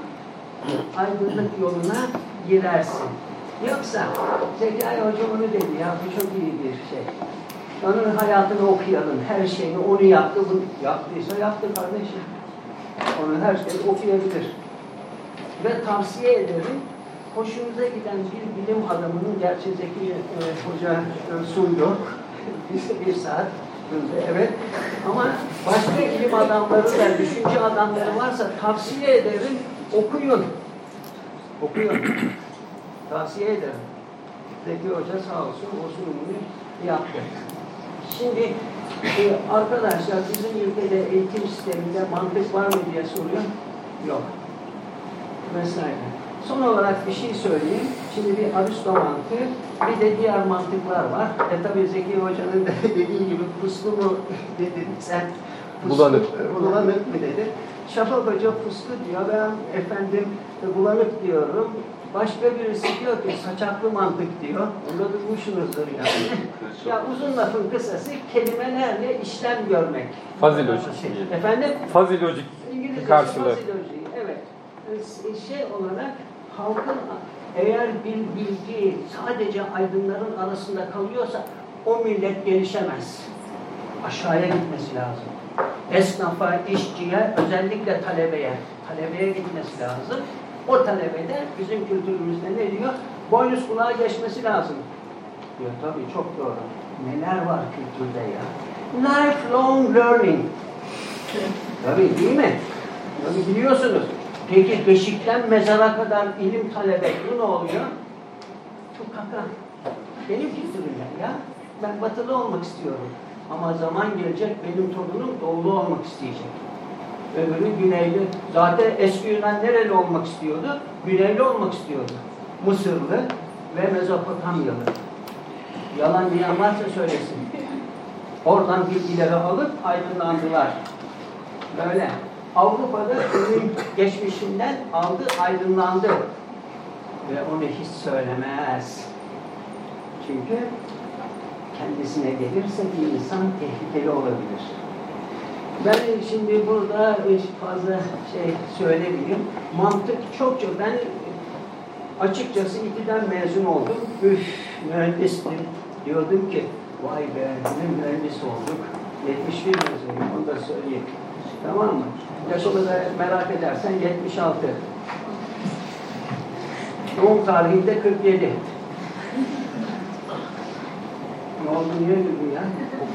aydınlık yoluna girersin. Yoksa Zekai Hoca onu dedi ya bu çok iyi bir şey. Onun hayatını okuyalım, her şeyini onu yaptı, bunu yaptıysa yaptı kardeşim. Onun her şeyini okuyabilir. Ve tavsiye ederim, hoşunuza giden bir bilim adamının, gerçi Zeki e, Hoca e, sundu, bir, bir saat evet. Ama başka ilim adamları da, düşünce adamları varsa tavsiye ederim, okuyun. Okuyun. Tavsiye ederim. Zeki Hoca sağ olsun o sunumunu yaptı. Şimdi e, arkadaşlar bizim ülkede eğitim sisteminde mantık var mı diye soruyor. Yok. Vesaire. Son olarak bir şey söyleyeyim. Şimdi bir Aristo mantığı, bir de diğer mantıklar var. E tabi Zeki Hoca'nın da dediği gibi puslu mu dedin sen? Puslu, Bulanık. Bulanık mı dedi. Şafak Hoca puslu diyor, ben efendim e, bulanık diyorum. Başka birisi diyor ki saçaklı mantık diyor. Onu da duymuşsunuzdur yani. ya uzun lafın kısası kelimelerle işlem görmek. Fazilojik. Efendim? Fazilojik karşılığı. faziloji, Evet. Ee, Şey olarak halkın eğer bir bilgi sadece aydınların arasında kalıyorsa o millet gelişemez. Aşağıya gitmesi lazım. Esnafa, işçiye, özellikle talebeye, talebeye gitmesi lazım. O talebede bizim kültürümüzde ne diyor? Boynuz kulağa geçmesi lazım. Diyor tabii çok doğru. Neler var kültürde ya? Lifelong learning. Tabii değil mi? Tabii biliyorsunuz. Peki beşikten mezara kadar ilim talebe bu ne oluyor? Çok kaka. Benim kültürümde ya. Ben batılı olmak istiyorum. Ama zaman gelecek benim torunum doğulu olmak isteyecek. Öbürü güneyli. Zaten eski Yunan nereli olmak istiyordu? Güneyli olmak istiyordu. Mısırlı ve Mezopotamyalı. Yalan diyen varsa söylesin. Oradan bilgileri alıp aydınlandılar. Böyle. Avrupa'da ürün geçmişinden aldı, aydınlandı. Ve onu hiç söylemez. Çünkü kendisine gelirse bir insan tehlikeli olabilir. Ben şimdi burada fazla şey söylemeyeyim. Mantık çok çok. Ben açıkçası İTÜ'den mezun oldum. Üf, mühendistim. Diyordum ki vay be bizim mühendis olduk. 71 mezunuyum onu da söyleyeyim. Tamam mı? Yaşımı da merak edersen 76. Doğum tarihinde 47. Ne oldu niye güldün ya?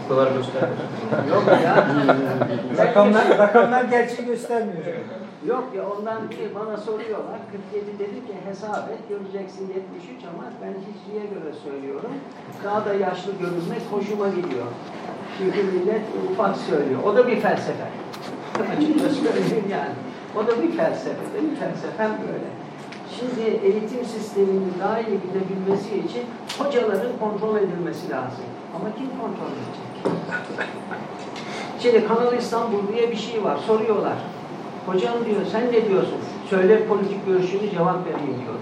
Bu kadar göstermiş. Yok ya. Rakamlar, rakamlar gerçeği göstermiyor. Yok ya ondan değil bana soruyorlar. 47 dedi ki hesap et göreceksin 73 ama ben hiçliğe göre söylüyorum. Daha da yaşlı görünmek hoşuma gidiyor. Çünkü millet ufak söylüyor. O da bir felsefe. Açıkça söyleyeyim yani. O da bir felsefe. Benim felsefem böyle. Şimdi eğitim sisteminin daha iyi gidebilmesi için hocaların kontrol edilmesi lazım. Ama kim kontrol edecek? Şimdi Kanal İstanbul diye bir şey var. Soruyorlar. Hocam diyor sen ne diyorsun? Söyle politik görüşünü cevap vereyim diyor.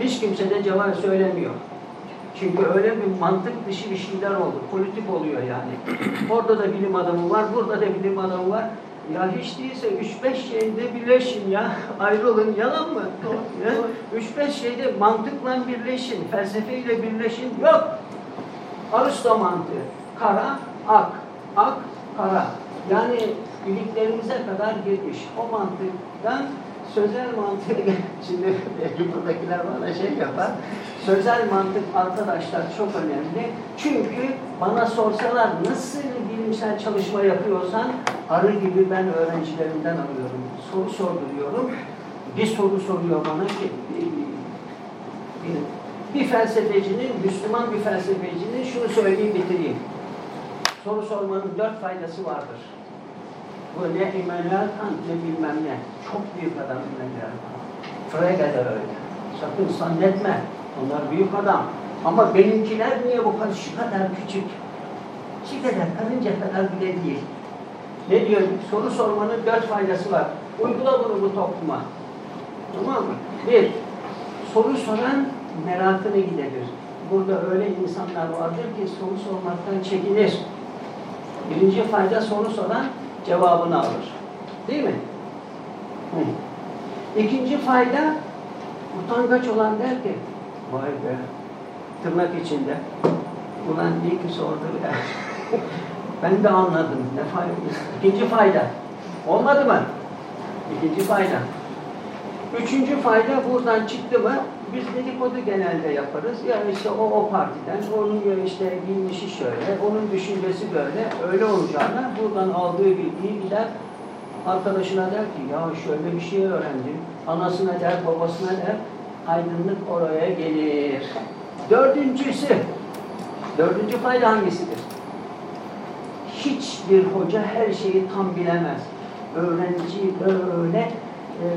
Hiç kimse de cevap söylemiyor. Çünkü öyle bir mantık dışı bir şeyler oldu. Politik oluyor yani. Orada da bilim adamı var, burada da bilim adamı var. Ya hiç değilse 3-5 şeyde birleşin ya. Ayrılın yalan mı? Ya? 3-5 şeyde mantıkla birleşin, felsefeyle birleşin. Yok. Aristo mantığı. Kara, ak. Ak, kara. Yani iliklerimize kadar girmiş. O mantıktan sözel mantık, şimdi buradakiler bana şey yapar. Sözel mantık arkadaşlar çok önemli. Çünkü bana sorsalar nasıl bilimsel çalışma yapıyorsan arı gibi ben öğrencilerimden alıyorum. Soru sorduruyorum. Bir soru soruyor bana ki bir, bir felsefecinin, Müslüman bir felsefecinin şunu söyleyeyim bitireyim. Soru sormanın dört faydası vardır. Bu ne Kant ne bilmem ne. Çok büyük adam Kant. Frege de öyle. Sakın zannetme. Onlar büyük adam. Ama benimkiler niye bu kadar şu kadar küçük? Şu kadar karınca kadar bile değil. Ne diyor? Soru sormanın dört faydası var. Uygula bunu bu topluma. Tamam mı? Bir, soru soran merakını giderir. Burada öyle insanlar vardır ki soru sormaktan çekinir. Birinci fayda soru soran cevabını alır. Değil mi? Hı. İkinci fayda utangaç olan der ki vay be tırnak içinde ulan iyi ki sordu ya. ben de anladım. Ne fayda? İkinci fayda. Olmadı mı? İkinci fayda. Üçüncü fayda buradan çıktı mı biz dedikodu genelde yaparız. Ya işte o o partiden, onun işte bilmişi şöyle, onun düşüncesi böyle. Öyle olacağına buradan aldığı bilgiyi gider arkadaşına der ki ya şöyle bir şey öğrendim. Anasına der, babasına der. Aydınlık oraya gelir. Dördüncüsü, dördüncü fayda hangisidir? Hiçbir hoca her şeyi tam bilemez. Öğrenci böyle e,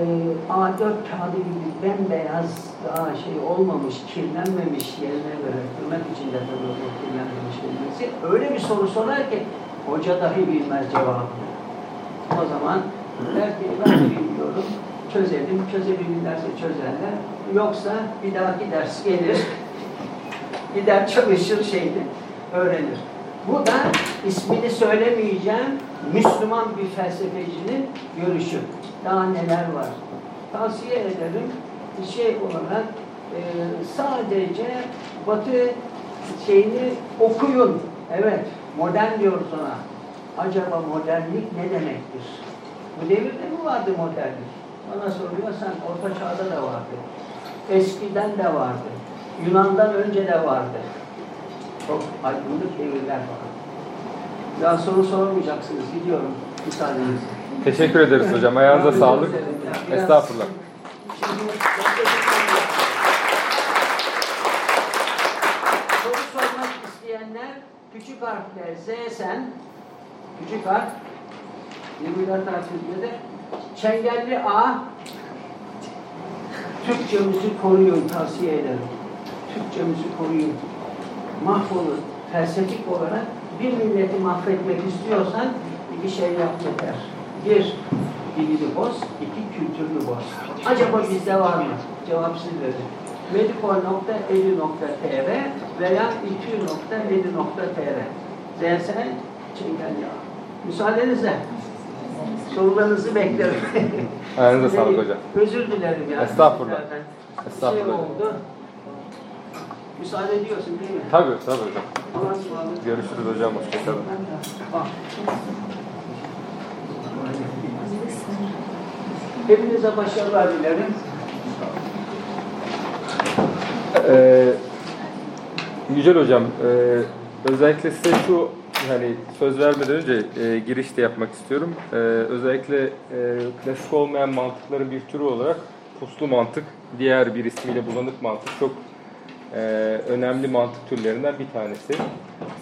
A4 kağıdı gibi bembeyaz daha şey olmamış, kirlenmemiş yerine göre tırnak içinde tabii o kirlenmemiş kelimesi öyle bir soru sorar ki hoca dahi bilmez cevabını. O zaman der ki ben bilmiyorum, çözelim, çözebilirlerse çözerler. Yoksa bir dahaki ders gelir, gider çalışır şeydi, öğrenir. Bu da ismini söylemeyeceğim Müslüman bir felsefecinin görüşü. Daha neler var. Tavsiye ederim şey olarak e, sadece Batı şeyini okuyun. Evet, modern diyoruz ona. Acaba modernlik ne demektir? Bu devirde mi vardı modernlik? Bana soruyorsan Orta Çağ'da da vardı. Eskiden de vardı. Yunan'dan önce de vardı. Çok aydınlık devirler var. Daha soru sormayacaksınız. Gidiyorum. Müsaadenizle. Teşekkür ederiz hocam. Ayağınıza sağlık. Estağfurullah. Soru sormak isteyenler küçük harfle Z sen küçük harf 24 harfinde de çengelli A Türkçemizi koruyun tavsiye ederim. Türkçemizi koruyun. Mahvolur. Felsefik olarak bir milleti mahvetmek istiyorsan iki şey yap yeter. Bir, dilini boz, iki, kültürünü boz. Acaba bizde var mı? Cevap siz verin. medipol.edu.tr veya itü.edu.tr Dersen çengelli A. Müsaadenizle. Sorularınızı beklerim. Ayağınıza sağlık hocam. Özür dilerim ya. Estağfurullah. Estağfurullah. Şey oldu. Müsaade ediyorsun değil mi? Tabii tabii hocam. Görüşürüz hocam. Hoşçakalın. Hepinize başarılar dilerim. Ee, Yücel Hocam, e, özellikle size şu hani söz vermeden önce e, giriş de yapmak istiyorum. E, özellikle e, klasik olmayan mantıkların bir türü olarak puslu mantık, diğer bir ismiyle bulanık mantık çok e, önemli mantık türlerinden bir tanesi.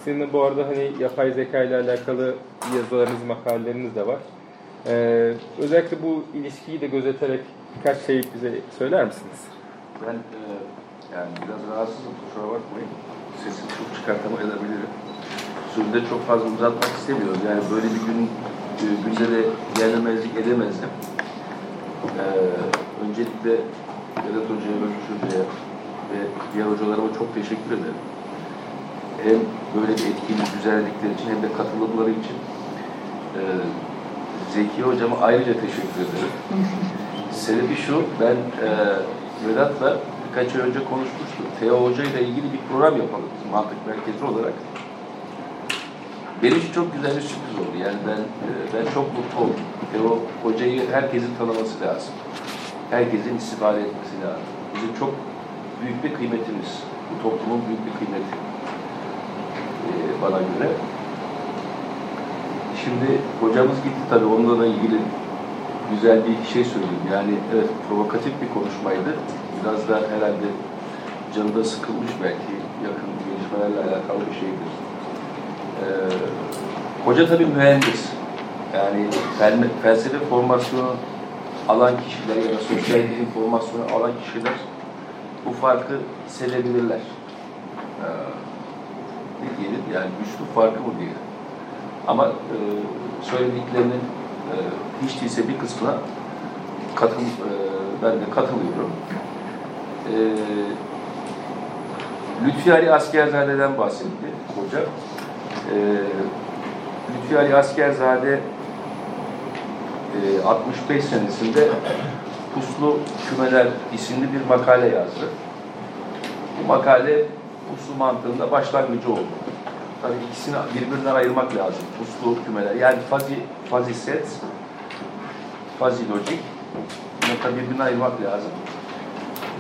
Sizin bu arada hani yapay zeka ile alakalı yazılarınız, makaleleriniz de var. E, özellikle bu ilişkiyi de gözeterek birkaç şey bize söyler misiniz? Ben e, yani biraz rahatsızım kusura bakmayın. Sesimi çok çıkartamayabilirim. Sözü de çok fazla uzatmak istemiyorum. Yani böyle bir gün e, günde de gelmemezlik edemezdim. E, öncelikle Vedat Hoca'ya, Özgür Hoca'ya ve diğer hocalarıma çok teşekkür ederim. Hem böyle bir etkinlik düzenledikleri için hem de katılımları için. E, Zeki Hocama ayrıca teşekkür ederim. Sebebi şu, ben e, Vedat'la birkaç ay önce konuşmuştum. Teo Hoca ile ilgili bir program yapalım biz mantık merkezi olarak. Benim için çok güzel bir sürpriz oldu. Yani ben e, ben çok mutlu oldum. Teo Hoca'yı herkesin tanıması lazım. Herkesin istifade etmesi lazım. Bizim çok büyük bir kıymetimiz. Bu toplumun büyük bir kıymeti. E, bana göre. Şimdi hocamız gitti tabii onunla da ilgili güzel bir şey söyleyeyim. Yani evet provokatif bir konuşmaydı. Biraz da herhalde canı da sıkılmış belki yakın gelişmelerle alakalı bir şeydir. Ee, hoca tabii mühendis. Yani fel- felsefe formasyonu alan kişiler ya da sosyal bilim formasyonu alan kişiler bu farkı sevebilirler. Ee, ne diyelim yani güçlü farkı mı diyelim. Ama e, söylediklerinin e, hiç değilse bir kısmına katıl, e, ben de katılıyorum. E, Lütfi Ali Askerzade'den bahsetti hoca. E, Lütfi Ali Askerzade e, 65 senesinde Puslu Kümeler isimli bir makale yazdı. Bu makale puslu mantığında başlangıcı oldu. Tabii ikisini birbirinden ayırmak lazım. Puslu kümeler. Yani fazi, fazi set, fazi lojik. Bunu tabii birbirinden ayırmak lazım.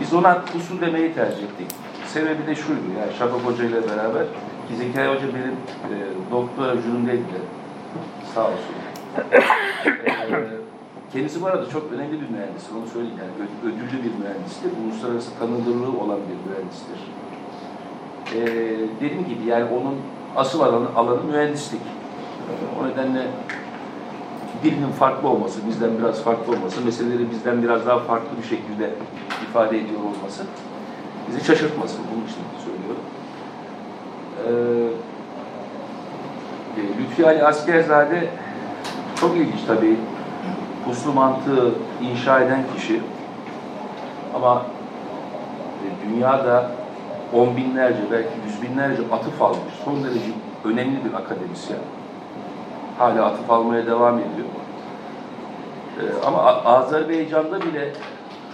Biz ona puslu demeyi tercih ettik. Sebebi de şuydu. Yani Şafak Hoca ile beraber ki Zekai Hoca benim e, doktora jürümdeydi. Sağ olsun. e, kendisi bu arada çok önemli bir mühendistir. Onu söyleyeyim yani. Ödüllü bir mühendistir. Uluslararası tanınırlığı olan bir mühendistir. E, dediğim gibi yani onun asıl alanı, alanı mühendislik. O nedenle birinin farklı olması, bizden biraz farklı olması, meseleleri bizden biraz daha farklı bir şekilde ifade ediyor olması bizi şaşırtmasın. Bunun için söylüyorum. Ee, Lütfi Ali Askerzade çok ilginç tabii. Puslu mantığı inşa eden kişi. Ama e, dünyada on binlerce, belki yüz binlerce atıf almış. Son derece önemli bir akademisyen. Hala atıf almaya devam ediyor. Ee, ama Azerbaycan'da bile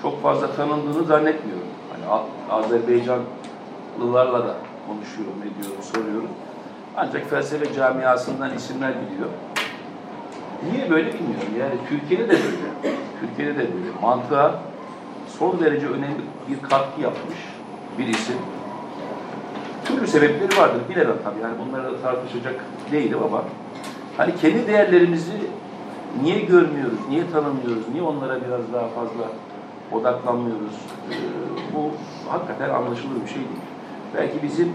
çok fazla tanındığını zannetmiyorum. Hani Azerbaycanlılarla da konuşuyorum, ediyorum, soruyorum. Ancak felsefe camiasından isimler biliyor. Niye böyle bilmiyorum. Yani Türkiye'de de böyle. Türkiye'de de böyle. Mantığa son derece önemli bir katkı yapmış bir isim. Türlü sebepleri vardır. Bilemem tabii. Yani bunları da tartışacak değilim ama hani kendi değerlerimizi niye görmüyoruz, niye tanımıyoruz, niye onlara biraz daha fazla odaklanmıyoruz? Ee, bu hakikaten anlaşılır bir şey değil. Belki bizim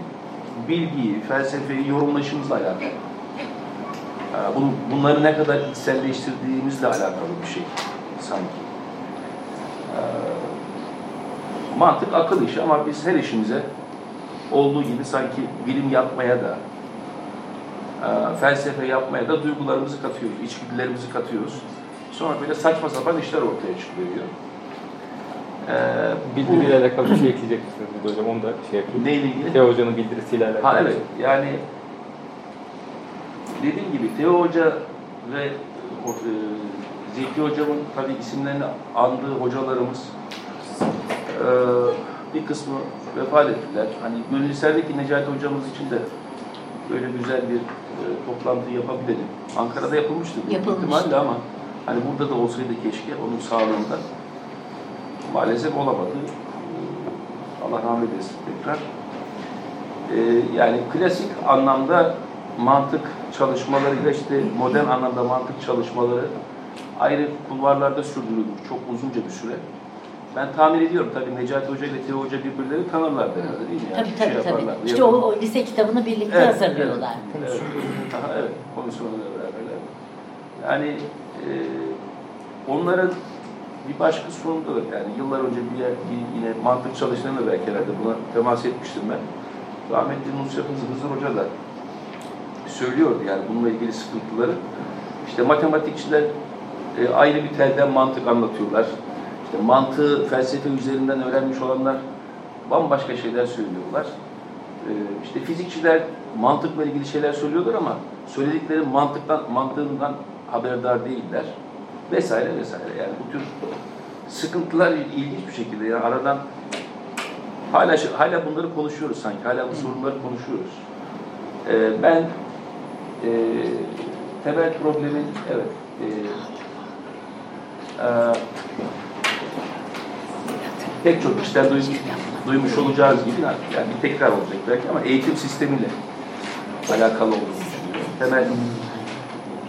bilgiyi, felsefeyi yorumlaşımızla alakalı. Ee, bunları ne kadar içselleştirdiğimizle alakalı bir şey sanki. Ee, mantık akıl işi ama biz her işimize olduğu gibi sanki bilim yapmaya da e, felsefe yapmaya da duygularımızı katıyoruz, içgüdülerimizi katıyoruz. Sonra böyle saçma sapan işler ortaya çıkıyor. Ee, Bildiriyle alakalı bir şey ekleyecek misiniz hocam? Onu da şey yapayım. Neyle ilgili? Teo Hoca'nın bildirisiyle alakalı. Ha evet yani dediğim gibi Teo Hoca ve e, Zeki Hocam'ın tabii isimlerini andığı hocalarımız e, bir kısmı vefat ettiler. Hani gönül isterdi ki Necati hocamız için de böyle güzel bir e, toplantı yapabilelim. Ankara'da yapılmıştı büyük Yapılmış. ihtimalle ama hani burada da olsaydı keşke onun sağlığında maalesef olamadı. Ee, Allah rahmet eylesin tekrar. Ee, yani klasik anlamda mantık çalışmalarıyla işte modern anlamda mantık çalışmaları ayrı kulvarlarda sürdürülmüş çok uzunca bir süre. Ben tahmin ediyorum tabii Necati Hoca ile Teo Hoca birbirleri tanırlardı herhalde değil mi? Yani Tabii bir tabii şey tabii. yaparlardı, İşte o, o lise kitabını birlikte Evet, hazırlıyorlar. Evet, evet. Aha, evet, komisyonla beraberler. Yani e, onların bir başka sorunu da var. Yani yıllar önce bir, yer- bir yine mantık çalıştığında belki herhalde buna temas etmiştim ben. Rahmetli Nusret Hızır Hoca da söylüyordu yani bununla ilgili sıkıntıları. İşte matematikçiler e, ayrı bir telden mantık anlatıyorlar. Mantığı felsefe üzerinden öğrenmiş olanlar bambaşka şeyler söylüyorlar. Ee, işte fizikçiler mantıkla ilgili şeyler söylüyorlar ama söyledikleri mantıktan mantığından haberdar değiller vesaire vesaire. Yani bu tür sıkıntılar ilginç bir şekilde yani aradan hala hala bunları konuşuyoruz sanki. Hala bu sorunları konuşuyoruz. Ee, ben e, temel problemin evet e, e, pek çok kişiden duymuş, duymuş olacağız gibi yani bir tekrar olacak belki ama eğitim sistemiyle alakalı olduğunu düşünüyorum. Temel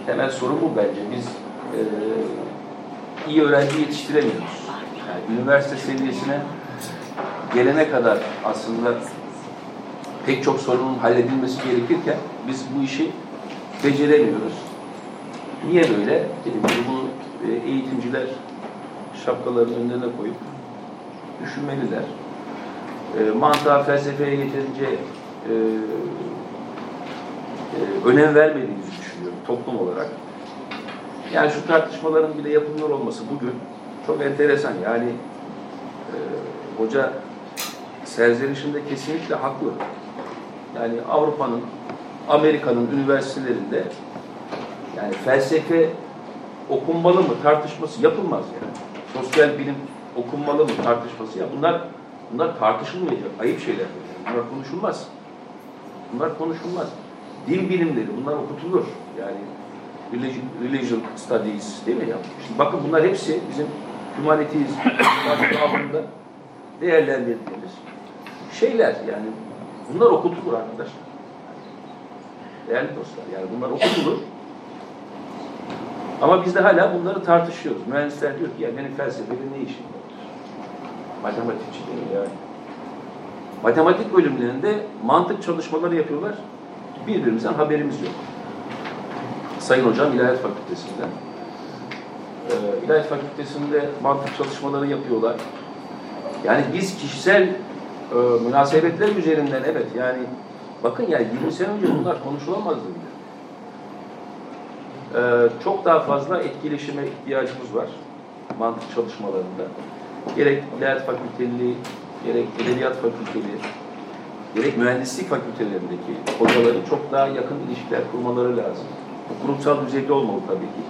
temel sorun bu bence. Biz e, iyi öğrenci yetiştiremiyoruz. Yani üniversite seviyesine gelene kadar aslında pek çok sorunun halledilmesi gerekirken biz bu işi beceremiyoruz. Niye böyle? Dedim ki bunu e, eğitimciler şapkalarının önlerine koyup düşünmeliler. E, mantığa, felsefeye yeterince e, e, önem vermediğimizi düşünüyorum toplum olarak. Yani şu tartışmaların bile yapılıyor olması bugün çok enteresan. Yani e, hoca serzenişinde kesinlikle haklı. Yani Avrupa'nın, Amerika'nın üniversitelerinde yani felsefe okunmalı mı tartışması yapılmaz yani. Sosyal bilim okunmalı mı tartışması ya bunlar bunlar tartışılmayacak ayıp şeyler. Bunlar konuşulmaz. Bunlar konuşulmaz. Din bilimleri bunlar okutulur. Yani religion, religion studies değil mi ya? Şimdi bakın bunlar hepsi bizim humanities altında değerlendirdiğimiz şeyler yani bunlar okutulur arkadaşlar. Değerli dostlar yani bunlar okutulur. Ama biz de hala bunları tartışıyoruz. Mühendisler diyor ki ya benim felsefede ne işim var? Matematikçi değil yani. Matematik bölümlerinde mantık çalışmaları yapıyorlar. Birbirimizden haberimiz yok. Sayın Hocam İlahiyat Fakültesi'nde. Ee, İlahiyat Fakültesi'nde mantık çalışmaları yapıyorlar. Yani biz kişisel e, münasebetler üzerinden evet yani bakın ya 20 sene önce bunlar konuşulamazdı bile. Ee, çok daha fazla etkileşime ihtiyacımız var mantık çalışmalarında. Gerek İlahiyat Fakülteli, gerek Edebiyat Fakülteli, gerek mühendislik fakültelerindeki hocaların çok daha yakın ilişkiler kurmaları lazım. Bu kurumsal düzeyde olmalı tabii ki.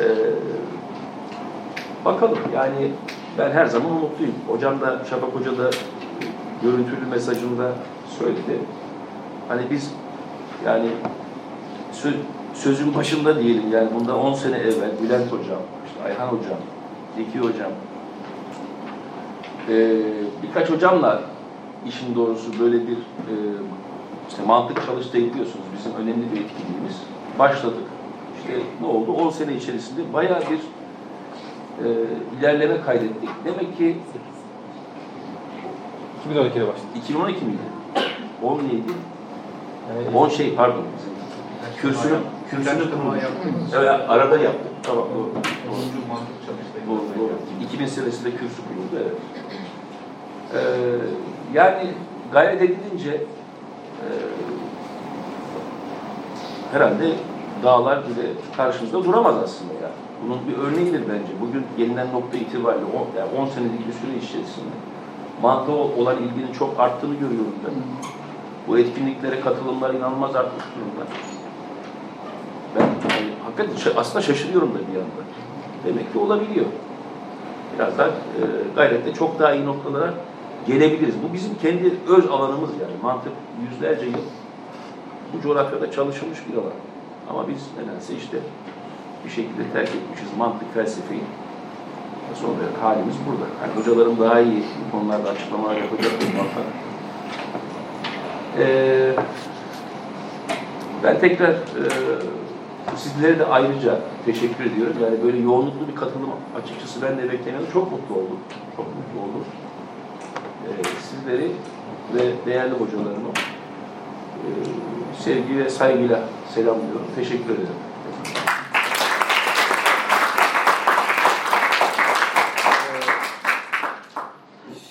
Ee, bakalım yani ben her zaman umutluyum. Hocam da, Şafak Hoca da görüntülü mesajında söyledi. Hani biz yani söz, sözün başında diyelim yani bunda 10 sene evvel Bülent Hocam, işte Ayhan Hocam, Zeki Hocam, ee, birkaç hocamla işin doğrusu böyle bir e, işte mantık çalıştayı biliyorsunuz bizim önemli bir etkinliğimiz. Başladık. İşte ne oldu? 10 sene içerisinde bayağı bir e, ilerleme kaydettik. Demek ki 2012'de başladı. 2012 miydi? 10 neydi? Yani 10 şey pardon. Kürsünü, kürsünü kurmuş. Evet, arada yaptık. Tamam doğru. doğru. Doğru, doğru. 2000 senesinde kürsü kuruldu evet. Ee, yani gayret edilince e, herhalde dağlar bile karşımızda duramaz aslında ya. Bunun bir örneğidir bence. Bugün gelinen nokta itibariyle 10 yani 10 senelik bir süre içerisinde mantığa olan ilginin çok arttığını görüyorum ben. Bu etkinliklere katılımlar inanılmaz artmış durumda. Ben yani, hakikaten aslında şaşırıyorum da bir yandan. Demek ki olabiliyor. Biraz daha e, gayretle çok daha iyi noktalara gelebiliriz. Bu bizim kendi öz alanımız yani. Mantık yüzlerce yıl bu coğrafyada çalışılmış bir alan. Ama biz nedense işte bir şekilde terk etmişiz mantık felsefeyi. Sonra halimiz burada. Yani hocalarım daha iyi bu konularda açıklamalar yapacak muhakkak. Ee, ben tekrar e, sizlere de ayrıca teşekkür ediyorum. Yani böyle yoğunluklu bir katılım açıkçası ben de beklemiyordum. Çok mutlu oldum. Çok mutlu oldum. Sizleri ve değerli hocalarımı e, sevgi ve saygıyla selamlıyorum. Teşekkür ederim.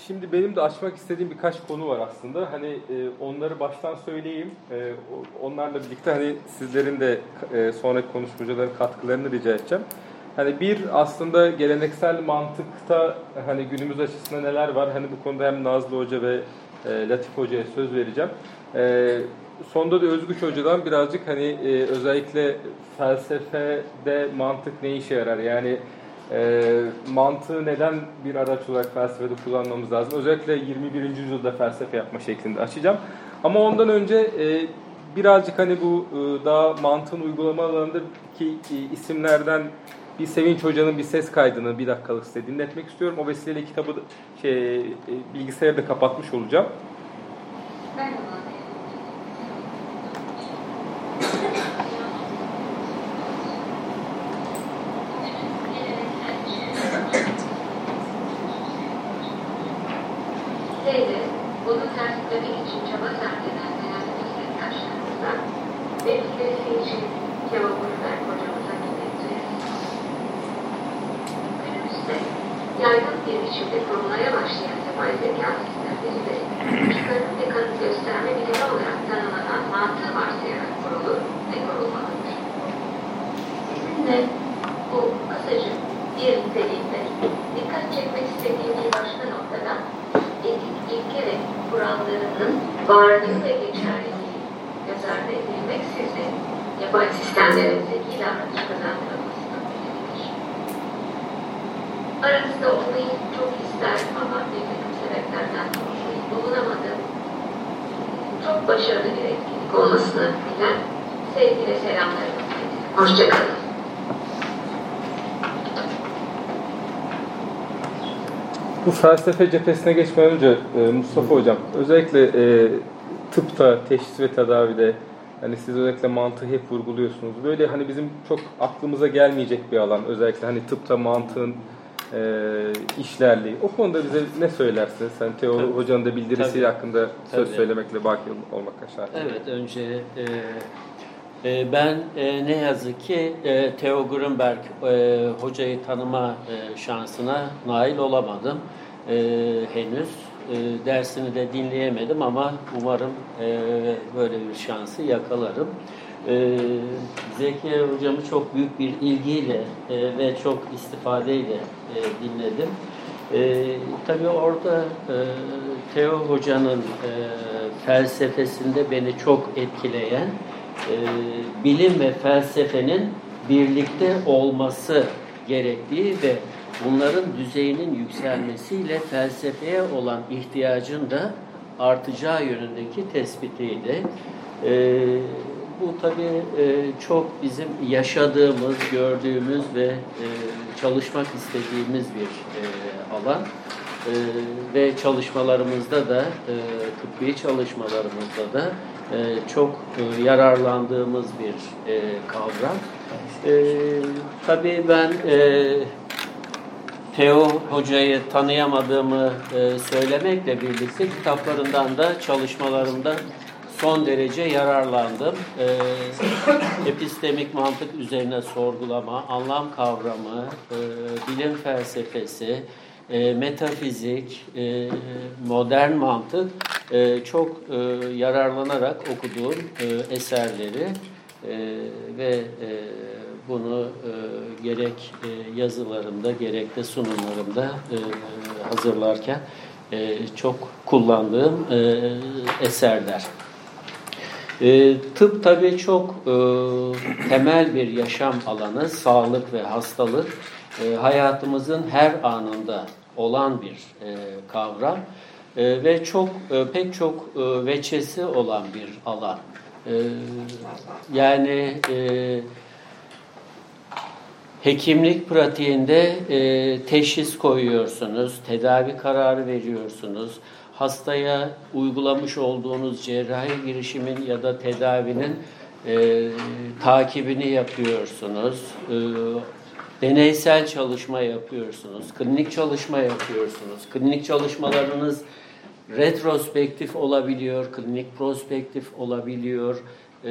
Şimdi benim de açmak istediğim birkaç konu var aslında. Hani e, onları baştan söyleyeyim. E, onlarla birlikte hani sizlerin de e, sonraki konuşmacıların katkılarını rica edeceğim. Hani bir aslında geleneksel mantıkta hani günümüz açısından neler var? Hani bu konuda hem Nazlı Hoca ve e, Latif Hoca'ya söz vereceğim. E, sonda da Özgüç Hoca'dan birazcık hani e, özellikle felsefede mantık ne işe yarar? Yani e, mantığı neden bir araç olarak felsefede kullanmamız lazım? Özellikle 21. yüzyılda felsefe yapma şeklinde açacağım. Ama ondan önce e, birazcık hani bu e, daha mantığın uygulama alanındaki e, isimlerden bir Sevinç Hoca'nın bir ses kaydını bir dakikalık size dinletmek istiyorum. O vesileyle kitabı şey, e, bilgisayarı da kapatmış olacağım. Merhaba. Zeyde, bunu terslemek için çaba sarf eden değerli meslektaşlarımıza ve bilgisi için Kemal Burfer hocamıza minnettarız. Günümüzde yaygın bir biçimde kurulmaya başlayan yapay zeka sistemleri de çıkarım ve kanıt gösterme bilimi olarak tanımlanan mantığı varsayarak kurulur ve kurulmalıdır. Sizinle bu kısaca bir nitelikte dikkat çekmek istediğim bir başka noktada etik ilke ve kurallarının varlığı ve geçerliliği göz ardı edilmeksizin yapay sistemlerin zeki davranış kazandırılmasından biridir. Aranızda olmayı çok isterim ama bir takım sebeplerden dolayı bulunamadım. Çok başarılı bir etkinlik olmasını bilen sevgi ve selamlarımı iletirim. Hoşçakalın. Bu felsefe cephesine geçmeden önce e, Mustafa Hocam özellikle e, tıpta, teşhis ve tedavide hani siz özellikle mantığı hep vurguluyorsunuz. Böyle hani bizim çok aklımıza gelmeyecek bir alan. Özellikle hani tıpta mantığın e, işlerliği. O konuda bize ne söylersin? Sen Teo Tabii. Hoca'nın da bildirisi Tabii. hakkında söz Tabii. söylemekle baki olmakla şart. Evet, önce e, e, ben e, ne yazık ki e, Theo Grunberg e, hocayı tanıma e, şansına nail olamadım e, henüz. E, dersini de dinleyemedim ama umarım e, böyle bir şansı yakalarım. E, Zeki hocamı çok büyük bir ilgiyle e, ve çok istifadeyle e, dinledim. E, tabii orada e, Theo Hoca'nın e, felsefesinde beni çok etkileyen e, bilim ve felsefenin birlikte olması gerektiği ve bunların düzeyinin yükselmesiyle felsefeye olan ihtiyacın da artacağı yönündeki tespitiydi. E, bu tabii e, çok bizim yaşadığımız, gördüğümüz ve e, çalışmak istediğimiz bir e, alan. E, ve çalışmalarımızda da, e, tıbbi çalışmalarımızda da e, çok e, yararlandığımız bir e, kavram. E, tabii ben e, Teo Hoca'yı tanıyamadığımı e, söylemekle birlikte kitaplarından da çalışmalarımda son derece yararlandım. E, epistemik mantık üzerine sorgulama, anlam kavramı, e, bilim felsefesi, e, metafizik, e, modern mantık e, çok e, yararlanarak okuduğum e, eserleri e, ve e, bunu e, gerek e, yazılarımda gerek de sunumlarımda e, hazırlarken e, çok kullandığım e, eserler. E, tıp tabii çok e, temel bir yaşam alanı, sağlık ve hastalık e, hayatımızın her anında olan bir e, kavram. e, ve çok e, pek çok e, veçesi olan bir alan. E, yani e, hekimlik pratiğinde e, teşhis koyuyorsunuz, tedavi kararı veriyorsunuz. Hastaya uygulamış olduğunuz cerrahi girişimin ya da tedavinin e, takibini yapıyorsunuz. E, deneysel çalışma yapıyorsunuz, klinik çalışma yapıyorsunuz. Klinik çalışmalarınız retrospektif olabiliyor, klinik prospektif olabiliyor. Ee,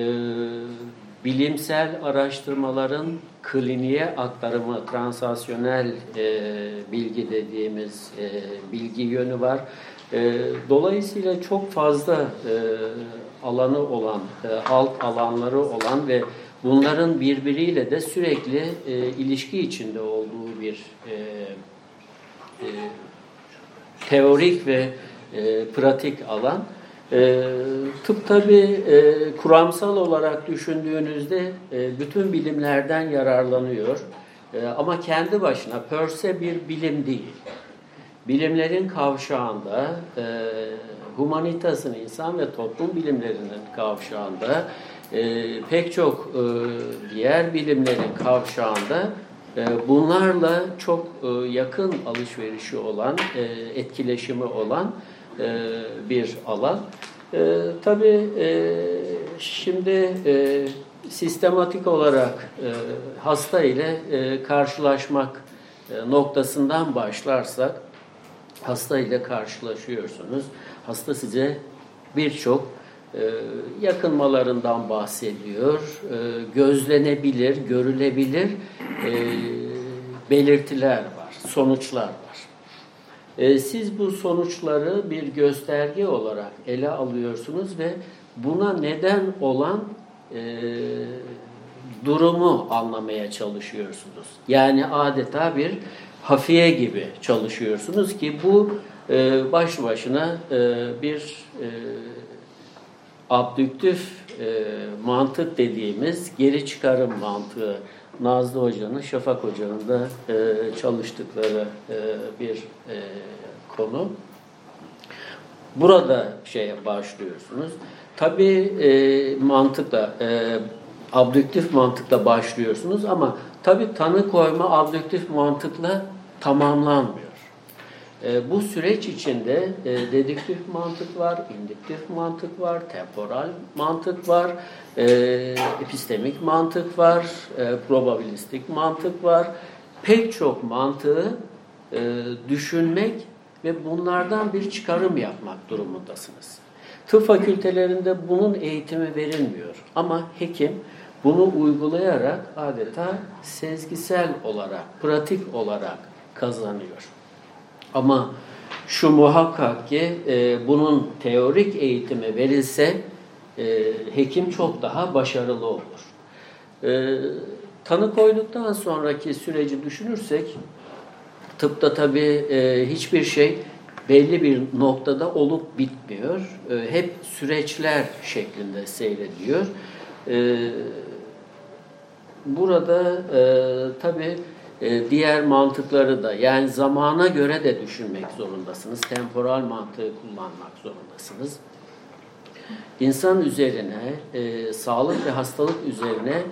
bilimsel araştırmaların kliniğe aktarımı, transasyonel e, bilgi dediğimiz e, bilgi yönü var. E, dolayısıyla çok fazla e, alanı olan, e, alt alanları olan ve bunların birbiriyle de sürekli e, ilişki içinde olduğu bir e, e, teorik ve e, pratik alan. E, tıp tabi e, kuramsal olarak düşündüğünüzde e, bütün bilimlerden yararlanıyor. E, ama kendi başına pörse bir bilim değil. Bilimlerin kavşağında, e, humanitasın insan ve toplum bilimlerinin kavşağında, e, pek çok e, diğer bilimlerin kavşağında e, bunlarla çok e, yakın alışverişi olan, e, etkileşimi olan e, bir alan. E, tabii e, şimdi e, sistematik olarak e, hasta ile e, karşılaşmak e, noktasından başlarsak, hasta ile karşılaşıyorsunuz. Hasta size birçok e, yakınmalarından bahsediyor. E, gözlenebilir, görülebilir e, belirtiler var, sonuçlar var. E, siz bu sonuçları bir gösterge olarak ele alıyorsunuz ve buna neden olan e, durumu anlamaya çalışıyorsunuz. Yani adeta bir hafiye gibi çalışıyorsunuz ki bu e, baş başına bir e, abdüktif mantık dediğimiz geri çıkarım mantığı Nazlı Hoca'nın, Şafak Hoca'nın da e, çalıştıkları e, bir e, konu. Burada şeye başlıyorsunuz. Tabii e, mantıkla, e, abdüktif mantıkla başlıyorsunuz ama tabii tanı koyma abdüktif mantıkla tamamlanmıyor. E, bu süreç içinde e, dedüktif mantık var, indüktif mantık var, temporal mantık var, e, epistemik mantık var, e, probabilistik mantık var. Pek çok mantığı düşünmek ve bunlardan bir çıkarım yapmak durumundasınız. Tıp fakültelerinde bunun eğitimi verilmiyor ama hekim bunu uygulayarak adeta sezgisel olarak, pratik olarak kazanıyor. Ama şu muhakkak ki e, bunun teorik eğitimi verilse e, hekim çok daha başarılı olur. E, tanı koyduktan sonraki süreci düşünürsek tıpta tabii e, hiçbir şey belli bir noktada olup bitmiyor. E, hep süreçler şeklinde seyrediyor. E, burada e, tabii diğer mantıkları da yani zamana göre de düşünmek zorundasınız. Temporal mantığı kullanmak zorundasınız. İnsan üzerine, e, sağlık ve hastalık üzerine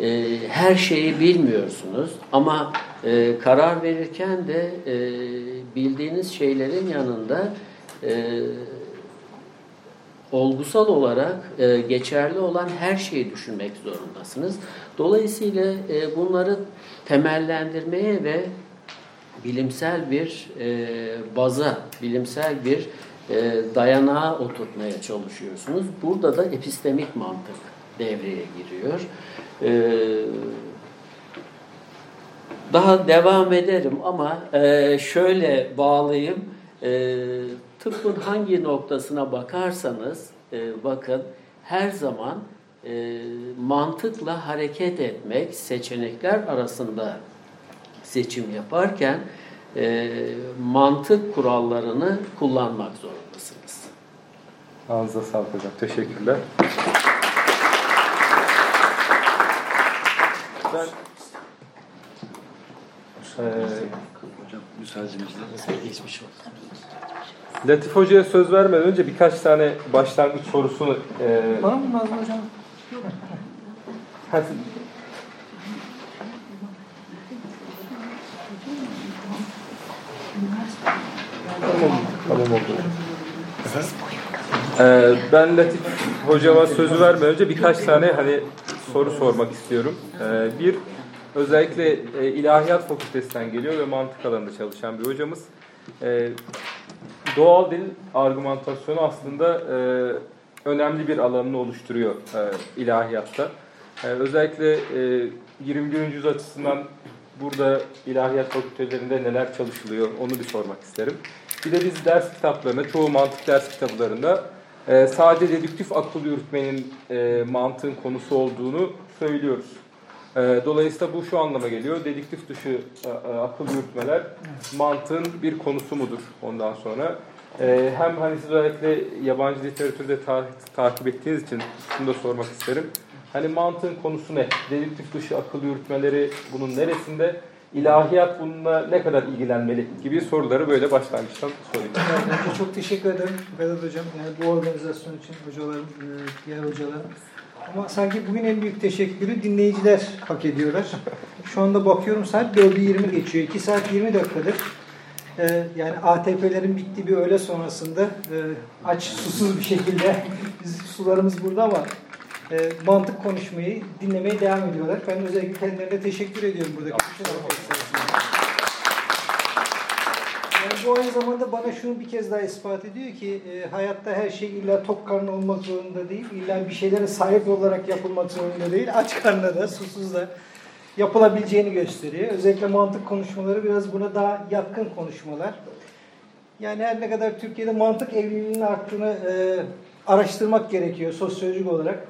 e, her şeyi bilmiyorsunuz ama e, karar verirken de e, bildiğiniz şeylerin yanında e, olgusal olarak e, geçerli olan her şeyi düşünmek zorundasınız. Dolayısıyla e, bunları temellendirmeye ve bilimsel bir e, baza, bilimsel bir e, dayanağa oturtmaya çalışıyorsunuz. Burada da epistemik mantık devreye giriyor. E, daha devam ederim ama e, şöyle bağlayayım. E, tıbbın hangi noktasına bakarsanız e, bakın her zaman e, mantıkla hareket etmek seçenekler arasında seçim yaparken e, mantık kurallarını kullanmak zorundasınız. Ağzınıza sağlık hocam. Teşekkürler. Ben ee, Hocam müsaadenizle. Geçmiş olsun. Latif Hoca'ya söz vermeden önce birkaç tane başlangıç sorusunu e, Bana mı Nazım Hocam? Hadi. Tamam, tamam oldu. Ee, ben Latif hocama sözü vermeden önce birkaç tane hani soru sormak istiyorum. Ee, bir, özellikle e, ilahiyat fakültesinden geliyor ve mantık alanında çalışan bir hocamız. Ee, doğal dil argümantasyonu aslında e, önemli bir alanını oluşturuyor e, ilahiyatta. E, özellikle e, 21. yüzyıl açısından burada ilahiyat fakültelerinde neler çalışılıyor onu bir sormak isterim. Bir de biz ders kitaplarında, çoğu mantık ders kitaplarında e, sadece dedüktif akıl yürütmenin e, mantığın konusu olduğunu söylüyoruz. E, dolayısıyla bu şu anlama geliyor. Dedüktif dışı e, e, akıl yürütmeler mantığın bir konusu mudur ondan sonra? E, hem hani siz özellikle yabancı literatürde ta- takip ettiğiniz için şunu da sormak isterim. Hani mantığın konusu ne? Dedüktif dışı akıl yürütmeleri bunun neresinde? İlahiyat bununla ne kadar ilgilenmeli gibi soruları böyle başlangıçtan sorayım. Evet, çok teşekkür ederim Vedat Hocam. Yani bu organizasyon için hocalarım, e, diğer hocalarım. Ama sanki bugün en büyük teşekkürü dinleyiciler hak ediyorlar. Şu anda bakıyorum saat 4'ü 20 geçiyor. 2 saat 20 dakikadır. Ee, yani ATP'lerin bittiği bir öğle sonrasında e, aç susuz bir şekilde biz sularımız burada ama e, mantık konuşmayı dinlemeye devam ediyorlar. Ben özellikle kendilerine teşekkür ediyorum buradaki. Yani bu aynı zamanda bana şunu bir kez daha ispat ediyor ki e, hayatta her şey illa tok karnı olmak zorunda değil. İlla bir şeylere sahip olarak yapılmak zorunda değil. Aç karnına da susuz da yapılabileceğini gösteriyor. Özellikle mantık konuşmaları biraz buna daha yatkın konuşmalar. Yani her ne kadar Türkiye'de mantık evliliğinin arttığını e, araştırmak gerekiyor sosyolojik olarak.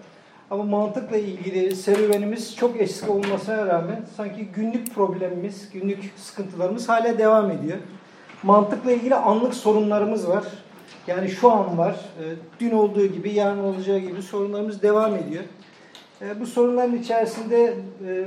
Ama mantıkla ilgili serüvenimiz çok eski olmasına rağmen sanki günlük problemimiz, günlük sıkıntılarımız hala devam ediyor. Mantıkla ilgili anlık sorunlarımız var. Yani şu an var. E, Dün olduğu gibi, yarın olacağı gibi sorunlarımız devam ediyor. E, Bu sorunların içerisinde e,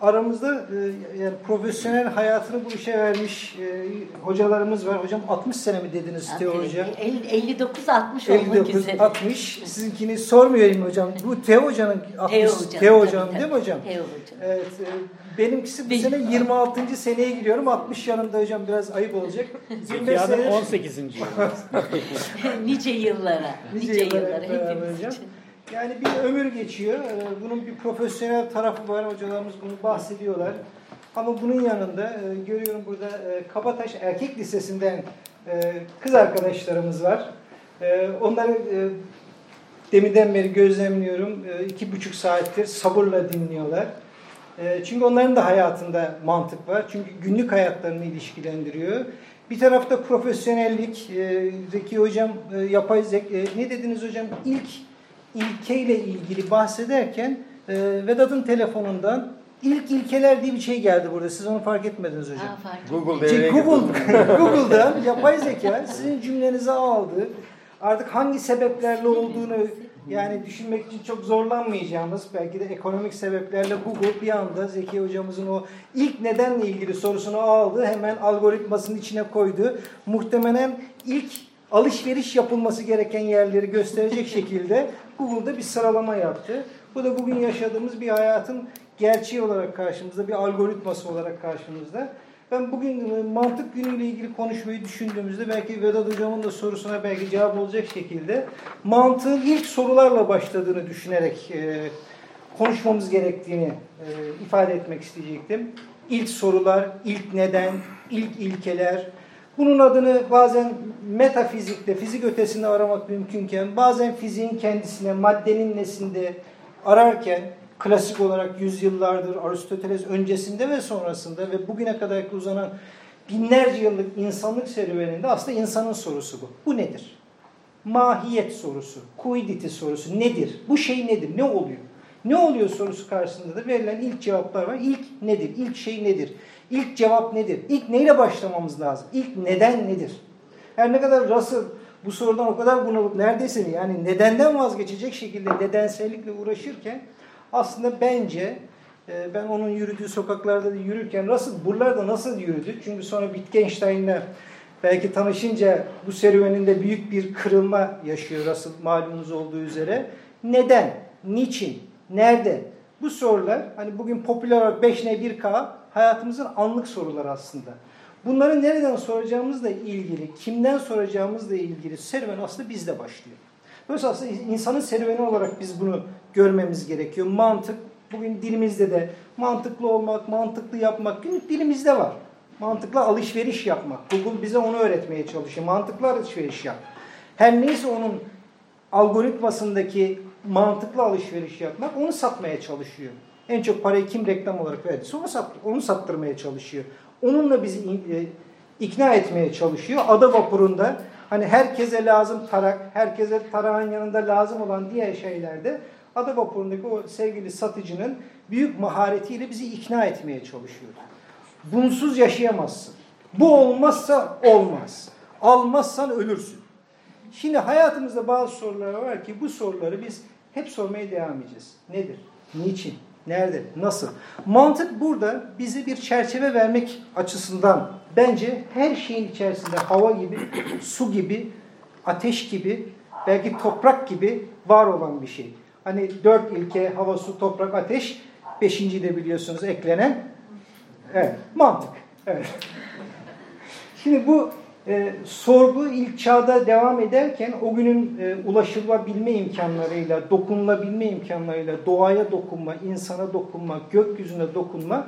aramızda e, yani profesyonel hayatını bu işe vermiş e, hocalarımız var. Hocam 60 sene mi dediniz Teo Hoca? 59-60 olmak 59, üzere. 60. Sizinkini sormuyorum hocam. Bu Teo Hoca'nın 60. Teo Hocam, Teo tabii, Hocam tabii. değil mi hocam? Teo Hocam. Evet. e, Benimkisi bu sene 26. seneye giriyorum. 60 yanında hocam biraz ayıp olacak. 25 Zeki Hanım sene- 18. yıl. nice yıllara, nice, Nice yıllara yıllara hepimiz hocam. için. Yani bir ömür geçiyor. Ee, Bunun bir profesyonel tarafı var. Hocalarımız bunu bahsediyorlar. Ama bunun yanında e, görüyorum burada e, Kabataş Erkek Lisesi'nden e, kız arkadaşlarımız var. Onları deminden beri gözlemliyorum. İki buçuk saattir sabırla dinliyorlar. Çünkü onların da hayatında mantık var. Çünkü günlük hayatlarını ilişkilendiriyor. Bir tarafta profesyonellik, Zeki Hocam yapay zek, ne dediniz hocam? İlk ilkeyle ilgili bahsederken e, Vedat'ın telefonundan ilk ilkeler diye bir şey geldi burada. Siz onu fark etmediniz hocam. Aa, fark Google Şey. Google, Google'da yapay zeka sizin cümlenizi aldı. Artık hangi sebeplerle olduğunu yani düşünmek için çok zorlanmayacağımız belki de ekonomik sebeplerle Google bir anda Zeki hocamızın o ilk nedenle ilgili sorusunu aldı. Hemen algoritmasının içine koydu. Muhtemelen ilk alışveriş yapılması gereken yerleri gösterecek şekilde Google'da bir sıralama yaptı. Bu da bugün yaşadığımız bir hayatın gerçeği olarak karşımızda, bir algoritması olarak karşımızda. Ben bugün e, mantık günüyle ilgili konuşmayı düşündüğümüzde belki Vedat Hocam'ın da sorusuna belki cevap olacak şekilde mantığın ilk sorularla başladığını düşünerek e, konuşmamız gerektiğini e, ifade etmek isteyecektim. İlk sorular, ilk neden, ilk ilkeler. Bunun adını bazen metafizikte, fizik ötesinde aramak mümkünken, bazen fiziğin kendisine, maddenin nesinde ararken, klasik olarak yüzyıllardır Aristoteles öncesinde ve sonrasında ve bugüne kadar uzanan binlerce yıllık insanlık serüveninde aslında insanın sorusu bu. Bu nedir? Mahiyet sorusu, quiddity sorusu nedir? Bu şey nedir? Ne oluyor? Ne oluyor sorusu karşısında da verilen ilk cevaplar var. İlk nedir? İlk şey nedir? İlk cevap nedir? İlk neyle başlamamız lazım? İlk neden nedir? Her ne kadar Russell bu sorudan o kadar bunalıp neredeyse yani nedenden vazgeçecek şekilde nedensellikle uğraşırken aslında bence e, ben onun yürüdüğü sokaklarda da yürürken Russell buralarda nasıl yürüdü? Çünkü sonra Wittgenstein'le belki tanışınca bu serüveninde büyük bir kırılma yaşıyor asıl malumunuz olduğu üzere. Neden? Niçin? Nerede? Bu sorular hani bugün popüler olarak 5N 1K hayatımızın anlık soruları aslında. Bunları nereden soracağımızla ilgili, kimden soracağımızla ilgili serüven aslında bizde başlıyor. Dolayısıyla aslında insanın serüveni olarak biz bunu görmemiz gerekiyor. Mantık, bugün dilimizde de mantıklı olmak, mantıklı yapmak günlük dilimizde var. Mantıklı alışveriş yapmak. Google bize onu öğretmeye çalışıyor. Mantıklı alışveriş yap. Her neyse onun algoritmasındaki mantıklı alışveriş yapmak onu satmaya çalışıyor. En çok parayı kim reklam olarak verdiyse onu, sat, onu sattırmaya çalışıyor. Onunla bizi e, ikna etmeye çalışıyor. Ada vapurunda hani herkese lazım tarak, herkese tarağın yanında lazım olan diğer şeylerde ada vapurundaki o sevgili satıcının büyük maharetiyle bizi ikna etmeye çalışıyor. Bunsuz yaşayamazsın. Bu olmazsa olmaz. Almazsan ölürsün. Şimdi hayatımızda bazı sorular var ki bu soruları biz hep sormaya devam edeceğiz. Nedir? Niçin? Nerede? Nasıl? Mantık burada bize bir çerçeve vermek açısından bence her şeyin içerisinde hava gibi, su gibi, ateş gibi, belki toprak gibi var olan bir şey. Hani dört ilke hava, su, toprak, ateş, beşinci de biliyorsunuz eklenen evet, mantık. Evet. Şimdi bu e, sorgu ilk çağda devam ederken o günün e, ulaşılabilme imkanlarıyla, dokunulabilme imkanlarıyla, doğaya dokunma, insana dokunma, gökyüzüne dokunma,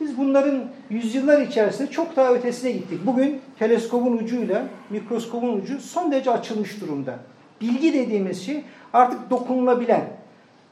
biz bunların yüzyıllar içerisinde çok daha ötesine gittik. Bugün teleskopun ucuyla mikroskopun ucu son derece açılmış durumda. Bilgi dediğimiz şey artık dokunulabilen.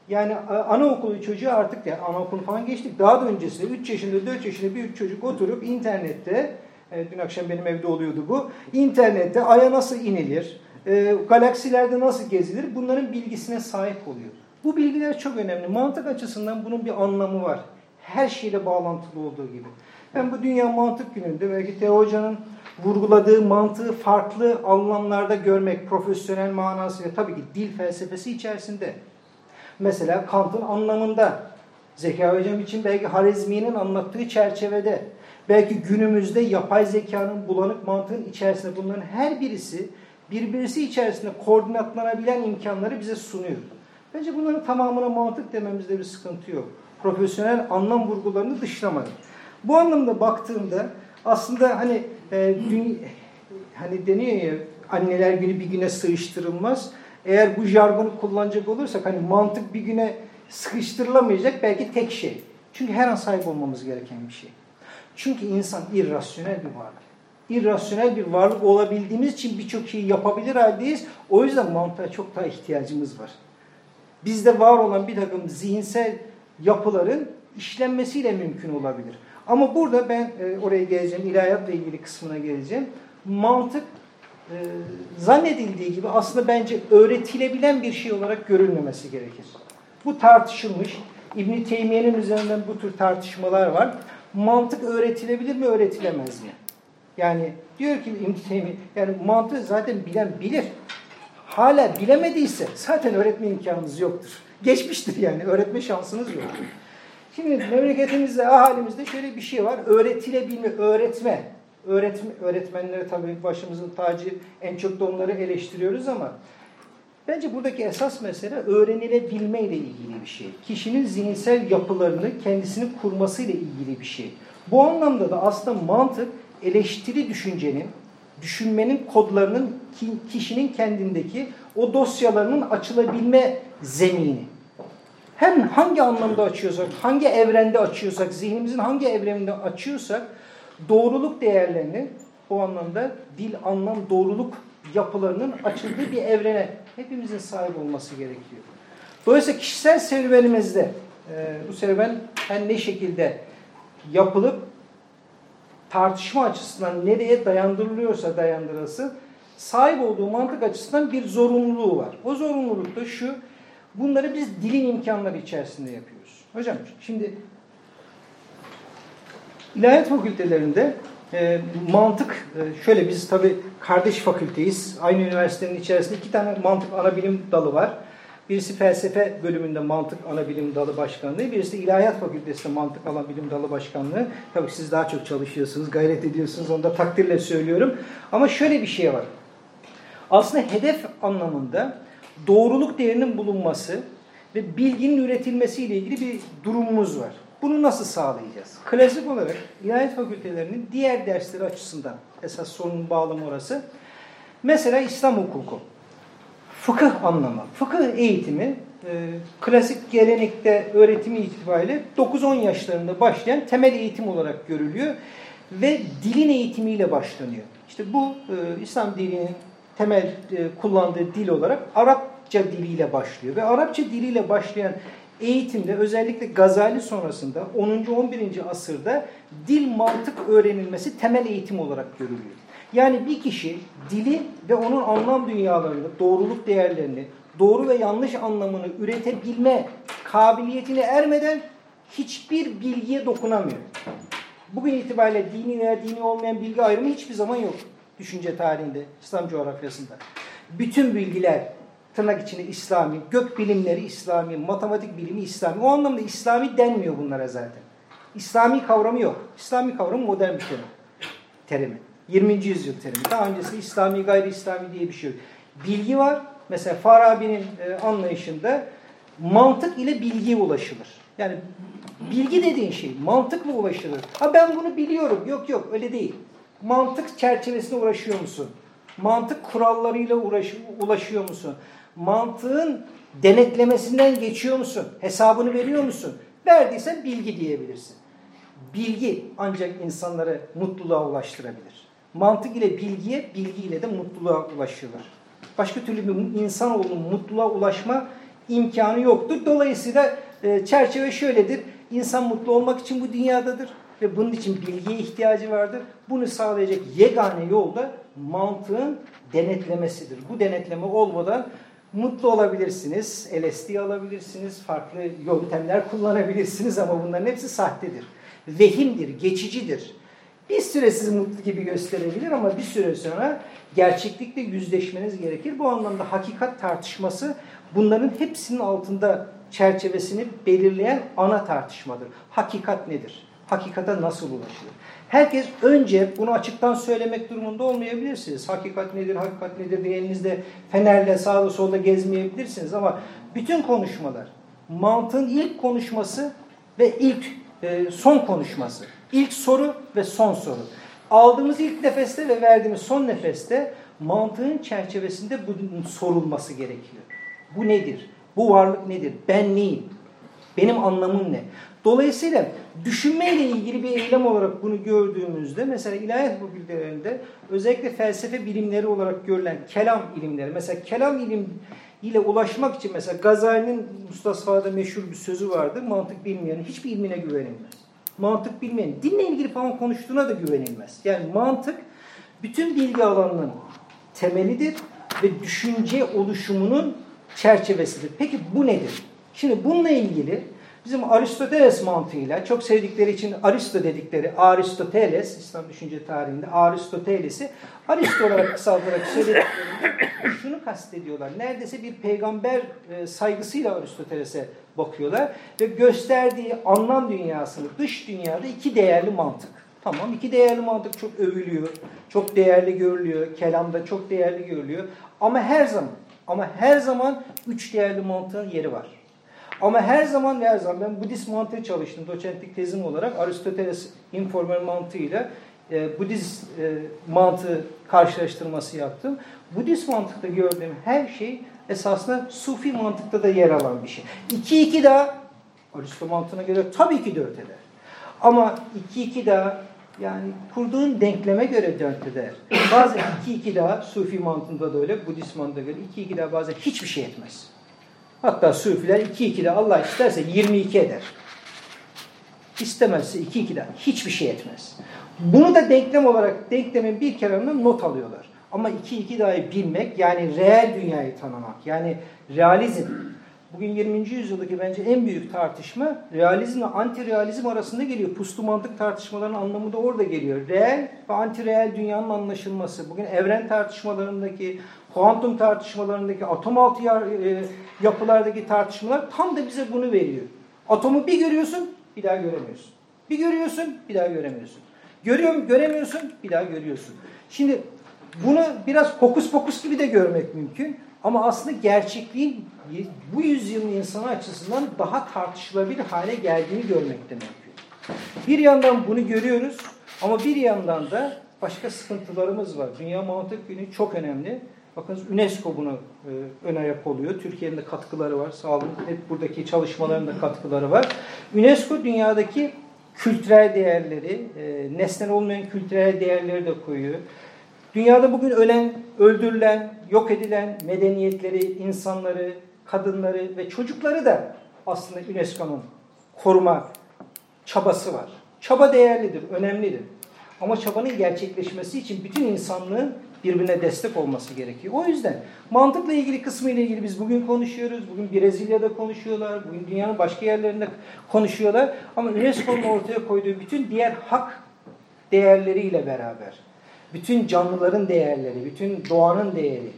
Yani anaokulu çocuğu artık yani anaokulu falan geçtik. Daha da öncesinde 3 yaşında 4 yaşında bir çocuk oturup internette e, dün akşam benim evde oluyordu bu. İnternette aya nasıl inilir, e, galaksilerde nasıl gezilir bunların bilgisine sahip oluyor. Bu bilgiler çok önemli. Mantık açısından bunun bir anlamı var. Her şeyle bağlantılı olduğu gibi. Ben bu Dünya Mantık Günü'nde belki Teo Hoca'nın vurguladığı mantığı farklı anlamlarda görmek, profesyonel manasıyla tabii ki dil felsefesi içerisinde. Mesela Kant'ın anlamında, Zeka Hocam için belki Harizmi'nin anlattığı çerçevede, belki günümüzde yapay zekanın bulanık mantığın içerisinde bunların her birisi birbirisi içerisinde koordinatlanabilen imkanları bize sunuyor. Bence bunların tamamına mantık dememizde bir sıkıntı yok. Profesyonel anlam vurgularını dışlamadım. Bu anlamda baktığımda aslında hani e, dün, hani deniyor ya anneler günü bir güne sığıştırılmaz. Eğer bu jargonu kullanacak olursak hani mantık bir güne sıkıştırılamayacak belki tek şey. Çünkü her an sahip olmamız gereken bir şey. Çünkü insan irrasyonel bir varlık. İrrasyonel bir varlık olabildiğimiz için birçok şeyi yapabilir haldeyiz. O yüzden mantığa çok daha ihtiyacımız var. Bizde var olan bir takım zihinsel yapıların işlenmesiyle mümkün olabilir. Ama burada ben e, oraya geleceğim, ilahiyatla ilgili kısmına geleceğim. Mantık e, zannedildiği gibi aslında bence öğretilebilen bir şey olarak görülmemesi gerekir. Bu tartışılmış. İbn Teymiye'nin üzerinden bu tür tartışmalar var mantık öğretilebilir mi, öğretilemez mi? Yani diyor ki İbn yani mantığı zaten bilen bilir. Hala bilemediyse zaten öğretme imkanınız yoktur. Geçmiştir yani, öğretme şansınız yoktur. Şimdi memleketimizde, ahalimizde şöyle bir şey var. Öğretilebilme, öğretme. Öğretme, öğretmenlere tabii başımızın tacı, en çok da onları eleştiriyoruz ama Bence buradaki esas mesele öğrenilebilme ile ilgili bir şey. Kişinin zihinsel yapılarını kendisini kurması ile ilgili bir şey. Bu anlamda da aslında mantık eleştiri düşüncenin, düşünmenin kodlarının kişinin kendindeki o dosyalarının açılabilme zemini. Hem hangi anlamda açıyorsak, hangi evrende açıyorsak, zihnimizin hangi evreninde açıyorsak doğruluk değerlerini o anlamda dil, anlam, doğruluk yapılarının açıldığı bir evrene hepimizin sahip olması gerekiyor. Dolayısıyla kişisel serüvenimizde e, bu serüven her ne şekilde yapılıp tartışma açısından nereye dayandırılıyorsa dayandırılsın sahip olduğu mantık açısından bir zorunluluğu var. O zorunluluk da şu, bunları biz dilin imkanları içerisinde yapıyoruz. Hocam şimdi ilahiyat fakültelerinde e, mantık, e, şöyle biz tabi kardeş fakülteyiz. Aynı üniversitenin içerisinde iki tane mantık ana bilim dalı var. Birisi felsefe bölümünde mantık ana bilim dalı başkanlığı, birisi ilahiyat fakültesinde mantık ana bilim dalı başkanlığı. Tabii siz daha çok çalışıyorsunuz, gayret ediyorsunuz, onu da takdirle söylüyorum. Ama şöyle bir şey var. Aslında hedef anlamında doğruluk değerinin bulunması ve bilginin üretilmesiyle ilgili bir durumumuz var. Bunu nasıl sağlayacağız? Klasik olarak ilahiyat fakültelerinin diğer dersleri açısından esas sorunun bağlamı orası. Mesela İslam hukuku, fıkıh anlamı, fıkıh eğitimi e, klasik gelenekte öğretimi itibariyle 9-10 yaşlarında başlayan temel eğitim olarak görülüyor ve dilin eğitimiyle başlanıyor. İşte bu e, İslam dilinin temel e, kullandığı dil olarak Arapça diliyle başlıyor ve Arapça diliyle başlayan eğitimde özellikle Gazali sonrasında 10. 11. asırda dil mantık öğrenilmesi temel eğitim olarak görülüyor. Yani bir kişi dili ve onun anlam dünyalarını, doğruluk değerlerini, doğru ve yanlış anlamını üretebilme kabiliyetine ermeden hiçbir bilgiye dokunamıyor. Bugün itibariyle dini veya dini olmayan bilgi ayrımı hiçbir zaman yok düşünce tarihinde, İslam coğrafyasında. Bütün bilgiler tırnak içinde İslami, gök bilimleri İslami, matematik bilimi İslami. O anlamda İslami denmiyor bunlara zaten. İslami kavramı yok. İslami kavramı modern bir terim. terimi. 20. yüzyıl terimi. Daha öncesinde İslami gayri İslami diye bir şey yok. Bilgi var. Mesela Farabi'nin e, anlayışında mantık ile bilgiye ulaşılır. Yani bilgi dediğin şey mantıkla ulaşılır. Ha ben bunu biliyorum. Yok yok öyle değil. Mantık çerçevesinde uğraşıyor musun? Mantık kurallarıyla uğraş, ulaşıyor musun? Mantığın denetlemesinden geçiyor musun? Hesabını veriyor musun? Verdiysen bilgi diyebilirsin. Bilgi ancak insanları mutluluğa ulaştırabilir. Mantık ile bilgiye, bilgi ile de mutluluğa ulaşılır. Başka türlü bir insanoğlunun mutluluğa ulaşma imkanı yoktur. Dolayısıyla e, çerçeve şöyledir. İnsan mutlu olmak için bu dünyadadır ve bunun için bilgiye ihtiyacı vardır. Bunu sağlayacak yegane yol da mantığın denetlemesidir. Bu denetleme olmadan mutlu olabilirsiniz, LSD alabilirsiniz, farklı yöntemler kullanabilirsiniz ama bunların hepsi sahtedir. Vehimdir, geçicidir. Bir süre sizi mutlu gibi gösterebilir ama bir süre sonra gerçeklikle yüzleşmeniz gerekir. Bu anlamda hakikat tartışması bunların hepsinin altında çerçevesini belirleyen ana tartışmadır. Hakikat nedir? Hakikate nasıl ulaşılır? Herkes önce bunu açıktan söylemek durumunda olmayabilirsiniz. Hakikat nedir, hakikat nedir diye elinizde fenerle sağda solda gezmeyebilirsiniz ama bütün konuşmalar, mantığın ilk konuşması ve ilk e, son konuşması. İlk soru ve son soru. Aldığımız ilk nefeste ve verdiğimiz son nefeste mantığın çerçevesinde bunun sorulması gerekiyor. Bu nedir? Bu varlık nedir? Ben neyim? Benim anlamım ne? Dolayısıyla düşünmeyle ilgili bir eylem olarak bunu gördüğümüzde mesela ilahiyat fakültelerinde özellikle felsefe bilimleri olarak görülen kelam ilimleri mesela kelam ilim ile ulaşmak için mesela Gazali'nin Mustafa'da meşhur bir sözü vardır. Mantık bilmeyenin hiçbir ilmine güvenilmez. Mantık bilmeyen, dinle ilgili falan konuştuğuna da güvenilmez. Yani mantık bütün bilgi alanının temelidir ve düşünce oluşumunun çerçevesidir. Peki bu nedir? Şimdi bununla ilgili bizim Aristoteles mantığıyla çok sevdikleri için Aristo dedikleri Aristoteles, İslam düşünce tarihinde Aristoteles'i Aristo olarak kısaltarak söylediklerinde şunu kastediyorlar. Neredeyse bir peygamber e, saygısıyla Aristoteles'e bakıyorlar ve gösterdiği anlam dünyasını dış dünyada iki değerli mantık. Tamam iki değerli mantık çok övülüyor, çok değerli görülüyor, kelamda çok değerli görülüyor. Ama her zaman, ama her zaman üç değerli mantığın yeri var. Ama her zaman ve her zaman ben Budist mantığı çalıştım. Doçentlik tezim olarak Aristoteles informal mantığıyla e, Budist e, mantığı karşılaştırması yaptım. Budist mantıkta gördüğüm her şey esasında Sufi mantıkta da yer alan bir şey. 2 2 daha Aristo mantığına göre tabii ki 4 eder. Ama 2 2 daha yani kurduğun denkleme göre 4 eder. Bazen 2 2 daha Sufi mantığında da öyle, Budist mantığında göre 2 2 daha bazen hiçbir şey etmez. Hatta Sufiler 2-2'de Allah isterse 22 eder. İstemezse 2-2'de hiçbir şey etmez. Bunu da denklem olarak denklemin bir kenarına not alıyorlar. Ama 2-2 dahi bilmek yani reel dünyayı tanımak yani realizm. Bugün 20. yüzyıldaki bence en büyük tartışma realizm ve anti-realizm arasında geliyor. Puslu mantık tartışmalarının anlamı da orada geliyor. Reel ve anti-reel dünyanın anlaşılması. Bugün evren tartışmalarındaki kuantum tartışmalarındaki atom altı e, yapılardaki tartışmalar tam da bize bunu veriyor. Atomu bir görüyorsun, bir daha göremiyorsun. Bir görüyorsun, bir daha göremiyorsun. Görüyorum, göremiyorsun, bir daha görüyorsun. Şimdi bunu biraz hokus pokus gibi de görmek mümkün. Ama aslında gerçekliğin bu yüzyılın insanı açısından daha tartışılabilir hale geldiğini görmek de mümkün. Bir yandan bunu görüyoruz ama bir yandan da başka sıkıntılarımız var. Dünya Mantık Günü çok önemli. Bakın UNESCO bunu e, ön ayak oluyor. Türkiye'nin de katkıları var. Sağ olun. Hep buradaki çalışmaların da katkıları var. UNESCO dünyadaki kültürel değerleri, e, nesnel olmayan kültürel değerleri de koyuyor. Dünyada bugün ölen, öldürülen, yok edilen medeniyetleri, insanları, kadınları ve çocukları da aslında UNESCO'nun koruma çabası var. Çaba değerlidir, önemlidir. Ama çabanın gerçekleşmesi için bütün insanlığın birbirine destek olması gerekiyor. O yüzden mantıkla ilgili kısmı ile ilgili biz bugün konuşuyoruz. Bugün Brezilya'da konuşuyorlar. Bugün dünyanın başka yerlerinde konuşuyorlar. Ama UNESCO'nun ortaya koyduğu bütün diğer hak değerleriyle beraber, bütün canlıların değerleri, bütün doğanın değeri,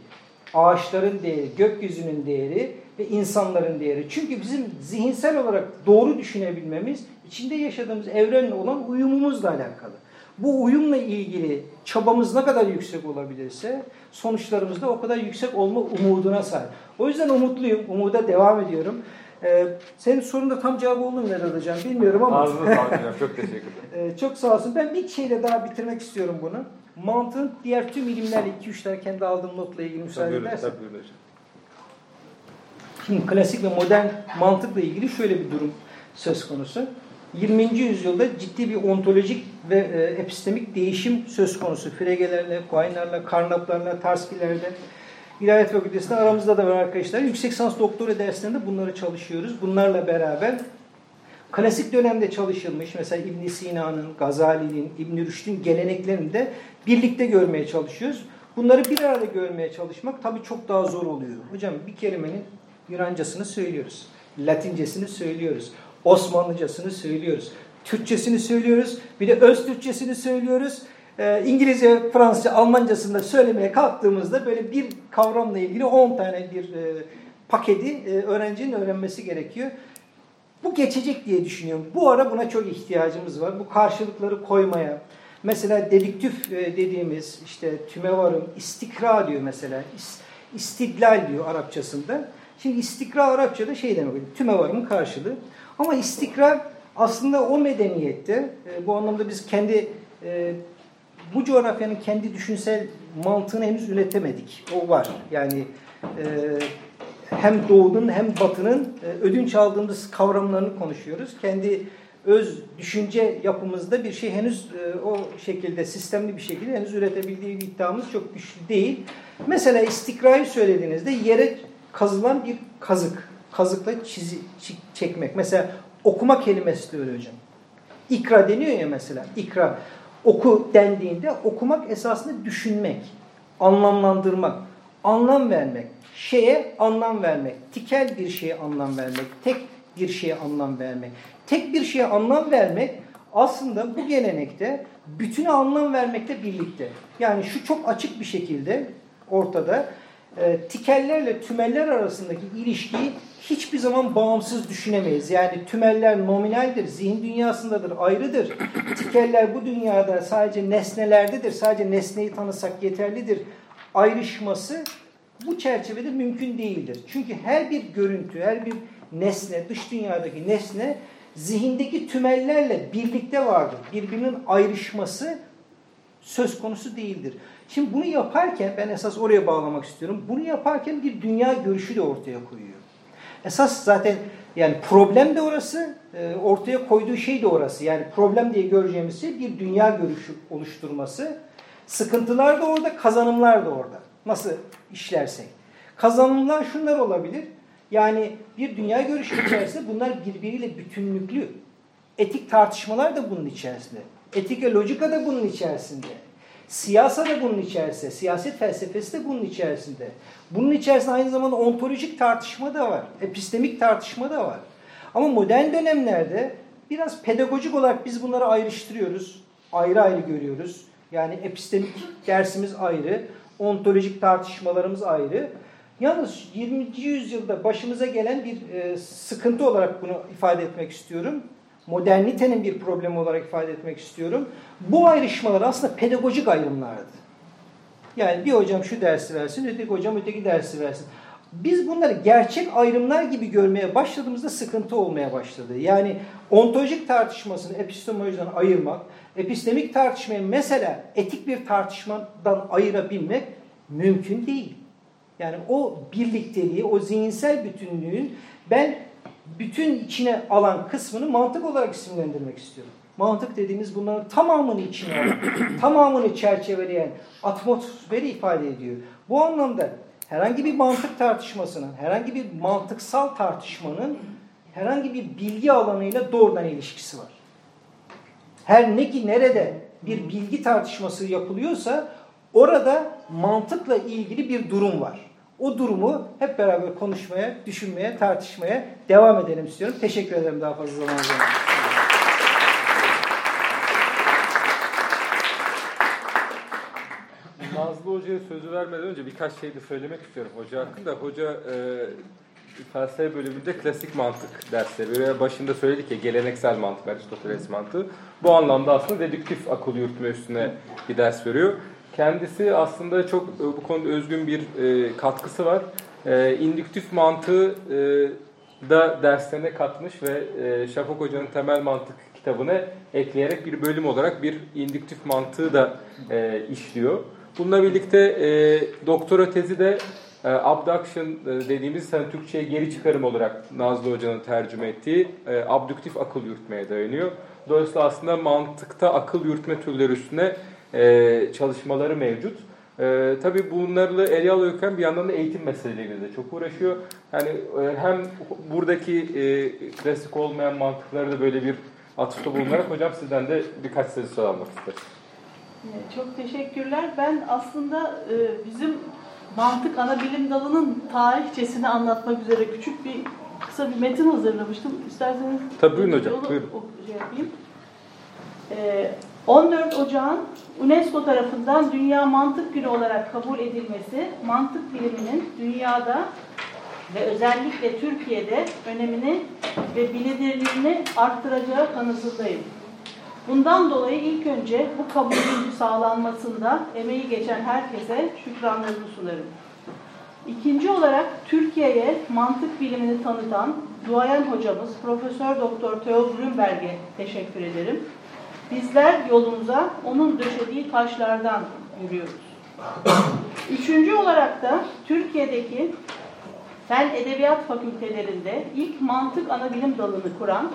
ağaçların değeri, gökyüzünün değeri ve insanların değeri. Çünkü bizim zihinsel olarak doğru düşünebilmemiz içinde yaşadığımız evrenle olan uyumumuzla alakalı. Bu uyumla ilgili çabamız ne kadar yüksek olabilirse sonuçlarımız da o kadar yüksek olma umuduna sahip. O yüzden umutluyum, umuda devam ediyorum. Ee, senin sorunda tam cevap oldu mu Vedat Hocam bilmiyorum ama. Ağzına sağlık çok teşekkür ederim. ee, çok sağ olsun. Ben bir şeyle daha bitirmek istiyorum bunu. Mantığın diğer tüm ilimlerle 2-3 tane kendi aldığım notla ilgili müsaade Tabii, edersen. tabii hocam. Şimdi klasik ve modern mantıkla ilgili şöyle bir durum söz konusu. 20. yüzyılda ciddi bir ontolojik ve e, epistemik değişim söz konusu. Fregelerle, Quainar'la, Carnap'larla, Tarski'lerle. İlahiyat Fakültesi'nde aramızda da var arkadaşlar. Yüksek sans doktora derslerinde bunları çalışıyoruz. Bunlarla beraber klasik dönemde çalışılmış mesela İbn Sina'nın, Gazali'nin, İbn Rüşd'ün geleneklerini de birlikte görmeye çalışıyoruz. Bunları bir arada görmeye çalışmak tabii çok daha zor oluyor. Hocam bir kelimenin Yunancasını söylüyoruz. Latincesini söylüyoruz. Osmanlıcasını söylüyoruz. Türkçesini söylüyoruz. Bir de öz Türkçesini söylüyoruz. Ee, İngilizce, Fransızca, Almancasını da söylemeye kalktığımızda böyle bir kavramla ilgili 10 tane bir e, paketi e, öğrencinin öğrenmesi gerekiyor. Bu geçecek diye düşünüyorum. Bu ara buna çok ihtiyacımız var. Bu karşılıkları koymaya. Mesela dediktif e, dediğimiz işte tümevarım, istikra diyor mesela. İstidlal diyor Arapçasında. Şimdi istikra Arapçada şey demek, tümevarımın karşılığı. Ama istikrar aslında o medeniyette, e, bu anlamda biz kendi e, bu coğrafyanın kendi düşünsel mantığını henüz üretemedik. O var. Yani e, hem doğunun hem batının e, ödünç aldığımız kavramlarını konuşuyoruz. Kendi öz düşünce yapımızda bir şey henüz e, o şekilde sistemli bir şekilde henüz üretebildiği iddiamız çok güçlü değil. Mesela istikrayı söylediğinizde yere kazılan bir kazık. Kazıkla çizi, çekmek. Mesela okuma kelimesi öyle hocam. İkra deniyor ya mesela. İkra. Oku dendiğinde okumak esasında düşünmek, anlamlandırmak, anlam vermek, şeye anlam vermek, tikel bir şeye anlam vermek, tek bir şeye anlam vermek. Tek bir şeye anlam vermek aslında bu gelenekte bütüne anlam vermekle birlikte. Yani şu çok açık bir şekilde ortada e, tikellerle tümeller arasındaki ilişkiyi hiçbir zaman bağımsız düşünemeyiz. Yani tümeller nominaldir, zihin dünyasındadır, ayrıdır. Tikeller bu dünyada sadece nesnelerdedir, sadece nesneyi tanısak yeterlidir. Ayrışması bu çerçevede mümkün değildir. Çünkü her bir görüntü, her bir nesne, dış dünyadaki nesne zihindeki tümellerle birlikte vardır. Birbirinin ayrışması söz konusu değildir. Şimdi bunu yaparken ben esas oraya bağlamak istiyorum. Bunu yaparken bir dünya görüşü de ortaya koyuyor. Esas zaten yani problem de orası, e, ortaya koyduğu şey de orası. Yani problem diye göreceğimiz şey bir dünya görüşü oluşturması. Sıkıntılar da orada, kazanımlar da orada. Nasıl işlersek. Kazanımlar şunlar olabilir. Yani bir dünya görüşü içerisinde bunlar birbiriyle bütünlüklü. Etik tartışmalar da bunun içerisinde. Etik ve logika da bunun içerisinde. Siyasa da bunun içerisinde. Siyaset felsefesi de bunun içerisinde. Bunun içerisinde aynı zamanda ontolojik tartışma da var. Epistemik tartışma da var. Ama modern dönemlerde biraz pedagojik olarak biz bunları ayrıştırıyoruz. Ayrı ayrı görüyoruz. Yani epistemik dersimiz ayrı. Ontolojik tartışmalarımız ayrı. Yalnız 20. yüzyılda başımıza gelen bir e, sıkıntı olarak bunu ifade etmek istiyorum. Modernitenin bir problemi olarak ifade etmek istiyorum. Bu ayrışmalar aslında pedagojik ayrımlardı. Yani bir hocam şu dersi versin, öteki hocam öteki dersi versin. Biz bunları gerçek ayrımlar gibi görmeye başladığımızda sıkıntı olmaya başladı. Yani ontolojik tartışmasını epistemolojiden ayırmak, epistemik tartışmayı mesela etik bir tartışmadan ayırabilmek mümkün değil. Yani o birlikteliği, o zihinsel bütünlüğün ben bütün içine alan kısmını mantık olarak isimlendirmek istiyorum. Mantık dediğimiz bunların tamamını içine alan, tamamını çerçeveleyen atmosferi ifade ediyor. Bu anlamda herhangi bir mantık tartışmasının, herhangi bir mantıksal tartışmanın herhangi bir bilgi alanıyla doğrudan ilişkisi var. Her ne ki nerede bir bilgi tartışması yapılıyorsa orada mantıkla ilgili bir durum var. O durumu hep beraber konuşmaya, düşünmeye, tartışmaya devam edelim istiyorum. Teşekkür ederim daha fazla zaman için. Nazlı Hoca'ya sözü vermeden önce birkaç şey de söylemek istiyorum hoca hakkında. Hoca e, felsefe bölümünde klasik mantık dersleri veriyor. Başında söyledik ya geleneksel mantık, Aristoteles mantığı. Bu anlamda aslında dedüktif akıl yürütme üstüne bir ders veriyor. Kendisi aslında çok e, bu konuda özgün bir e, katkısı var. E, indüktif mantığı e, da derslerine katmış ve e, Şafak Hoca'nın temel mantık kitabına ekleyerek bir bölüm olarak bir indüktif mantığı da e, işliyor. Bununla birlikte e, doktora tezi de e, abduction e, dediğimiz hani Türkçe'ye geri çıkarım olarak Nazlı Hoca'nın tercüme ettiği e, abdüktif akıl yürütmeye dayanıyor. Dolayısıyla aslında mantıkta akıl yürütme türleri üstüne e, çalışmaları mevcut. E, tabii bunlarla ele alıyorken bir yandan da eğitim meseleleriyle de çok uğraşıyor. Yani e, hem buradaki e, klasik olmayan mantıkları da böyle bir atıfta bulunarak hocam sizden de birkaç söz almak isteriz. Çok teşekkürler. Ben aslında e, bizim mantık ana bilim dalının tarihçesini anlatmak üzere küçük bir kısa bir metin hazırlamıştım. İsterseniz Tabii buyurun hocam. onu Buyurun. Şey yapayım. E, 14 Ocağın UNESCO tarafından Dünya Mantık Günü olarak kabul edilmesi, mantık biliminin dünyada ve özellikle Türkiye'de önemini ve bilinirliğini arttıracağı kanısındayım. Bundan dolayı ilk önce bu kabulün sağlanmasında emeği geçen herkese şükranlarımı sunarım. İkinci olarak Türkiye'ye mantık bilimini tanıtan duayen hocamız Profesör Doktor Theo Grünberg'e teşekkür ederim. Bizler yolumuza onun döşediği taşlardan yürüyoruz. Üçüncü olarak da Türkiye'deki Fen Edebiyat Fakültelerinde ilk mantık ana bilim dalını kuran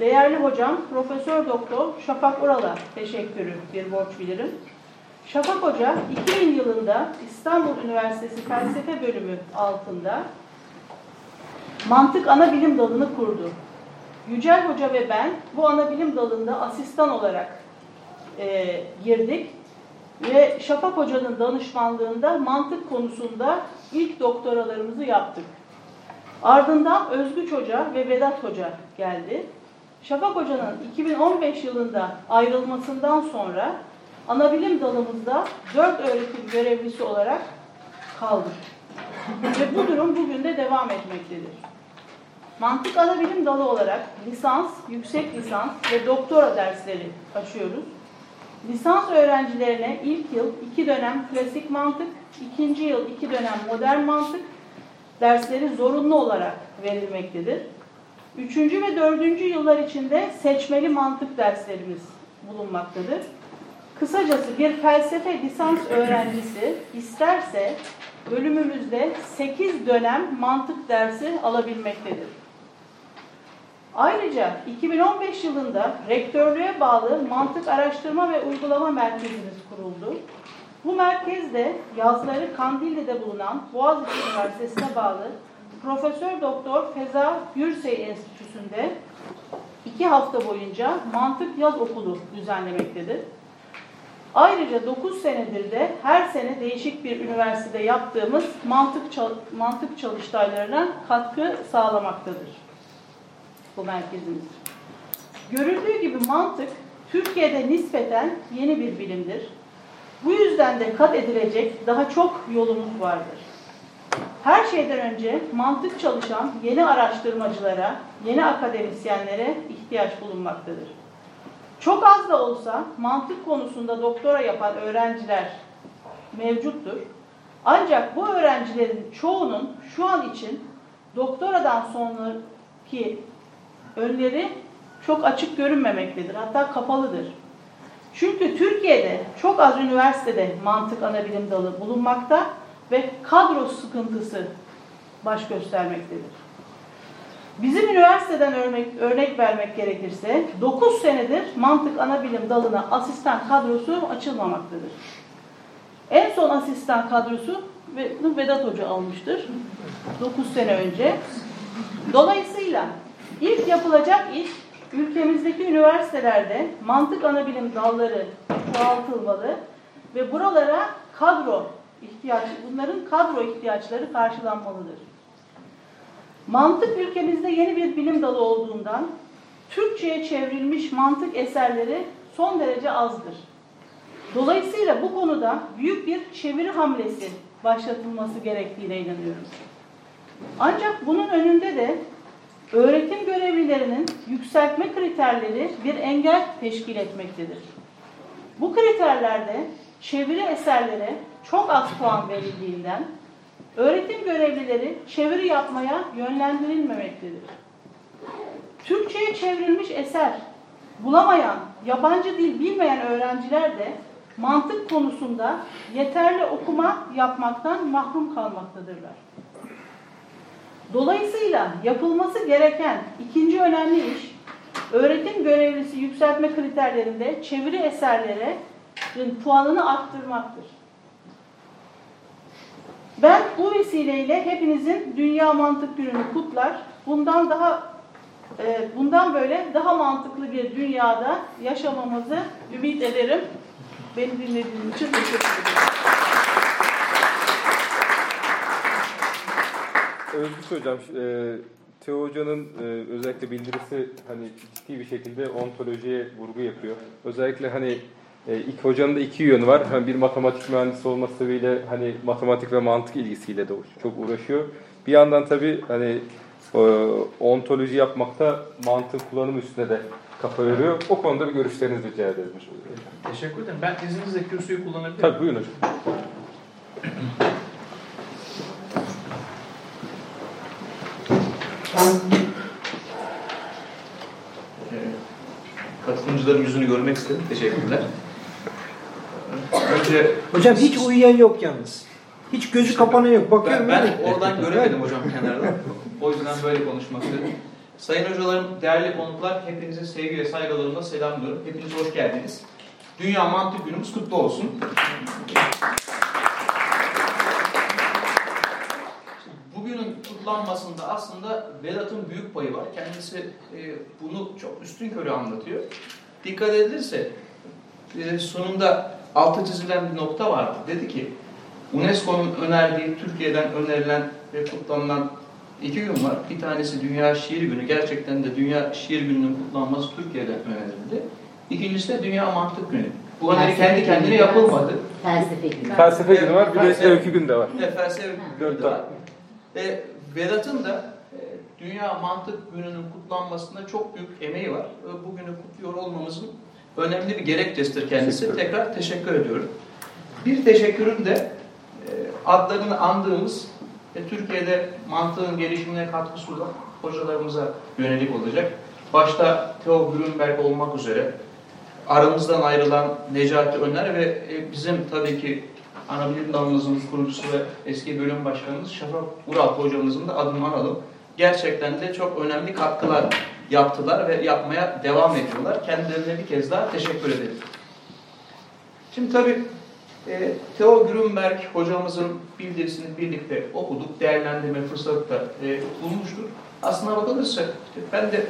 değerli hocam Profesör Doktor Şafak Ural'a teşekkürü bir borç bilirim. Şafak Hoca 2000 yılında İstanbul Üniversitesi Felsefe Bölümü altında mantık ana bilim dalını kurdu. Yücel Hoca ve ben bu ana bilim dalında asistan olarak e, girdik ve Şafak Hoca'nın danışmanlığında mantık konusunda ilk doktoralarımızı yaptık. Ardından Özgüç Hoca ve Vedat Hoca geldi. Şafak Hoca'nın 2015 yılında ayrılmasından sonra anabilim dalımızda dört öğretim görevlisi olarak kaldık. Ve bu durum bugün de devam etmektedir. Mantık anabilim dalı olarak lisans, yüksek lisans ve doktora dersleri açıyoruz. Lisans öğrencilerine ilk yıl iki dönem klasik mantık, ikinci yıl iki dönem modern mantık dersleri zorunlu olarak verilmektedir. Üçüncü ve dördüncü yıllar içinde seçmeli mantık derslerimiz bulunmaktadır. Kısacası bir felsefe lisans öğrencisi isterse bölümümüzde 8 dönem mantık dersi alabilmektedir. Ayrıca 2015 yılında rektörlüğe bağlı Mantık Araştırma ve Uygulama Merkezimiz kuruldu. Bu merkezde yazları Kandilli'de bulunan Boğaziçi Üniversitesi'ne bağlı Profesör Doktor Feza Gürsey Enstitüsü'nde iki hafta boyunca mantık yaz okulu düzenlemektedir. Ayrıca 9 senedir de her sene değişik bir üniversitede yaptığımız mantık, mantık çalıştaylarına katkı sağlamaktadır bu merkezimiz. Görüldüğü gibi mantık Türkiye'de nispeten yeni bir bilimdir. Bu yüzden de kat edilecek daha çok yolumuz vardır. Her şeyden önce mantık çalışan yeni araştırmacılara, yeni akademisyenlere ihtiyaç bulunmaktadır. Çok az da olsa mantık konusunda doktora yapan öğrenciler mevcuttur. Ancak bu öğrencilerin çoğunun şu an için doktoradan sonraki önleri çok açık görünmemektedir. Hatta kapalıdır. Çünkü Türkiye'de çok az üniversitede mantık anabilim dalı bulunmakta ve kadro sıkıntısı baş göstermektedir. Bizim üniversiteden örnek, örnek vermek gerekirse 9 senedir mantık anabilim dalına asistan kadrosu açılmamaktadır. En son asistan kadrosu Vedat Hoca almıştır. 9 sene önce. Dolayısıyla ilk yapılacak iş ülkemizdeki üniversitelerde mantık anabilim dalları çoğaltılmalı ve buralara kadro ihtiyaç, bunların kadro ihtiyaçları karşılanmalıdır. Mantık ülkemizde yeni bir bilim dalı olduğundan Türkçe'ye çevrilmiş mantık eserleri son derece azdır. Dolayısıyla bu konuda büyük bir çeviri hamlesi başlatılması gerektiğine inanıyorum. Ancak bunun önünde de öğretim görevlilerinin yükseltme kriterleri bir engel teşkil etmektedir. Bu kriterlerde çeviri eserlere çok az puan verildiğinden öğretim görevlileri çeviri yapmaya yönlendirilmemektedir. Türkçe'ye çevrilmiş eser bulamayan, yabancı dil bilmeyen öğrenciler de mantık konusunda yeterli okuma yapmaktan mahrum kalmaktadırlar. Dolayısıyla yapılması gereken ikinci önemli iş, öğretim görevlisi yükseltme kriterlerinde çeviri eserlerin puanını arttırmaktır. Ben bu vesileyle hepinizin Dünya Mantık Günü'nü kutlar. Bundan daha e, bundan böyle daha mantıklı bir dünyada yaşamamızı ümit ederim. Beni dinlediğiniz için teşekkür ederim. Özgür Hocam, e, Teo Hoca'nın e, özellikle bildirisi hani ciddi bir şekilde ontolojiye vurgu yapıyor. Özellikle hani e, ilk hocanın da iki yönü var. Hani bir matematik mühendisi olması sebebiyle hani matematik ve mantık ilgisiyle de çok uğraşıyor. Bir yandan tabii hani e, ontoloji yapmakta mantık kullanımı üstüne de kafa yoruyor. O konuda bir görüşlerinizi rica ederiz. Teşekkür ederim. Ben izninizle kürsüyü kullanabilir miyim? Tabii buyurun hocam. Katılımcıların yüzünü görmek istedim. Teşekkürler. Önce Hocam hiç uyuyan yok yalnız. Hiç gözü kapanı yok. Bakıyorum ben, ben oradan göremedim hocam kenardan. O yüzden böyle konuşmak istedim. Sayın hocalarım, değerli konuklar, hepinizi sevgi ve saygılarımla selamlıyorum. Hepiniz hoş geldiniz. Dünya Mantık Günümüz kutlu olsun. Bugünün kutlanmasında aslında Vedat'ın büyük payı var. Kendisi e, bunu çok üstün körü anlatıyor. Dikkat edilirse e, sonunda altı çizilen bir nokta vardı. Dedi ki UNESCO'nun önerdiği, Türkiye'den önerilen ve kutlanılan iki gün var. Bir tanesi Dünya Şiir Günü. Gerçekten de Dünya Şiir Günü'nün kutlanması Türkiye'den önerildi. İkincisi de Dünya Mantık Günü. Bu öneri kendi kendine yapılmadı. Felsefe günü. Felsefe günü var, bir de Felsefe- öykü günü de var. Evet, felsefe günü de var. E, Vedat'ın da e, Dünya Mantık Günü'nün kutlanmasında çok büyük emeği var. E, bugünü kutluyor olmamızın önemli bir gerekçesidir kendisi. Teşekkür Tekrar teşekkür ediyorum. Bir teşekkürüm de e, adlarını andığımız ve Türkiye'de mantığın gelişimine katkı sunan hocalarımıza yönelik olacak. Başta Theo Grünberg olmak üzere aramızdan ayrılan Necati Öner ve bizim tabii ki Anabilim Dalımızın kurucusu ve eski bölüm başkanımız Şafak Ural hocamızın da adını analım. Gerçekten de çok önemli katkılar yaptılar ve yapmaya devam ediyorlar. Kendilerine bir kez daha teşekkür ederim. Şimdi tabii e, Theo Grünberg hocamızın bildirisini birlikte okuduk, değerlendirme fırsatı da e, bulmuştuk. Aslına bakılırsa işte ben de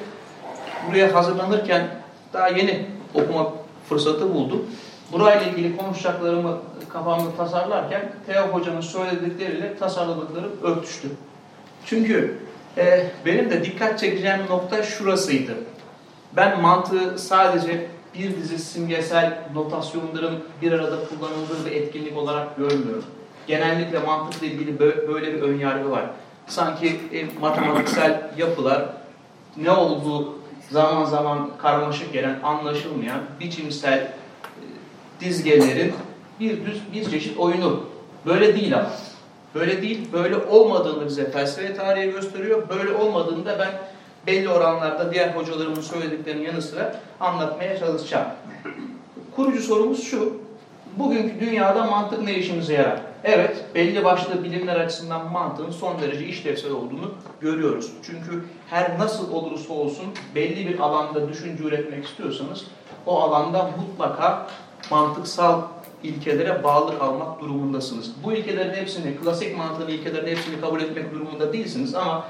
buraya hazırlanırken daha yeni okuma fırsatı buldum. Burayla ilgili konuşacaklarımı kafamda tasarlarken Theo Hoca'nın söyledikleriyle tasarladıklarım örtüştü. Çünkü e, benim de dikkat çekeceğim nokta şurasıydı. Ben mantığı sadece bir dizi simgesel notasyonların bir arada kullanıldığı bir etkinlik olarak görmüyorum. Genellikle mantıkla ilgili böyle bir önyargı var. Sanki e, matematiksel yapılar ne olduğu zaman zaman karmaşık gelen, anlaşılmayan biçimsel dizgelerin bir düz bir çeşit oyunu. Böyle değil ama. Böyle değil, böyle olmadığını bize felsefe tarihi gösteriyor. Böyle olmadığını da ben belli oranlarda diğer hocalarımın söylediklerinin yanı sıra anlatmaya çalışacağım. Kurucu sorumuz şu, bugünkü dünyada mantık ne işimize yarar? Evet, belli başlı bilimler açısından mantığın son derece işlevsel olduğunu görüyoruz. Çünkü her nasıl olursa olsun belli bir alanda düşünce üretmek istiyorsanız o alanda mutlaka mantıksal ilkelere bağlı kalmak durumundasınız. Bu ilkelerin hepsini, klasik mantığın ilkelerin hepsini kabul etmek durumunda değilsiniz ama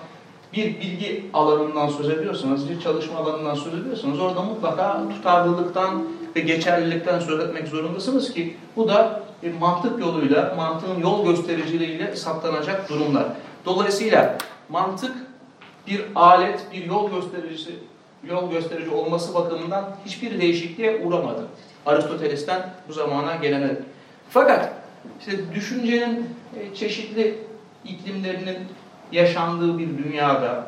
bir bilgi alanından söz ediyorsanız, bir çalışma alanından söz ediyorsanız orada mutlaka tutarlılıktan ve geçerlilikten söz etmek zorundasınız ki bu da bir mantık yoluyla, mantığın yol göstericiliğiyle saptanacak durumlar. Dolayısıyla mantık bir alet, bir yol göstericisi, yol gösterici olması bakımından hiçbir değişikliğe uğramadı. Aristoteles'ten bu zamana gelene. Fakat işte düşüncenin e, çeşitli iklimlerinin yaşandığı bir dünyada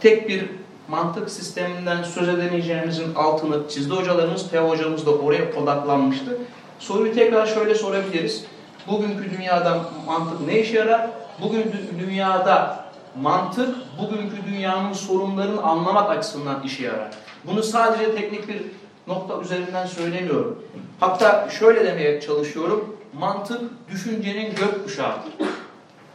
tek bir mantık sisteminden söz edemeyeceğimizin altını çizdi hocalarımız, Teo hocamız da oraya odaklanmıştı. Soruyu tekrar şöyle sorabiliriz. Bugünkü dünyada mantık ne işe yarar? Bugün dünyada mantık bugünkü dünyanın sorunlarını anlamak açısından işe yarar. Bunu sadece teknik bir nokta üzerinden söylemiyorum. Hatta şöyle demeye çalışıyorum. Mantık düşüncenin gökkuşağıdır.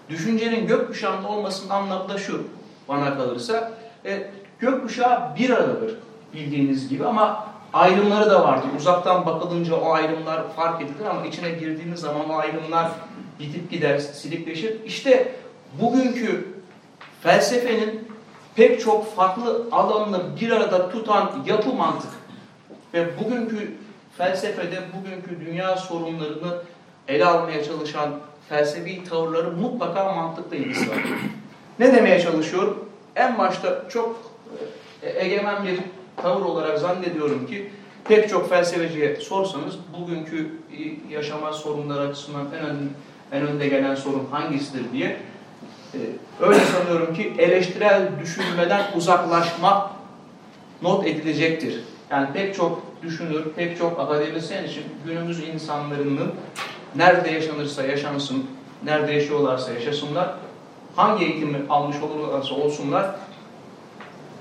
Düşüncenin gökkuşağında olmasının anlamı da şu bana kalırsa. E, gökkuşağı bir aradadır bildiğiniz gibi ama ayrımları da vardır. Uzaktan bakılınca o ayrımlar fark edilir ama içine girdiğiniz zaman o ayrımlar bitip gider, silikleşir. İşte bugünkü felsefenin pek çok farklı alanını bir arada tutan yapı mantık. Ve bugünkü felsefede, bugünkü dünya sorunlarını ele almaya çalışan felsefi tavırları mutlaka mantıkla ilgisi var. ne demeye çalışıyorum? En başta çok e, egemen bir tavır olarak zannediyorum ki pek çok felsefeciye sorsanız bugünkü yaşama sorunları açısından en, ön, en önde gelen sorun hangisidir diye e, öyle sanıyorum ki eleştirel düşünmeden uzaklaşma not edilecektir. Yani pek çok düşünür, pek çok akademisyen için günümüz insanların nerede yaşanırsa yaşansın, nerede yaşıyorlarsa yaşasınlar, hangi eğitimi almış olurlarsa olsunlar,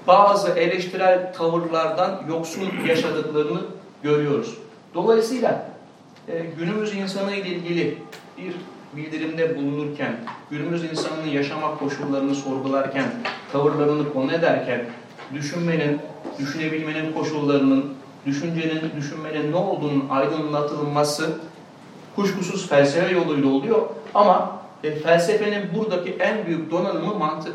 bazı eleştirel tavırlardan yoksun yaşadıklarını görüyoruz. Dolayısıyla e, günümüz insanı ile ilgili bir bildirimde bulunurken, günümüz insanının yaşama koşullarını sorgularken, tavırlarını konu ederken, düşünmenin, düşünebilmenin koşullarının, düşüncenin, düşünmenin ne olduğunun aydınlatılması kuşkusuz felsefe yoluyla oluyor. Ama e, felsefenin buradaki en büyük donanımı mantık.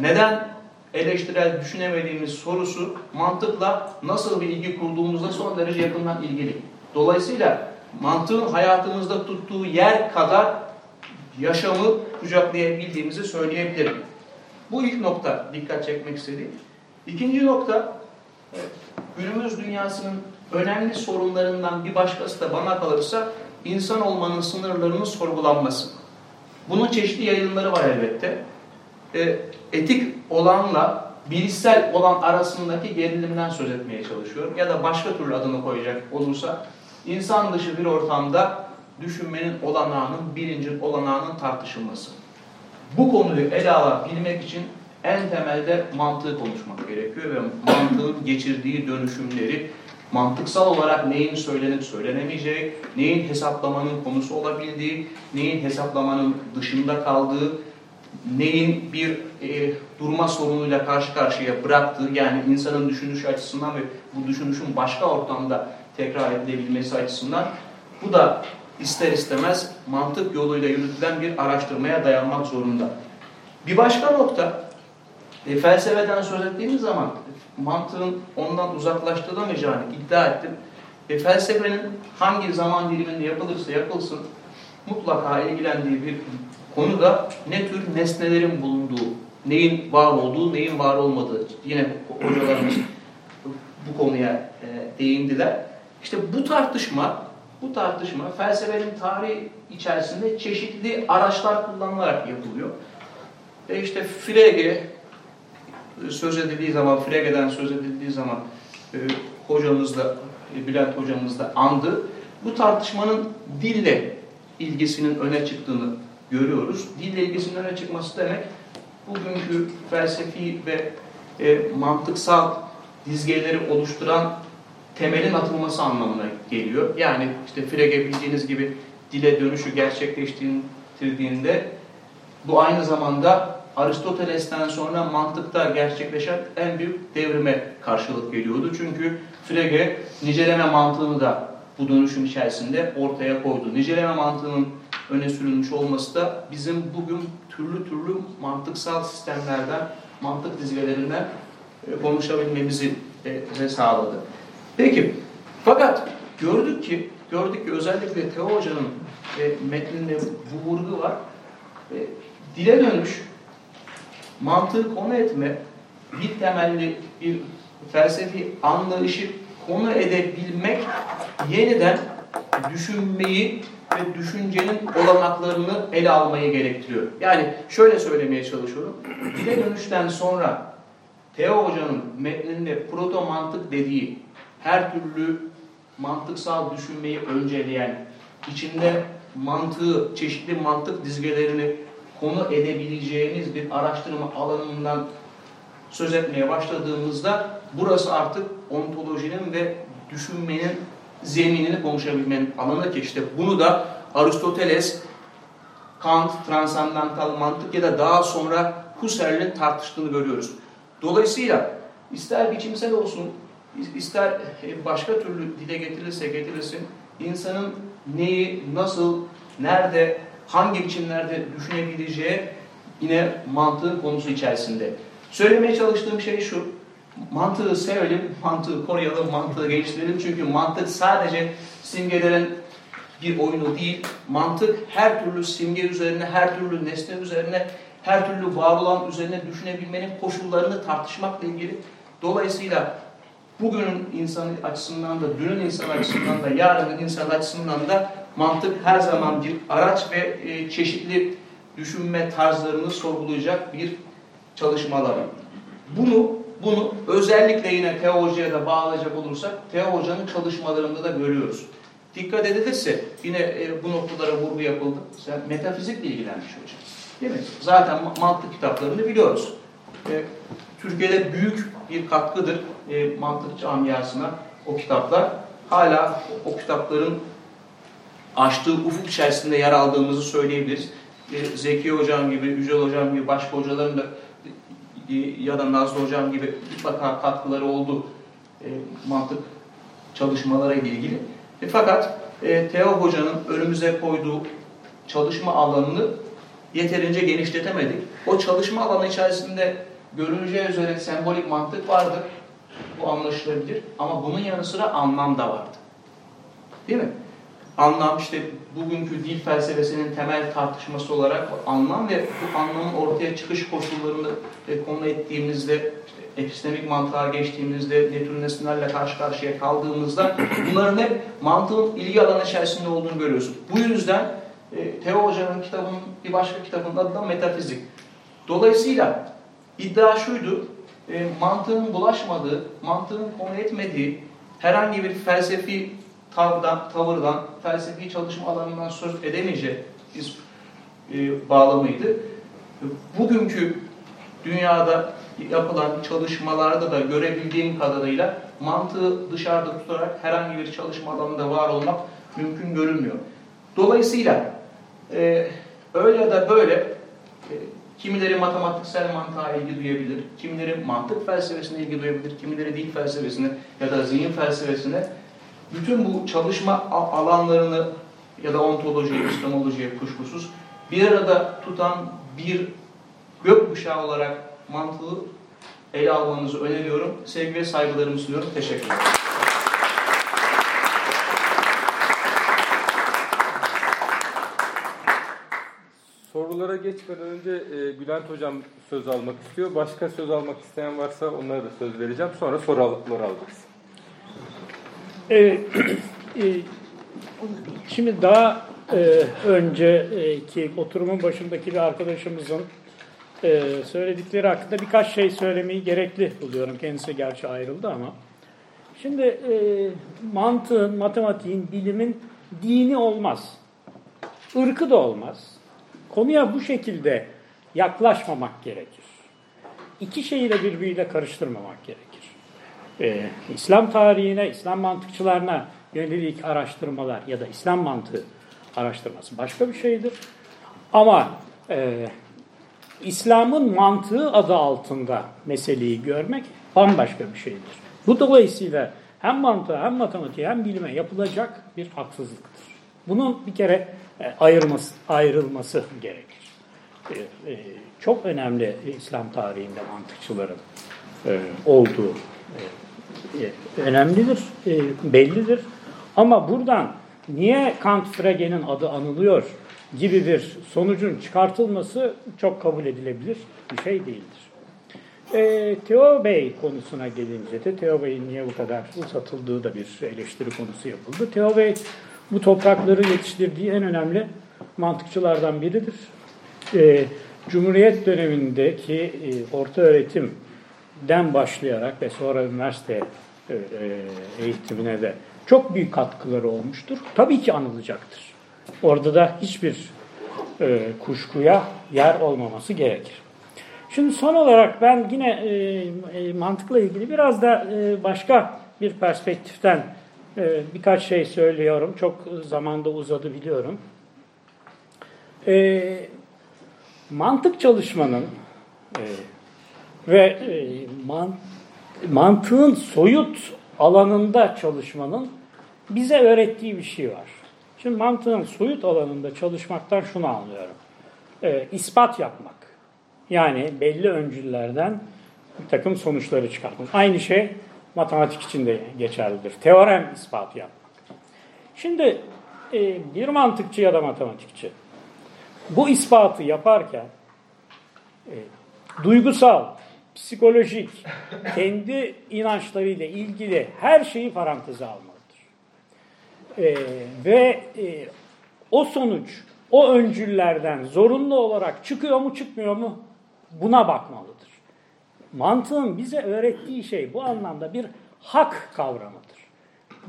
Neden eleştirel düşünemediğimiz sorusu mantıkla nasıl bir ilgi kurduğumuzda son derece yakından ilgili. Dolayısıyla mantığın hayatımızda tuttuğu yer kadar yaşamı kucaklayabildiğimizi söyleyebilirim. Bu ilk nokta dikkat çekmek istediğim. İkinci nokta günümüz dünyasının önemli sorunlarından bir başkası da bana kalırsa insan olmanın sınırlarının sorgulanması. Bunun çeşitli yayınları var elbette. E, etik olanla bilişsel olan arasındaki gerilimden söz etmeye çalışıyorum. Ya da başka türlü adını koyacak olursa insan dışı bir ortamda düşünmenin olanağının, bilincin olanağının tartışılması. Bu konuyu ele alabilmek için en temelde mantığı konuşmak gerekiyor ve mantığın geçirdiği dönüşümleri, mantıksal olarak neyin söylenip söylenemeyeceği, neyin hesaplamanın konusu olabildiği, neyin hesaplamanın dışında kaldığı, neyin bir e, durma sorunuyla karşı karşıya bıraktığı, yani insanın düşünüş açısından ve bu düşünüşün başka ortamda tekrar edilebilmesi açısından bu da ister istemez mantık yoluyla yürütülen bir araştırmaya dayanmak zorunda. Bir başka nokta, e, felsefeden söz ettiğimiz zaman mantığın ondan uzaklaştırılamayacağını iddia ettim. E, felsefenin hangi zaman diliminde yapılırsa yapılsın mutlaka ilgilendiği bir konu da ne tür nesnelerin bulunduğu, neyin var olduğu, neyin var olmadığı. Yine hocalarımız bu konuya e, değindiler. İşte bu tartışma, bu tartışma felsefenin tarihi içerisinde çeşitli araçlar kullanılarak yapılıyor. E işte Frege söz edildiği zaman, Frege'den söz edildiği zaman e, hocamız da, e, Bülent hocamız da andı. Bu tartışmanın dille ilgisinin öne çıktığını görüyoruz. Dille ilgisinin öne çıkması demek bugünkü felsefi ve e, mantıksal dizgeleri oluşturan temelin atılması anlamına geliyor. Yani işte Frege bildiğiniz gibi dile dönüşü gerçekleştirdiğinde bu aynı zamanda Aristoteles'ten sonra mantıkta gerçekleşen en büyük devrime karşılık geliyordu. Çünkü Frege niceleme mantığını da bu dönüşün içerisinde ortaya koydu. Niceleme mantığının öne sürülmüş olması da bizim bugün türlü türlü mantıksal sistemlerden, mantık dizgelerinden e, konuşabilmemizi sağladı. Peki, fakat gördük ki, gördük ki özellikle Teo Hoca'nın e, metninde bu vurgu var. E, dile dönüş, mantığı konu etme, bir temelli bir felsefi anlayışı konu edebilmek yeniden düşünmeyi ve düşüncenin olanaklarını ele almayı gerektiriyor. Yani şöyle söylemeye çalışıyorum. Dile dönüşten sonra Teo Hoca'nın metninde proto mantık dediği her türlü mantıksal düşünmeyi önceleyen, içinde mantığı, çeşitli mantık dizgelerini konu edebileceğiniz bir araştırma alanından söz etmeye başladığımızda burası artık ontolojinin ve düşünmenin zeminini konuşabilmenin alanı ki işte bunu da Aristoteles, Kant, transandantal mantık ya da daha sonra Husserl'in tartıştığını görüyoruz. Dolayısıyla ister biçimsel olsun, ister başka türlü dile getirilse getirilsin, insanın neyi, nasıl, nerede, hangi biçimlerde düşünebileceği yine mantığın konusu içerisinde. Söylemeye çalıştığım şey şu, mantığı sevelim, mantığı koruyalım, mantığı geliştirelim. Çünkü mantık sadece simgelerin bir oyunu değil, mantık her türlü simge üzerine, her türlü nesne üzerine, her türlü var olan üzerine düşünebilmenin koşullarını tartışmakla ilgili. Dolayısıyla bugünün insanı açısından da, dünün insanı açısından da, yarının insanı açısından da mantık her zaman bir araç ve e, çeşitli düşünme tarzlarını sorgulayacak bir çalışma alanı. Bunu bunu özellikle yine teolojiye de bağlayacak olursak Teo Hoca'nın çalışmalarında da görüyoruz. Dikkat edilirse yine e, bu noktalara vurgu yapıldı. Sen metafizikle ilgilenmiş hocam. Değil mi? Zaten mantık kitaplarını biliyoruz. E, Türkiye'de büyük bir katkıdır e, mantık camiasına o kitaplar. Hala o, o kitapların açtığı ufuk içerisinde yer aldığımızı söyleyebiliriz. E, Zeki Hocam gibi, Yücel Hocam gibi başka hocaların da ya da Nazlı Hocam gibi mutlaka katkıları oldu e, mantık çalışmalara ilgili. E, fakat e, Teo Hoca'nın önümüze koyduğu çalışma alanını yeterince genişletemedik. O çalışma alanı içerisinde görüleceği üzere sembolik mantık vardı. Bu anlaşılabilir. Ama bunun yanı sıra anlam da vardı. Değil mi? Anlam işte bugünkü dil felsefesinin temel tartışması olarak anlam ve bu anlamın ortaya çıkış koşullarını e, konu ettiğimizde epistemik mantığa geçtiğimizde ne tür nesnelerle karşı karşıya kaldığımızda bunların hep mantığın ilgi alanı içerisinde olduğunu görüyorsun. Bu yüzden e, Teo Hoca'nın kitabının bir başka kitabının adı da Metafizik. Dolayısıyla iddia şuydu, e, mantığın bulaşmadığı, mantığın konu etmediği herhangi bir felsefi tavırdan, tavırdan felsefi çalışma alanından söz edemeyeceği bir e, bağlamıydı. Bugünkü dünyada yapılan çalışmalarda da görebildiğim kadarıyla mantığı dışarıda tutarak herhangi bir çalışma alanında var olmak mümkün görünmüyor. Dolayısıyla e, öyle da böyle e, kimileri matematiksel mantığa ilgi duyabilir, kimileri mantık felsefesine ilgi duyabilir, kimileri dil felsefesine ya da zihin felsefesine bütün bu çalışma alanlarını ya da ontolojiye, epistemolojiye kuşkusuz bir arada tutan bir gökkuşağı olarak mantığı ele almanızı öneriyorum. Sevgi ve saygılarımı sunuyorum. Teşekkür ederim. Sorulara geçmeden önce e, Bülent Hocam söz almak istiyor. Başka söz almak isteyen varsa onlara da söz vereceğim. Sonra soruları alacağız. Ee, e, şimdi daha e, önceki oturumun başındaki bir arkadaşımızın e, söyledikleri hakkında birkaç şey söylemeyi gerekli buluyorum. Kendisi gerçi ayrıldı ama. Şimdi e, mantığın, matematiğin, bilimin dini olmaz. Irkı da olmaz. Konuya bu şekilde yaklaşmamak gerekir. İki şeyi de birbiriyle karıştırmamak gerekir. Ee, İslam tarihine, İslam mantıkçılarına yönelik araştırmalar ya da İslam mantığı araştırması başka bir şeydir. Ama e, İslam'ın mantığı adı altında meseleyi görmek bambaşka bir şeydir. Bu dolayısıyla hem mantığa hem matematiğe hem bilime yapılacak bir haksızlıktır. Bunun bir kere ayırması, ayrılması gerekir. E, e, çok önemli İslam tarihinde mantıkçıların e, olduğu e, e, önemlidir, e, bellidir. Ama buradan niye Kant Frege'nin adı anılıyor gibi bir sonucun çıkartılması çok kabul edilebilir bir şey değildir. E, Theo Bey konusuna gelince de Theo Bey'in niye bu kadar uzatıldığı da bir eleştiri konusu yapıldı. Theo Bey bu toprakları yetiştirdiği en önemli mantıkçılardan biridir. E, Cumhuriyet dönemindeki e, orta öğretimden başlayarak ve sonra üniversite e, e, eğitimine de çok büyük katkıları olmuştur. Tabii ki anılacaktır. Orada da hiçbir e, kuşkuya yer olmaması gerekir. Şimdi son olarak ben yine e, e, mantıkla ilgili biraz da e, başka bir perspektiften e, birkaç şey söylüyorum. Çok zamanda uzadı biliyorum. E, mantık çalışmanın e, ve e, man, mantığın soyut alanında çalışmanın bize öğrettiği bir şey var. Şimdi mantığın soyut alanında çalışmaktan şunu anlıyorum. E, ispat yapmak. Yani belli öncüllerden bir takım sonuçları çıkartmak. Aynı şey matematik için de geçerlidir. Teorem ispatı yapmak. Şimdi e, bir mantıkçı ya da matematikçi bu ispatı yaparken e, duygusal, psikolojik, kendi inançlarıyla ilgili her şeyi paranteze almalıdır. E, ve e, o sonuç, o öncüllerden zorunlu olarak çıkıyor mu çıkmıyor mu buna bakmalıdır. Mantığın bize öğrettiği şey bu anlamda bir hak kavramıdır.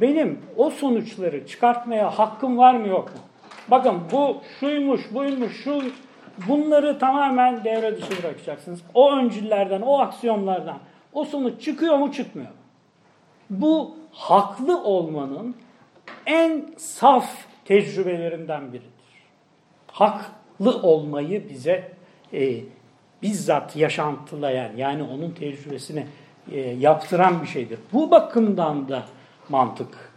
Benim o sonuçları çıkartmaya hakkım var mı yok mu? Bakın bu şuymuş, buymuş, şu bunları tamamen devre dışı bırakacaksınız. O öncüllerden, o aksiyonlardan o sonuç çıkıyor mu çıkmıyor mu? Bu haklı olmanın en saf tecrübelerinden biridir. Haklı olmayı bize e, bizzat yaşantılayan yani onun tecrübesini e, yaptıran bir şeydir. Bu bakımdan da mantık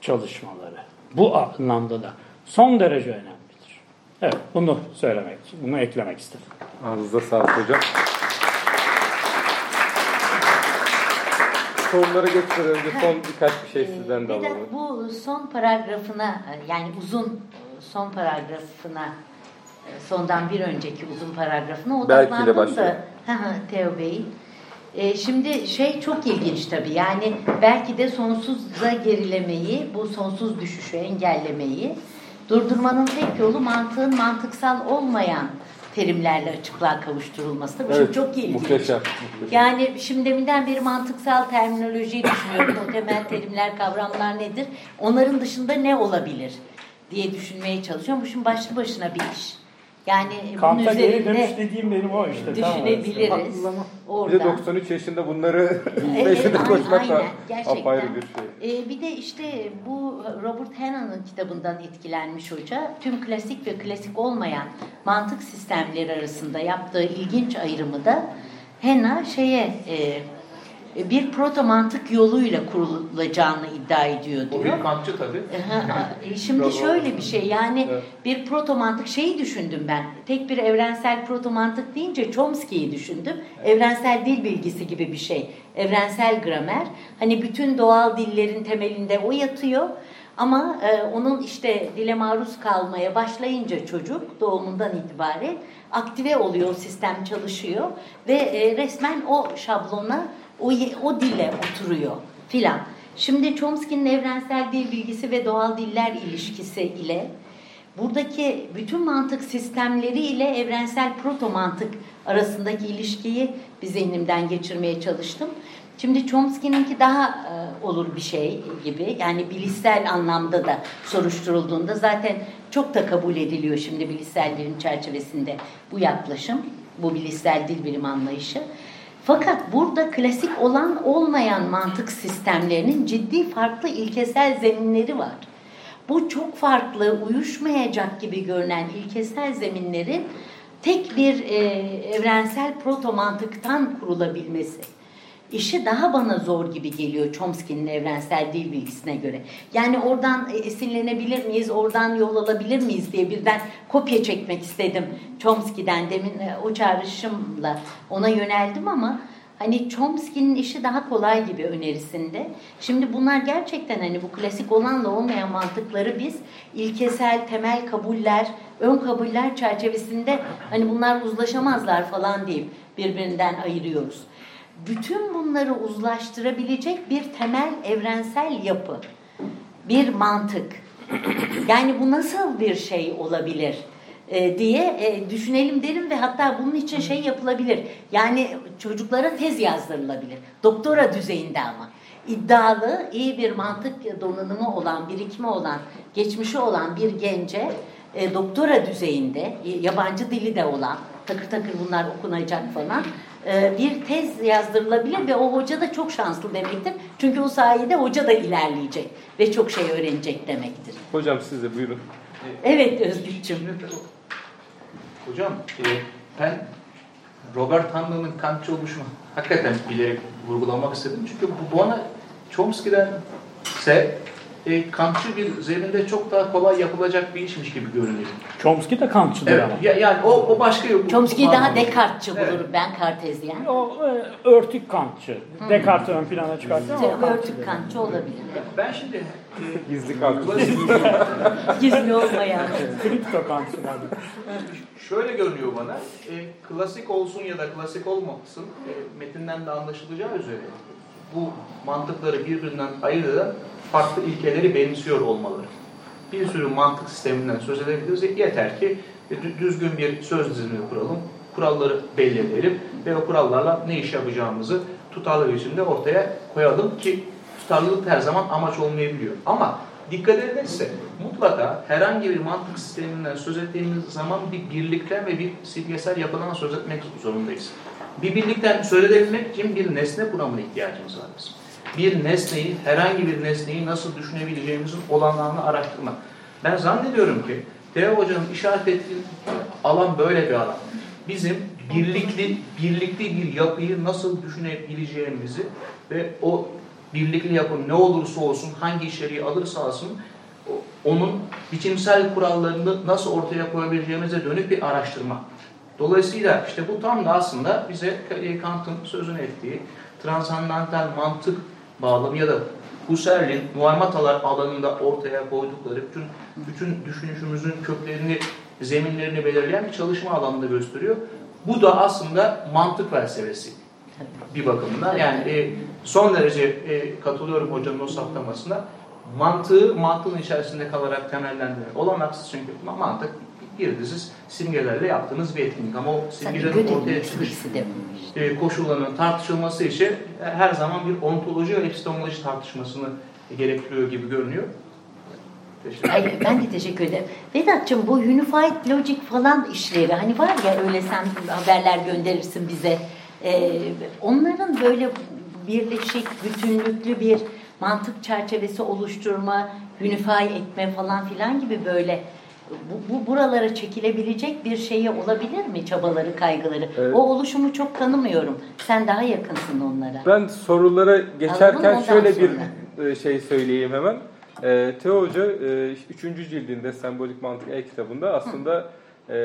çalışmaları bu anlamda da son derece önemlidir. Evet bunu söylemek, bunu eklemek istedim. Ağzınıza sağlık hocam. Sorulara geçmeden önce son birkaç bir şey sizden de Bir de alalım. bu son paragrafına yani uzun son paragrafına sondan bir önceki uzun paragrafına odaklandım da Teo Bey'in. E, şimdi şey çok ilginç tabii yani belki de sonsuza gerilemeyi, bu sonsuz düşüşü engellemeyi durdurmanın tek yolu mantığın mantıksal olmayan terimlerle açıklığa kavuşturulması. Tabii Evet, çok ilginç. muhteşem, muhteşem. Yani şimdi deminden beri mantıksal terminolojiyi düşünüyorum. o temel terimler, kavramlar nedir? Onların dışında ne olabilir diye düşünmeye çalışıyorum. Bu şimdi başlı başına bir iş. Yani bunun Kant'a geri dönüş dediğim benim o işte. düşünebiliriz. Bir Orada. de 93 yaşında bunları Evet, peşinde aynen, koşmak da apayrı bir şey. Ee, bir de işte bu Robert Hannah'ın kitabından etkilenmiş hoca tüm klasik ve klasik olmayan mantık sistemleri arasında yaptığı ilginç ayrımı da Hannah şeye e, bir proto mantık yoluyla kurulacağını iddia ediyor O diyor. bir kantçı tabii. E, Şimdi şöyle bir şey yani bir proto mantık şeyi düşündüm ben. Tek bir evrensel proto mantık deyince Chomsky'yi düşündüm. Evrensel dil bilgisi gibi bir şey. Evrensel gramer. Hani bütün doğal dillerin temelinde o yatıyor. Ama e, onun işte dile maruz kalmaya başlayınca çocuk doğumundan itibaren aktive oluyor, o sistem çalışıyor ve e, resmen o şablona, o, o dile oturuyor filan. Şimdi Chomsky'nin evrensel dil bilgisi ve doğal diller ilişkisi ile buradaki bütün mantık sistemleri ile evrensel proto mantık arasındaki ilişkiyi bir zihnimden geçirmeye çalıştım. Şimdi Chomsky'ninki daha e, olur bir şey gibi. Yani bilişsel anlamda da soruşturulduğunda zaten çok da kabul ediliyor şimdi bilişsellerin çerçevesinde bu yaklaşım, bu bilişsel dil bilim anlayışı. Fakat burada klasik olan olmayan mantık sistemlerinin ciddi farklı ilkesel zeminleri var. Bu çok farklı, uyuşmayacak gibi görünen ilkesel zeminlerin tek bir e, evrensel proto mantıktan kurulabilmesi. İşi daha bana zor gibi geliyor Chomsky'nin evrensel dil bilgisine göre. Yani oradan esinlenebilir miyiz, oradan yol alabilir miyiz diye birden kopya çekmek istedim Chomsky'den. Demin e, o çağrışımla ona yöneldim ama hani Chomsky'nin işi daha kolay gibi önerisinde. Şimdi bunlar gerçekten hani bu klasik olanla olmayan mantıkları biz ilkesel temel kabuller, ön kabuller çerçevesinde hani bunlar uzlaşamazlar falan deyip birbirinden ayırıyoruz bütün bunları uzlaştırabilecek bir temel evrensel yapı, bir mantık. Yani bu nasıl bir şey olabilir e, diye e, düşünelim derim ve hatta bunun için şey yapılabilir. Yani çocuklara tez yazdırılabilir. Doktora düzeyinde ama. iddialı, iyi bir mantık donanımı olan, birikimi olan, geçmişi olan bir gence e, doktora düzeyinde, e, yabancı dili de olan, takır takır bunlar okunacak falan bir tez yazdırılabilir ve o hoca da çok şanslı demektir. Çünkü o sayede hoca da ilerleyecek ve çok şey öğrenecek demektir. Hocam siz de buyurun. Evet Özgürcüğüm. Hocam e, ben Robert Hanlon'un Kantçı oluşunu hakikaten bilerek vurgulamak istedim. Çünkü bu bana Chomsky'den ise e, Kantçı bir zeminde çok daha kolay yapılacak bir işmiş gibi görünüyor. Chomsky de Kantçıdır Evet, ama. ya, yani o, o başka yok. Chomsky'yi daha. Descartes'çı Evet. bulurum ben Kartezyen. O e, örtük Kantçı. Descartes'i ön plana çıkartıyor ama o Kantçı Örtük. Kantçı olabilir. Ben şimdi e, Gizli kaldı. Gizli olmayan. Kripto Kantçılar. Şöyle görünüyor bana, e, klasik olsun ya da klasik olmasın, e, metinden de anlaşılacağı üzere bu mantıkları birbirinden ayırt eden farklı ilkeleri benimsiyor olmaları. Bir sürü mantık sisteminden söz edebiliriz. Yeter ki e, dü- düzgün bir söz dizimi kuralım, kuralları belli edelim ve o kurallarla ne iş yapacağımızı tutarlı biçimde ortaya koyalım ki tutarlılık her zaman amaç olmayabiliyor. Ama dikkat edilirse mutlaka herhangi bir mantık sisteminden söz ettiğimiz zaman bir birlikten ve bir simgesel yapıdan söz etmek zorundayız. Bir birlikten söz edebilmek için bir nesne kuramına ihtiyacımız var bizim. Bir nesneyi, herhangi bir nesneyi nasıl düşünebileceğimizin olanlarını araştırmak. Ben zannediyorum ki Teo Hoca'nın işaret ettiği alan böyle bir alan. Bizim birlikli, birlikli bir yapıyı nasıl düşünebileceğimizi ve o birlikli yapı ne olursa olsun, hangi içeriği alırsa alsın, onun biçimsel kurallarını nasıl ortaya koyabileceğimize dönük bir araştırma. Dolayısıyla işte bu tam da aslında bize Kant'ın sözünü ettiği transandantal mantık bağlamı ya da Husserl'in muhammatalar alanında ortaya koydukları bütün, bütün düşünüşümüzün köklerini, zeminlerini belirleyen bir çalışma alanında gösteriyor. Bu da aslında mantık felsefesi bir bakımdan. Yani e, son derece e, katılıyorum hocanın o saptamasına. Mantığı mantığın içerisinde kalarak temellendirmek olanaksız çünkü ma- mantık bir dizi simgelerle yaptığınız bir etkinlik ama o simgelerin ortaya çıkış e, koşullarının tartışılması için her zaman bir ontoloji ve epistemoloji tartışmasını gerektiriyor gibi görünüyor. Teşekkür ederim. Ay, ben de teşekkür ederim. Vedat'cığım bu Unified Logic falan işleri hani var ya öyle sen haberler gönderirsin bize. Ee, onların böyle birleşik, bütünlüklü bir mantık çerçevesi oluşturma, unify etme falan filan gibi böyle bu, bu buralara çekilebilecek bir şeyi olabilir mi çabaları, kaygıları? Evet. O oluşumu çok tanımıyorum. Sen daha yakınsın onlara. Ben sorulara geçerken şöyle bir sonra. e, şey söyleyeyim hemen. E, Teo Hoca 3. cildinde Sembolik Mantık E kitabında aslında e,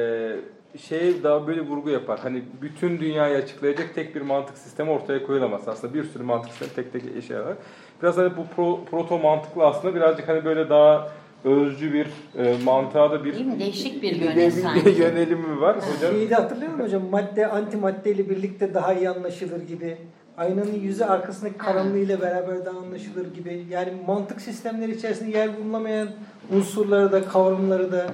şeye daha böyle vurgu yapar. Hani bütün dünyayı açıklayacak tek bir mantık sistemi ortaya koyulamaz. Aslında bir sürü mantık sistemi tek tek şey var. Biraz hani bu pro, proto mantıklı aslında birazcık hani böyle daha özcü bir e, mantığa da bir Değil mi? Değişik bir bir- yöne bir sanki. yönelimi var hocam. Şeyi de hatırlıyor musun hocam? Madde antimadde ile birlikte daha iyi anlaşılır gibi. aynanın yüzü arkasındaki karanlığıyla beraber de anlaşılır gibi. Yani mantık sistemleri içerisinde yer bulunamayan unsurları da, kavramları da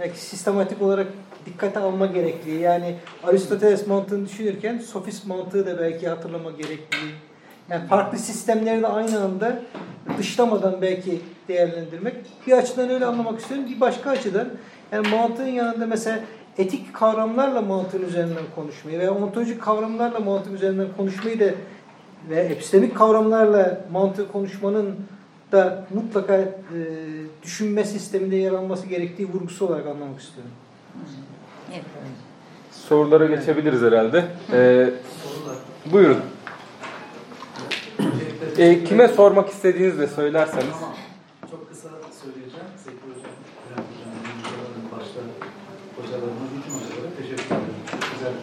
belki sistematik olarak dikkate alma gerekliliği. Yani Aristoteles mantığını düşünürken sofist mantığı da belki hatırlama gerekliliği. Yani farklı sistemleri de aynı anda dışlamadan belki değerlendirmek. Bir açıdan öyle anlamak istiyorum. Bir başka açıdan yani mantığın yanında mesela etik kavramlarla mantığın üzerinden konuşmayı veya ontolojik kavramlarla mantık üzerinden konuşmayı da ve epistemik kavramlarla mantığı konuşmanın da mutlaka e, düşünme sisteminde yer alması gerektiği vurgusu olarak anlamak istiyorum. Evet. Sorulara geçebiliriz herhalde. Ee, buyurun. Ee, kime sormak istediğinizi de söylerseniz. Tamam. Çok kısa söyleyeceğim. Zeki Hocam, Bülent Hocam, başta hocalarıma, bütün hocalara teşekkür ederim. Çok güzel,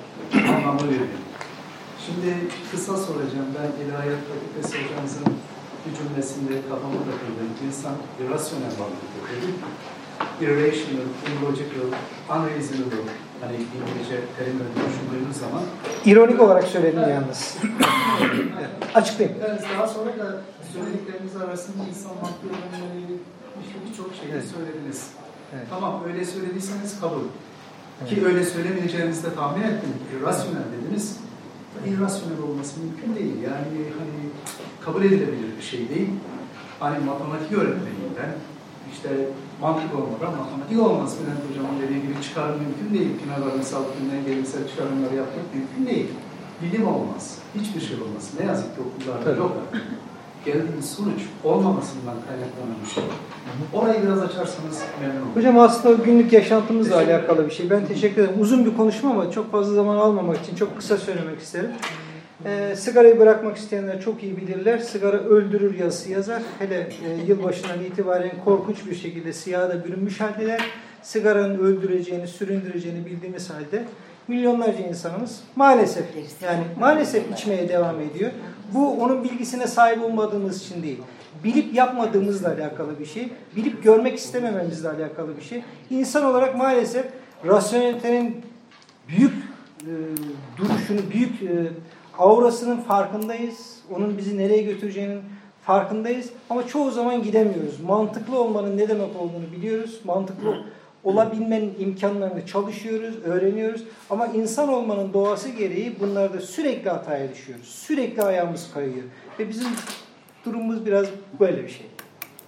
anlamlı bir gün. Şimdi kısa soracağım. Ben İlahiyat Fakültesi hocamızın bir cümlesinde kafama takıldı. İnsan irrasyonel varlıktır. Irrational, illogical, unreasonable. Hani İngilizce terimleri düşündüğümüz zaman İronik olarak söyledim yalnız. Açıklayayım. Evet, daha sonra da söylediklerimiz arasında insan önemli işte birçok şeyi Evet. söylediniz. Evet. Tamam öyle söylediyseniz kabul. Ki öyle söylemeyeceğinizi de tahmin ettim. İrrasyonel dediniz. İrrasyonel olması mümkün değil. Yani hani kabul edilebilir bir şey değil. Hani matematik öğretmeniyim ben. İşte mantık olmadan matematik olmaz. Bülent Hocam'ın dediği gibi çıkarım mümkün değil. Pinagar misal bütünden gelirsel çıkarımları yapmak mümkün değil. Bilim olmaz. Hiçbir şey olmaz. Ne yazık ki okullarda Tabii. yok. Geldiğimiz sonuç olmamasından kaynaklanan bir şey. Orayı biraz açarsanız memnun olurum. Hocam aslında günlük yaşantımızla alakalı bir şey. Ben teşekkür ederim. Uzun bir konuşma ama çok fazla zaman almamak için çok kısa söylemek isterim. Ee, sigarayı bırakmak isteyenler çok iyi bilirler. Sigara öldürür yazısı yazar. Hele e, yılbaşından itibaren korkunç bir şekilde siyaha da bürünmüş haldeler. Sigaranın öldüreceğini, süründüreceğini bildiğimiz halde milyonlarca insanımız maalesef yani maalesef içmeye devam ediyor. Bu onun bilgisine sahip olmadığımız için değil. Bilip yapmadığımızla alakalı bir şey. Bilip görmek istemememizle alakalı bir şey. İnsan olarak maalesef rasyonelitenin büyük e, duruşunu, büyük e, aurasının farkındayız. Onun bizi nereye götüreceğinin farkındayız. Ama çoğu zaman gidemiyoruz. Mantıklı olmanın ne demek olduğunu biliyoruz. Mantıklı olabilmenin imkanlarını çalışıyoruz, öğreniyoruz. Ama insan olmanın doğası gereği bunlarda sürekli hataya düşüyoruz. Sürekli ayağımız kayıyor. Ve bizim durumumuz biraz böyle bir şey.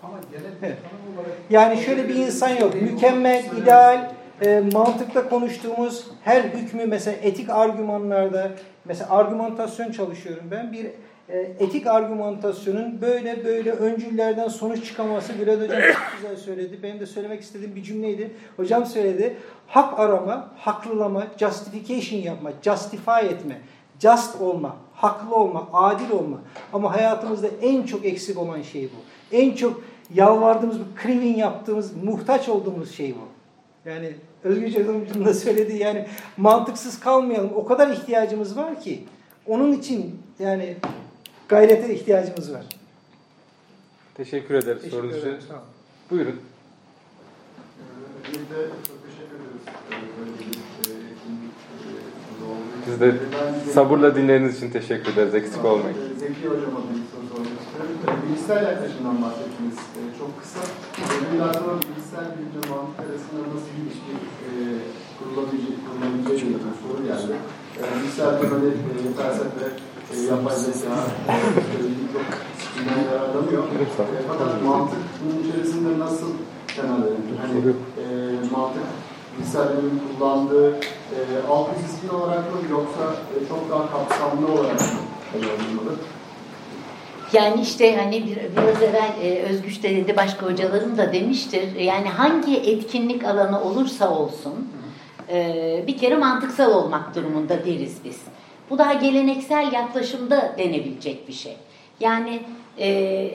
Ama genel olarak Yani şöyle bir insan yok. Mükemmel, ideal, e, mantıkla konuştuğumuz her hükmü mesela etik argümanlarda, mesela argümantasyon çalışıyorum ben. Bir e, etik argümantasyonun böyle böyle öncüllerden sonuç çıkaması Bülent Hocam çok güzel söyledi. Benim de söylemek istediğim bir cümleydi. Hocam söyledi. Hak arama, haklılama, justification yapma, justify etme, just olma, haklı olma, adil olma. Ama hayatımızda en çok eksik olan şey bu. En çok yalvardığımız, krivin yaptığımız, muhtaç olduğumuz şey bu. Yani Özgür Hocam'ın da söylediği yani mantıksız kalmayalım. O kadar ihtiyacımız var ki onun için yani gayrete ihtiyacımız var. Teşekkür ederiz Teşekkür sorunuz için. Buyurun. Biz de çok teşekkür ederiz. Bir. Biz de Ben- sabırla dinlediğiniz için teşekkür ederiz. Eksik olmayın. Ee, Zeki Hocam'a bir soru sormak istiyorum. Ee, Bilgisayar yaklaşımdan bahsettiniz ee, çok kısa. Aklıma bilgisayar bilimle mantık arasında nasıl bir ilişki e, kurulabilecek, kurulabileceği bir soru geldi. Ee, Bilgisayarda böyle e, felsefe, e, yapay zeka, e, birçok yararlanıyor. E, fakat mantık bunun nasıl temel? Hani e, mantık bilgisayar kullandığı e, alt disiplin olarak mı yoksa e, çok daha kapsamlı olarak mı kullanılmalı? Yani işte hani bir, biraz evvel e, Özgüç de dedi, başka hocalarım da demiştir. Yani hangi etkinlik alanı olursa olsun e, bir kere mantıksal olmak durumunda deriz biz. Bu daha geleneksel yaklaşımda denebilecek bir şey. Yani e,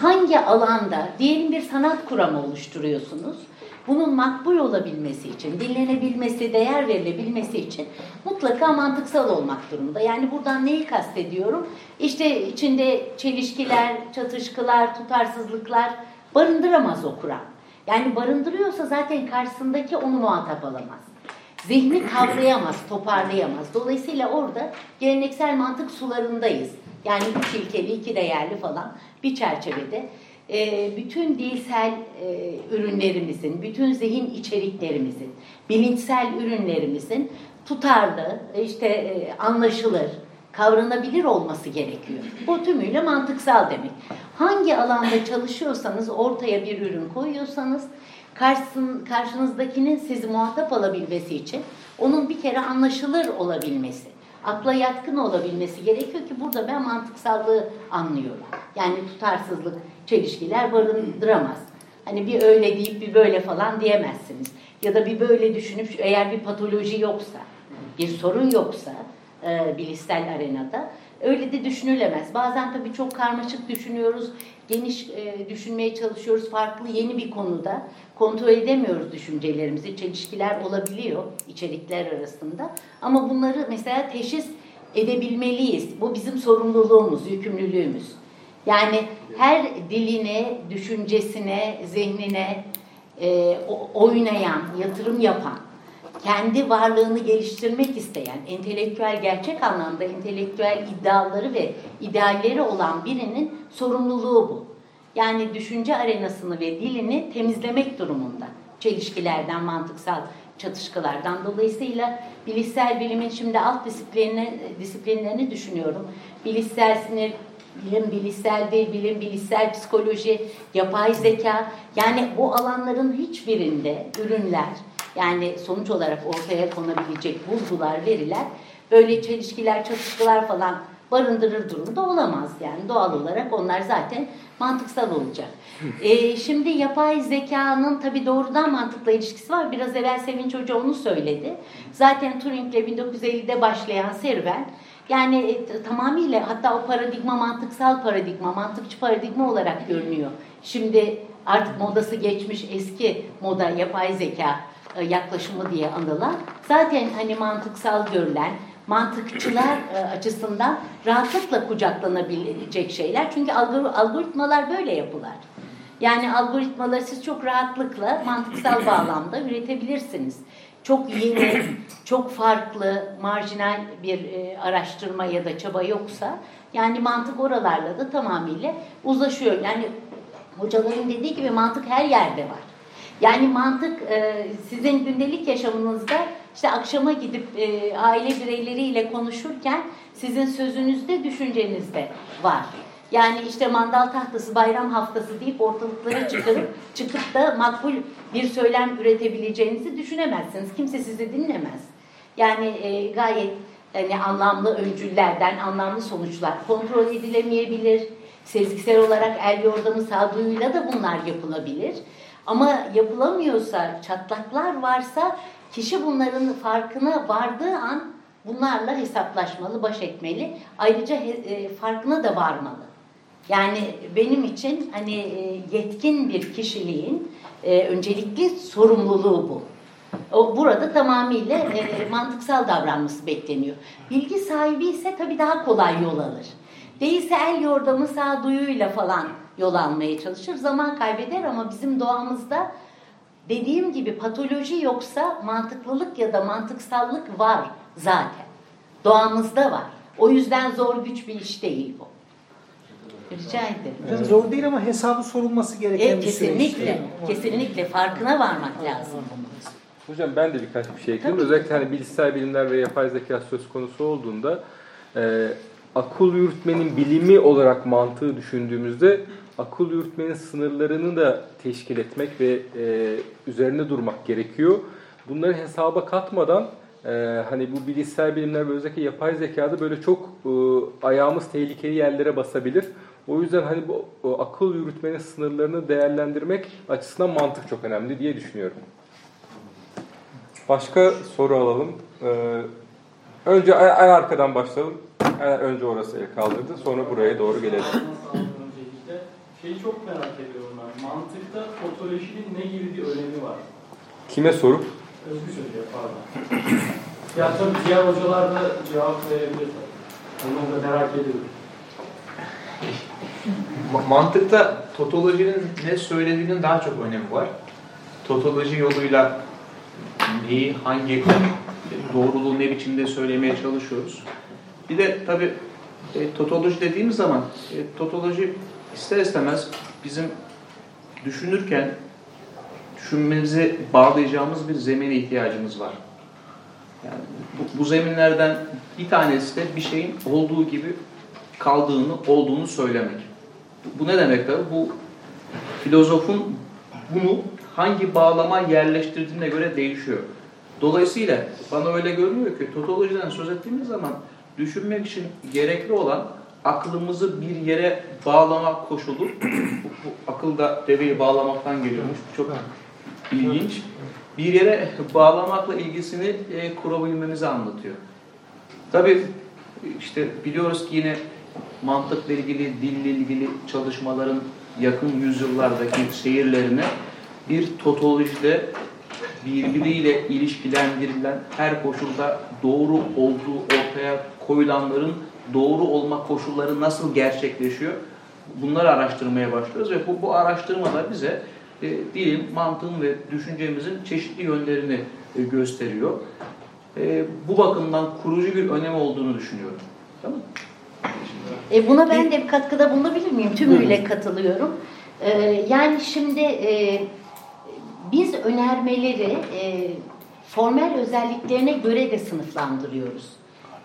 hangi alanda diyelim bir sanat kuramı oluşturuyorsunuz. Bunun makbul olabilmesi için, dinlenebilmesi, değer verilebilmesi için mutlaka mantıksal olmak durumunda. Yani buradan neyi kastediyorum? İşte içinde çelişkiler, çatışkılar, tutarsızlıklar barındıramaz o kuram. Yani barındırıyorsa zaten karşısındaki onu muhatap alamaz. zihni kavrayamaz, toparlayamaz. Dolayısıyla orada geleneksel mantık sularındayız. Yani üç ilkeli, iki değerli falan bir çerçevede e, bütün dilsel e, ürünlerimizin, bütün zihin içeriklerimizin, bilinçsel ürünlerimizin tutarlı, işte e, anlaşılır, kavranabilir olması gerekiyor. Bu tümüyle mantıksal demek. Hangi alanda çalışıyorsanız, ortaya bir ürün koyuyorsanız, karşısın, karşınızdakinin sizi muhatap alabilmesi için onun bir kere anlaşılır olabilmesi, akla yatkın olabilmesi gerekiyor ki burada ben mantıksallığı anlıyorum. Yani tutarsızlık, çelişkiler barındıramaz. Hani bir öyle deyip bir böyle falan diyemezsiniz. Ya da bir böyle düşünüp eğer bir patoloji yoksa, bir sorun yoksa e, bilişsel arenada öyle de düşünülemez. Bazen tabii çok karmaşık düşünüyoruz, geniş e, düşünmeye çalışıyoruz farklı yeni bir konuda. Kontrol edemiyoruz düşüncelerimizi, çelişkiler olabiliyor içerikler arasında. Ama bunları mesela teşhis edebilmeliyiz. Bu bizim sorumluluğumuz, yükümlülüğümüz. Yani her diline, düşüncesine, zihnine e, oynayan, yatırım yapan, kendi varlığını geliştirmek isteyen, entelektüel gerçek anlamda entelektüel iddiaları ve idealleri olan birinin sorumluluğu bu. Yani düşünce arenasını ve dilini temizlemek durumunda. Çelişkilerden, mantıksal çatışkılardan. Dolayısıyla bilişsel bilimin şimdi alt disiplinlerini, disiplinlerini düşünüyorum. Bilişsel sinir bilim, bilişsel dil, bilim, bilişsel psikoloji, yapay zeka. Yani bu alanların hiçbirinde ürünler, yani sonuç olarak ortaya konabilecek bulgular, veriler böyle çelişkiler, çatışkılar falan barındırır durumda olamaz. Yani doğal olarak onlar zaten mantıksal olacak. Ee, şimdi yapay zekanın tabii doğrudan mantıkla ilişkisi var. Biraz evvel Sevinç Hoca onu söyledi. Zaten Turing'le 1950'de başlayan serüven yani e, tamamıyla hatta o paradigma mantıksal paradigma, mantıkçı paradigma olarak görünüyor. Şimdi artık modası geçmiş eski moda yapay zeka yaklaşımı diye anılan zaten hani mantıksal görülen mantıkçılar e, açısından rahatlıkla kucaklanabilecek şeyler. Çünkü algoritmalar böyle yapılar. Yani algoritmaları siz çok rahatlıkla mantıksal bağlamda üretebilirsiniz. Çok yeni, çok farklı, marjinal bir e, araştırma ya da çaba yoksa yani mantık oralarla da tamamıyla uzlaşıyor. Yani hocaların dediği gibi mantık her yerde var. Yani mantık e, sizin gündelik yaşamınızda işte akşama gidip e, aile bireyleriyle konuşurken sizin sözünüzde, düşüncenizde var. Yani işte mandal tahtası, bayram haftası deyip ortalıklara çıkarıp çıkıp da makbul bir söylem üretebileceğinizi düşünemezsiniz. Kimse sizi dinlemez. Yani e, gayet hani anlamlı öncüllerden anlamlı sonuçlar kontrol edilemeyebilir. Sezgisel olarak el yordamı sağduyuyla da bunlar yapılabilir. Ama yapılamıyorsa, çatlaklar varsa kişi bunların farkına vardığı an bunlarla hesaplaşmalı, baş etmeli. Ayrıca e, farkına da varmalı. Yani benim için hani e, yetkin bir kişiliğin e, öncelikli sorumluluğu bu. O burada tamamıyla e, mantıksal davranması bekleniyor. Bilgi sahibi ise tabii daha kolay yol alır. Değilse el yordamı sağduyuyla falan yol almaya çalışır. Zaman kaybeder ama bizim doğamızda dediğim gibi patoloji yoksa mantıklılık ya da mantıksallık var zaten. Doğamızda var. O yüzden zor güç bir iş değil bu. Rica ederim. Evet. Zor değil ama hesabı sorulması gereken evet, bir kesinlikle, süreç. Kesinlikle. Farkına varmak lazım. Hocam ben de birkaç bir şey ekleyeyim. Özellikle hani bilişsel bilimler ve yapay zeka söz konusu olduğunda e, akıl yürütmenin bilimi olarak mantığı düşündüğümüzde akıl yürütmenin sınırlarını da teşkil etmek ve e, üzerine durmak gerekiyor. Bunları hesaba katmadan e, hani bu bilişsel bilimler ve özellikle yapay zekada böyle çok e, ayağımız tehlikeli yerlere basabilir. O yüzden hani bu o, akıl yürütmenin sınırlarını değerlendirmek açısından mantık çok önemli diye düşünüyorum. Başka soru alalım. Ee, önce en arkadan başlayalım. Önce orası el kaldırdı. Sonra buraya doğru gelelim. Şeyi çok merak ediyorum ben. Mantıkta fotolojinin ne gibi bir önemi var? Kime sorup? Özgür Hoca'ya pardon. ya tabii diğer hocalar da cevap verebilir. Onu da merak ediyorum. Mantıkta totolojinin ne söylediğinin daha çok önemi var. Totoloji yoluyla neyi, hangi doğruluğu ne biçimde söylemeye çalışıyoruz. Bir de tabii e, totoloji dediğimiz zaman e, totoloji ister istemez bizim düşünürken düşünmemizi bağlayacağımız bir zemine ihtiyacımız var. Yani bu, bu zeminlerden bir tanesi de bir şeyin olduğu gibi kaldığını, olduğunu söylemek. Bu ne demek tabii? Bu filozofun bunu hangi bağlama yerleştirdiğine göre değişiyor. Dolayısıyla bana öyle görünüyor ki totolojiden söz ettiğimiz zaman düşünmek için gerekli olan aklımızı bir yere bağlama koşulu. bu, bu akılda deveyi bağlamaktan geliyormuş. Çok ilginç. Bir yere bağlamakla ilgisini e, kurabilmemizi anlatıyor. Tabii işte biliyoruz ki yine mantıkla ilgili, dille ilgili çalışmaların yakın yüzyıllardaki seyirlerine bir totolojide birbiriyle ilişkilendirilen her koşulda doğru olduğu ortaya koyulanların doğru olma koşulları nasıl gerçekleşiyor? Bunları araştırmaya başlıyoruz ve bu, bu araştırmalar bize e, dilin, mantığın ve düşüncemizin çeşitli yönlerini e, gösteriyor. E, bu bakımdan kurucu bir önemi olduğunu düşünüyorum. Tamam? E buna ben de bir katkıda bulunabilir miyim? Tümüyle katılıyorum. E, yani şimdi e, biz önermeleri e, formel özelliklerine göre de sınıflandırıyoruz.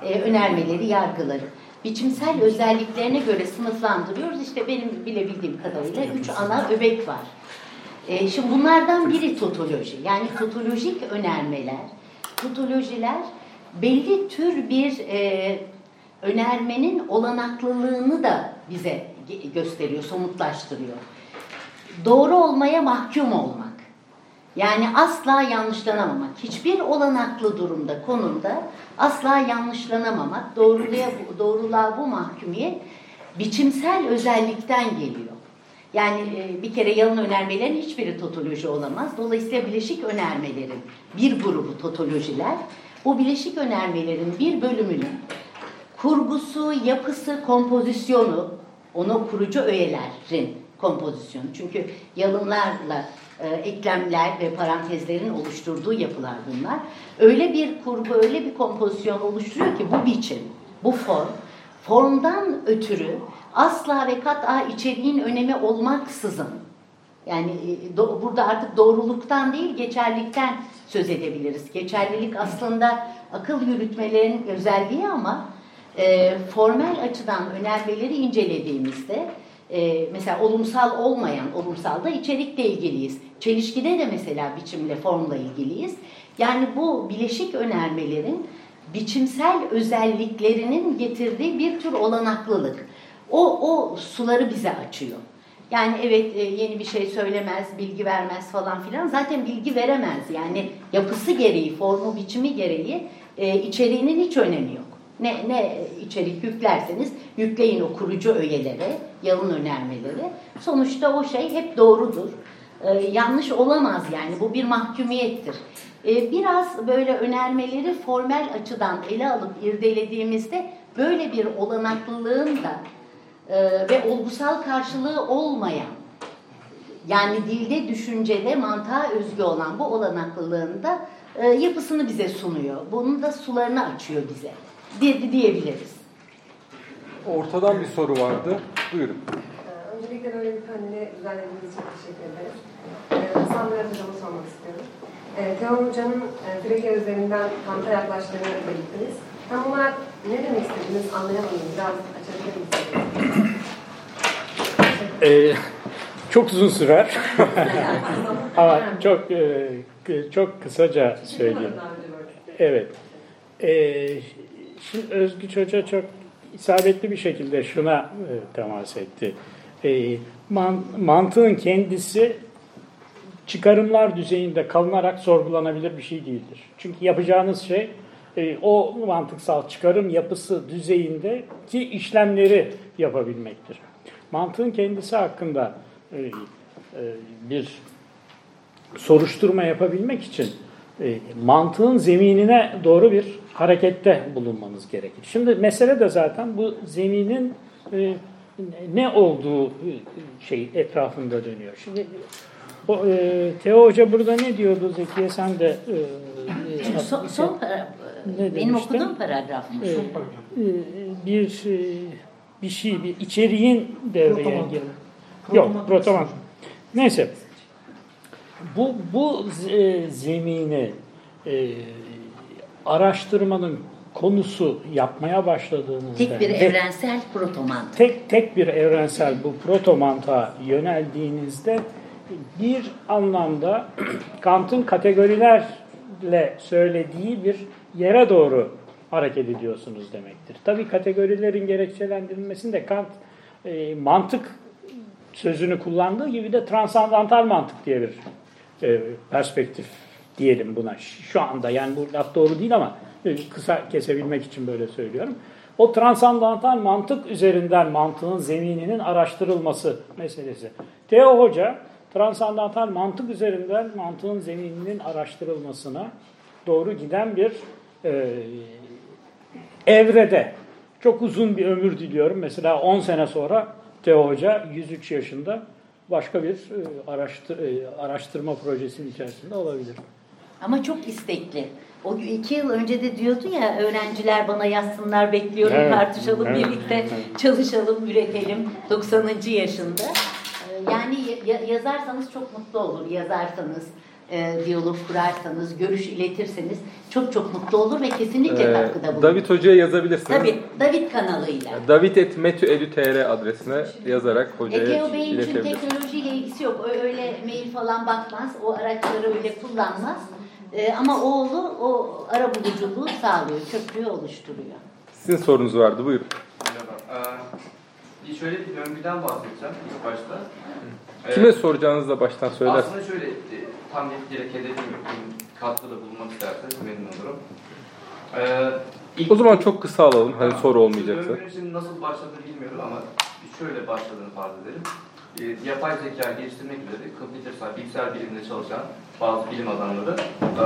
E, önermeleri, yargıları. Biçimsel özelliklerine göre sınıflandırıyoruz. İşte benim bilebildiğim kadarıyla üç ana öbek var. E, şimdi bunlardan biri totoloji. Yani totolojik önermeler, totolojiler belli tür bir e, önermenin olanaklılığını da bize gösteriyor, somutlaştırıyor. Doğru olmaya mahkum olmak. Yani asla yanlışlanamamak. Hiçbir olanaklı durumda, konumda asla yanlışlanamamak. Doğruluğa, doğruluğa bu mahkumiyet biçimsel özellikten geliyor. Yani e, bir kere yalın önermelerin hiçbiri totoloji olamaz. Dolayısıyla bileşik önermelerin bir grubu totolojiler. Bu bileşik önermelerin bir bölümünün kurgusu, yapısı, kompozisyonu, onu kurucu öğelerin kompozisyonu. Çünkü yalınlarla eklemler ve parantezlerin oluşturduğu yapılar bunlar. Öyle bir kurgu, öyle bir kompozisyon oluşturuyor ki bu biçim, bu form, formdan ötürü asla ve kat'a içeriğin önemi olmaksızın, yani e, do, burada artık doğruluktan değil geçerlikten söz edebiliriz. Geçerlilik aslında akıl yürütmelerin özelliği ama e, formel açıdan önermeleri incelediğimizde e, mesela olumsal olmayan, olumsal da içerikle ilgiliyiz. Çelişkide de mesela biçimle, formla ilgiliyiz. Yani bu bileşik önermelerin biçimsel özelliklerinin getirdiği bir tür olanaklılık. O, o suları bize açıyor. Yani evet e, yeni bir şey söylemez, bilgi vermez falan filan. Zaten bilgi veremez. Yani yapısı gereği, formu, biçimi gereği e, içeriğinin hiç önemi yok. Ne, ne içerik yüklerseniz yükleyin o kurucu öğelere, yalın önermeleri. Sonuçta o şey hep doğrudur. Ee, yanlış olamaz yani bu bir mahkumiyettir. Ee, biraz böyle önermeleri formel açıdan ele alıp irdelediğimizde böyle bir olanaklılığın da e, ve olgusal karşılığı olmayan yani dilde, düşüncede, mantığa özgü olan bu olanaklılığın da e, yapısını bize sunuyor. Bunun da sularını açıyor bize diye, diyebiliriz. Ortadan bir soru vardı. Buyurun. Ee, öncelikle böyle bir paneli düzenlediğiniz için teşekkür ederim. Ee, Hasan Hocam'a sormak istiyorum. Ee, Hoca'nın e, Frege üzerinden Kant'a yaklaştığını belirttiniz. Tam olarak ne demek istediğiniz anlayamadım. Biraz açabilir misiniz? Ee, çok uzun sürer. Ama çok e, çok kısaca söyleyeyim. Evet. Ee, şimdi Özgüç Hoca çok isabetli bir şekilde şuna e, temas etti. E, man, mantığın kendisi çıkarımlar düzeyinde kalınarak sorgulanabilir bir şey değildir. Çünkü yapacağınız şey e, o mantıksal çıkarım yapısı düzeyinde ki işlemleri yapabilmektir. Mantığın kendisi hakkında e, e, bir soruşturma yapabilmek için e, mantığın zeminine doğru bir harekette bulunmanız gerekir. Şimdi mesele de zaten bu zeminin e, ne olduğu e, şey etrafında dönüyor. Şimdi O, e, Teo Hoca burada ne diyordu Zekiye sen de e, Son, son para- Ne benim demiştin? okuduğum paragraf mı? e, e, bir e, bir şey, bir içeriğin devreye. Protoman. Yok, protoman. Neyse. Bu bu e, zemini e, araştırmanın konusu yapmaya başladığınızda Tek bir evrensel protomant. tek tek bir evrensel bu protomanta yöneldiğinizde bir anlamda Kant'ın kategorilerle söylediği bir yere doğru hareket ediyorsunuz demektir. Tabii kategorilerin gerekçelendirilmesinde Kant e, mantık sözünü kullandığı gibi de transandantal mantık diye bir e, perspektif diyelim buna şu anda. Yani bu laf doğru değil ama kısa kesebilmek için böyle söylüyorum. O transandantal mantık üzerinden mantığın zemininin araştırılması meselesi. Theo Hoca transandantal mantık üzerinden mantığın zemininin araştırılmasına doğru giden bir e, evrede çok uzun bir ömür diliyorum. Mesela 10 sene sonra Theo Hoca 103 yaşında başka bir e, araştır, e, araştırma projesinin içerisinde olabilir. Ama çok istekli. O iki yıl önce de diyordu ya öğrenciler bana yazsınlar bekliyorum Evet, tartışalım evet, birlikte evet. çalışalım üretelim 90. yaşında. Ee, Yani ya- yazarsanız çok mutlu olur yazarsanız e, diyalog kurarsanız görüş iletirseniz çok çok mutlu olur ve kesinlikle Ee, katkıda bulunur. David Hoca'ya yazabilirsiniz. Tabii David kanalıyla. David.metu.edu.tr adresine yazarak hocaya Ekeo Bey'in iletebilirsiniz. teknolojiyle ilgisi yok. Öyle mail falan bakmaz. O araçları öyle kullanmaz. Ee, ama oğlu o ara buluculuğu sağlıyor. Köprüyü oluşturuyor. Sizin sorunuz vardı buyurun. Merhaba. Ee, bir şöyle bir döngüden bahsedeceğim ilk başta. Ee, Kime soracağınızı da baştan söylersiniz. Aslında şöyle, e, tam net direkt hedefim katkıda bulunmak isterseniz memnun olurum. Ee, ilk- O zaman çok kısa alalım hani soru olmayacaksa. Döngünün şimdi nasıl başladığını bilmiyorum ama şöyle başladığını farz edelim. E, yapay zeka geliştirmek üzere computer science, bilgisayar biliminde çalışan bazı bilim adamları e,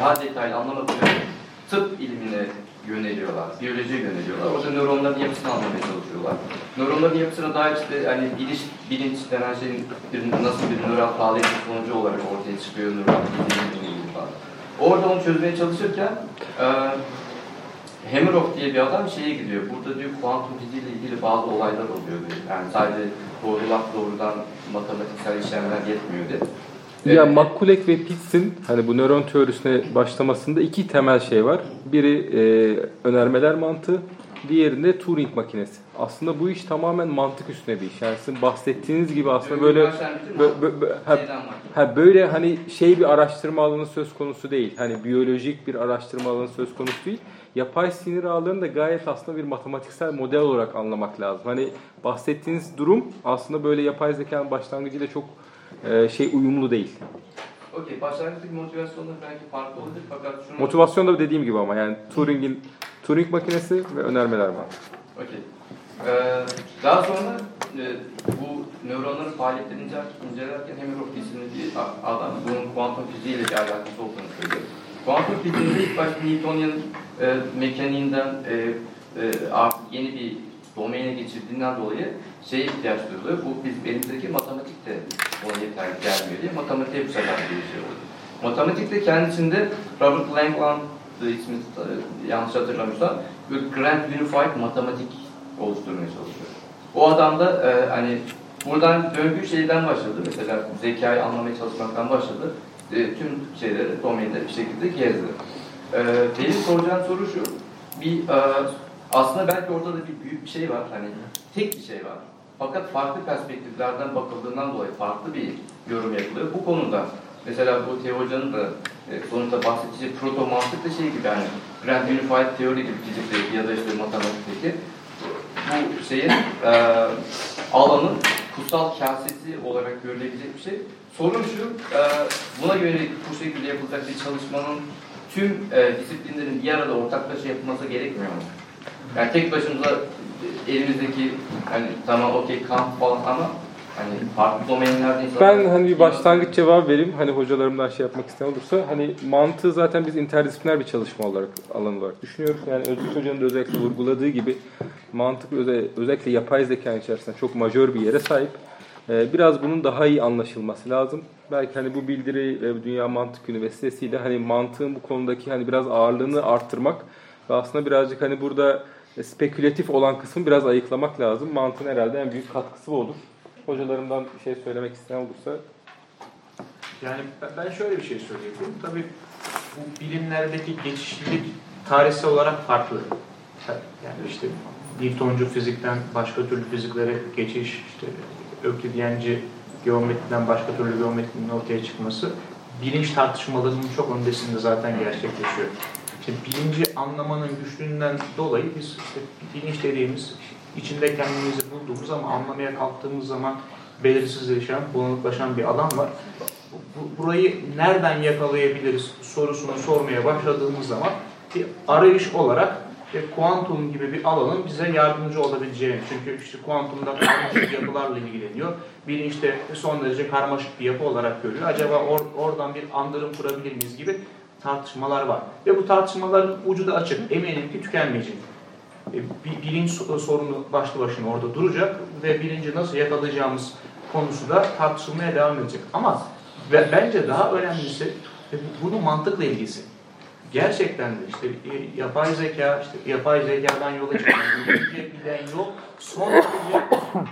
daha detaylı anlamak üzere tıp ilimine yöneliyorlar, biyolojiye yöneliyorlar. Orada nöronların yapısını anlamaya çalışıyorlar. Nöronların yapısına dair işte hani biliş, bilinç denen şeyin bir, nasıl bir nöral faaliyet sonucu olarak ortaya çıkıyor nöral bilinç falan. Orada onu çözmeye çalışırken e, Hameroff diye bir adam şeye gidiyor. Burada diyor kuantum fiziğiyle ilgili bazı olaylar oluyor diyor. Yani sadece doğrular doğrudan matematiksel işlemler yetmiyor diyor. Ya Makulek ve Pitz'in hani bu nöron teorisine başlamasında iki temel şey var. Biri e, önermeler mantığı, diğerinde Turing makinesi. Aslında bu iş tamamen mantık üstüne bir iş. Yani sizin bahsettiğiniz gibi aslında böyle bö- bö- bö- ha, ha, böyle hani şey bir araştırma alanı söz konusu değil. Hani biyolojik bir araştırma alanı söz konusu değil. Yapay sinir ağlarını da gayet aslında bir matematiksel model olarak anlamak lazım. Hani bahsettiğiniz durum aslında böyle yapay zekanın başlangıcıyla çok e, şey uyumlu değil. Okey, başlangıçtaki motivasyonları belki farklı olabilir fakat şunu... Motivasyon da dediğim gibi ama yani Turing'in Turing makinesi ve önermeler var. Okey. Ee, daha sonra e, bu nöronların faaliyetlerini incelerken, Hameroff isimli bir adam bunun kuantum fiziğiyle bir alakası olduğunu söylüyor. Kuantum fiziğinde ilk başta Newtonian e, mekaniğinden e, e, yeni bir domaine geçirdiğinden dolayı şeye ihtiyaç duyuluyor. Bu biz elimizdeki matematik de ona yeterli gelmiyor diye matematiğe bu sefer bir şey oldu. Matematik de kendisinde Robert Langland'dı ismi e, yanlış hatırlamıyorsam Grand Unified Matematik oluşturmaya çalışıyor. O adam da e, hani buradan döngü şeyden başladı. Mesela zekayı anlamaya çalışmaktan başladı. E, tüm şeyleri, domainleri bir şekilde gezdi. E, benim soracağım soru şu. Bir e, aslında belki orada da bir büyük bir şey var. Hani tek bir şey var. Fakat farklı perspektiflerden bakıldığından dolayı farklı bir yorum yapılıyor. Bu konuda mesela bu Teo Hoca'nın da e, sonunda bahsedeceği proto mantık da şey gibi hani Grand Unified Theory gibi fizikteki ya da işte matematikteki bu şeyin e, alanın kutsal kasesi olarak görülebilecek bir şey. Sorun şu, e, buna yönelik bu şekilde yapılacak bir çalışmanın tüm e, disiplinlerin bir arada ortaklaşa yapılması gerekmiyor mu? Yani tek başımıza e, elimizdeki hani tamam okey Kant falan ama hani farklı domainlerde. Ben hani bir başlangıç cevap vereyim. Hani hocalarımdan şey yapmak isteyen olursa hani mantığı zaten biz interdisipliner bir çalışma olarak alan olarak düşünüyoruz. Yani Özgür Hoca'nın da özellikle vurguladığı gibi mantık öze- özellikle yapay zeka içerisinde çok majör bir yere sahip. E, biraz bunun daha iyi anlaşılması lazım. Belki hani bu bildiri ve Dünya Mantık Günü vesilesiyle hani mantığın bu konudaki hani biraz ağırlığını arttırmak ve aslında birazcık hani burada spekülatif olan kısmı biraz ayıklamak lazım. Mantığın herhalde en büyük katkısı bu olur. Hocalarımdan bir şey söylemek isteyen olursa Yani ben şöyle bir şey söyleyebilirim. Tabii bu bilimlerdeki geçişlilik tarihsel olarak farklı. Yani işte Newtoncu fizikten başka türlü fiziklere geçiş, işte Öklidyenci geometriden başka türlü geometrinin ortaya çıkması bilinç tartışmalarının çok öndesinde zaten gerçekleşiyor. İşte bilinci anlamanın güçlüğünden dolayı biz işte bilinç dediğimiz içinde kendimizi bulduğumuz ama anlamaya kalktığımız zaman belirsizleşen, bulanıklaşan bir alan var. Bu, burayı nereden yakalayabiliriz sorusunu sormaya başladığımız zaman bir arayış olarak işte kuantum gibi bir alanın bize yardımcı olabileceğini. Çünkü işte kuantumda karmaşık yapılarla ilgileniyor. Bilinçte son derece karmaşık bir yapı olarak görüyor. Acaba or, oradan bir andırım kurabilir miyiz gibi tartışmalar var. Ve bu tartışmaların ucu da açık. Eminim ki tükenmeyecek. E, bilinç sorunu başlı başına orada duracak ve bilinci nasıl yakalayacağımız konusu da tartışılmaya devam edecek. Ama ve bence daha önemlisi e, bunun mantıkla ilgisi. Gerçekten de işte yapay zeka, işte yapay zekadan yola çıkan giden yol son derece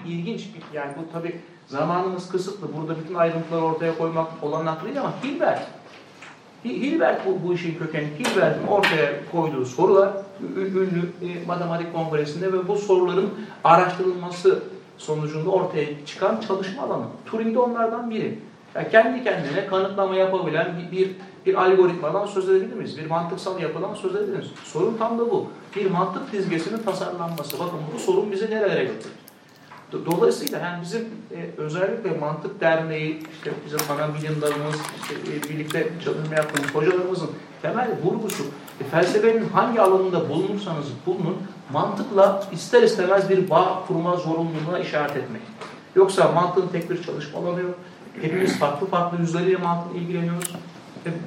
ilginç bir yani bu tabi zamanımız kısıtlı. Burada bütün ayrıntıları ortaya koymak olanaklı değil ama Hilbert Hilbert bu, bu işin kökeni. Hilbert'in ortaya koyduğu sorular ünlü matematik kongresinde ve bu soruların araştırılması sonucunda ortaya çıkan çalışma alanı. Turing de onlardan biri. Yani kendi kendine kanıtlama yapabilen bir, bir, bir algoritmadan söz edebilir miyiz? Bir mantıksal yapıdan söz edebilir miyiz? Sorun tam da bu. Bir mantık dizgesinin tasarlanması. Bakın bu sorun bizi nerelere götürdü? Dolayısıyla yani bizim e, özellikle mantık derneği, işte bizim ana bilim dalımız, işte, e, birlikte çalışma yaptığımız hocalarımızın temel vurgusu e, felsefenin hangi alanında bulunursanız bulunun mantıkla ister istemez bir bağ kurma zorunluluğuna işaret etmek. Yoksa mantığın tek bir çalışma alanı yok. Hepimiz farklı farklı yüzleriyle mantıkla ilgileniyoruz.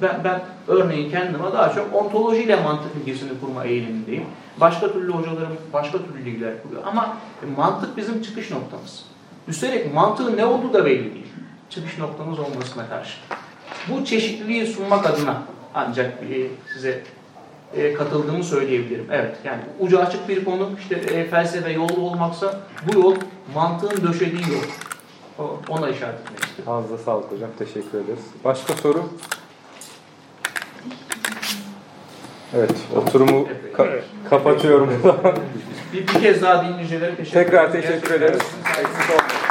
Ben, ben örneğin kendime daha çok ontolojiyle mantık ilgisini kurma eğilimindeyim. Başka türlü hocalarım başka türlü ilgiler kuruyor. Ama e, mantık bizim çıkış noktamız. Üstelik mantığın ne olduğu da belli değil. Çıkış noktamız olmasına karşı. Bu çeşitliliği sunmak adına ancak e, size e, katıldığımı söyleyebilirim. Evet yani ucu açık bir konu işte felsefe yolu olmaksa bu yol mantığın döşediği yol. Ona işaret etmek istiyorum. Ağzına sağlık hocam. Teşekkür ederiz. Başka soru? Evet, oturumu ka- kapatıyorum. bir, bir kez daha dinleyicilere teşekkür Tekrar teşekkür ederiz. Eksik olmayın.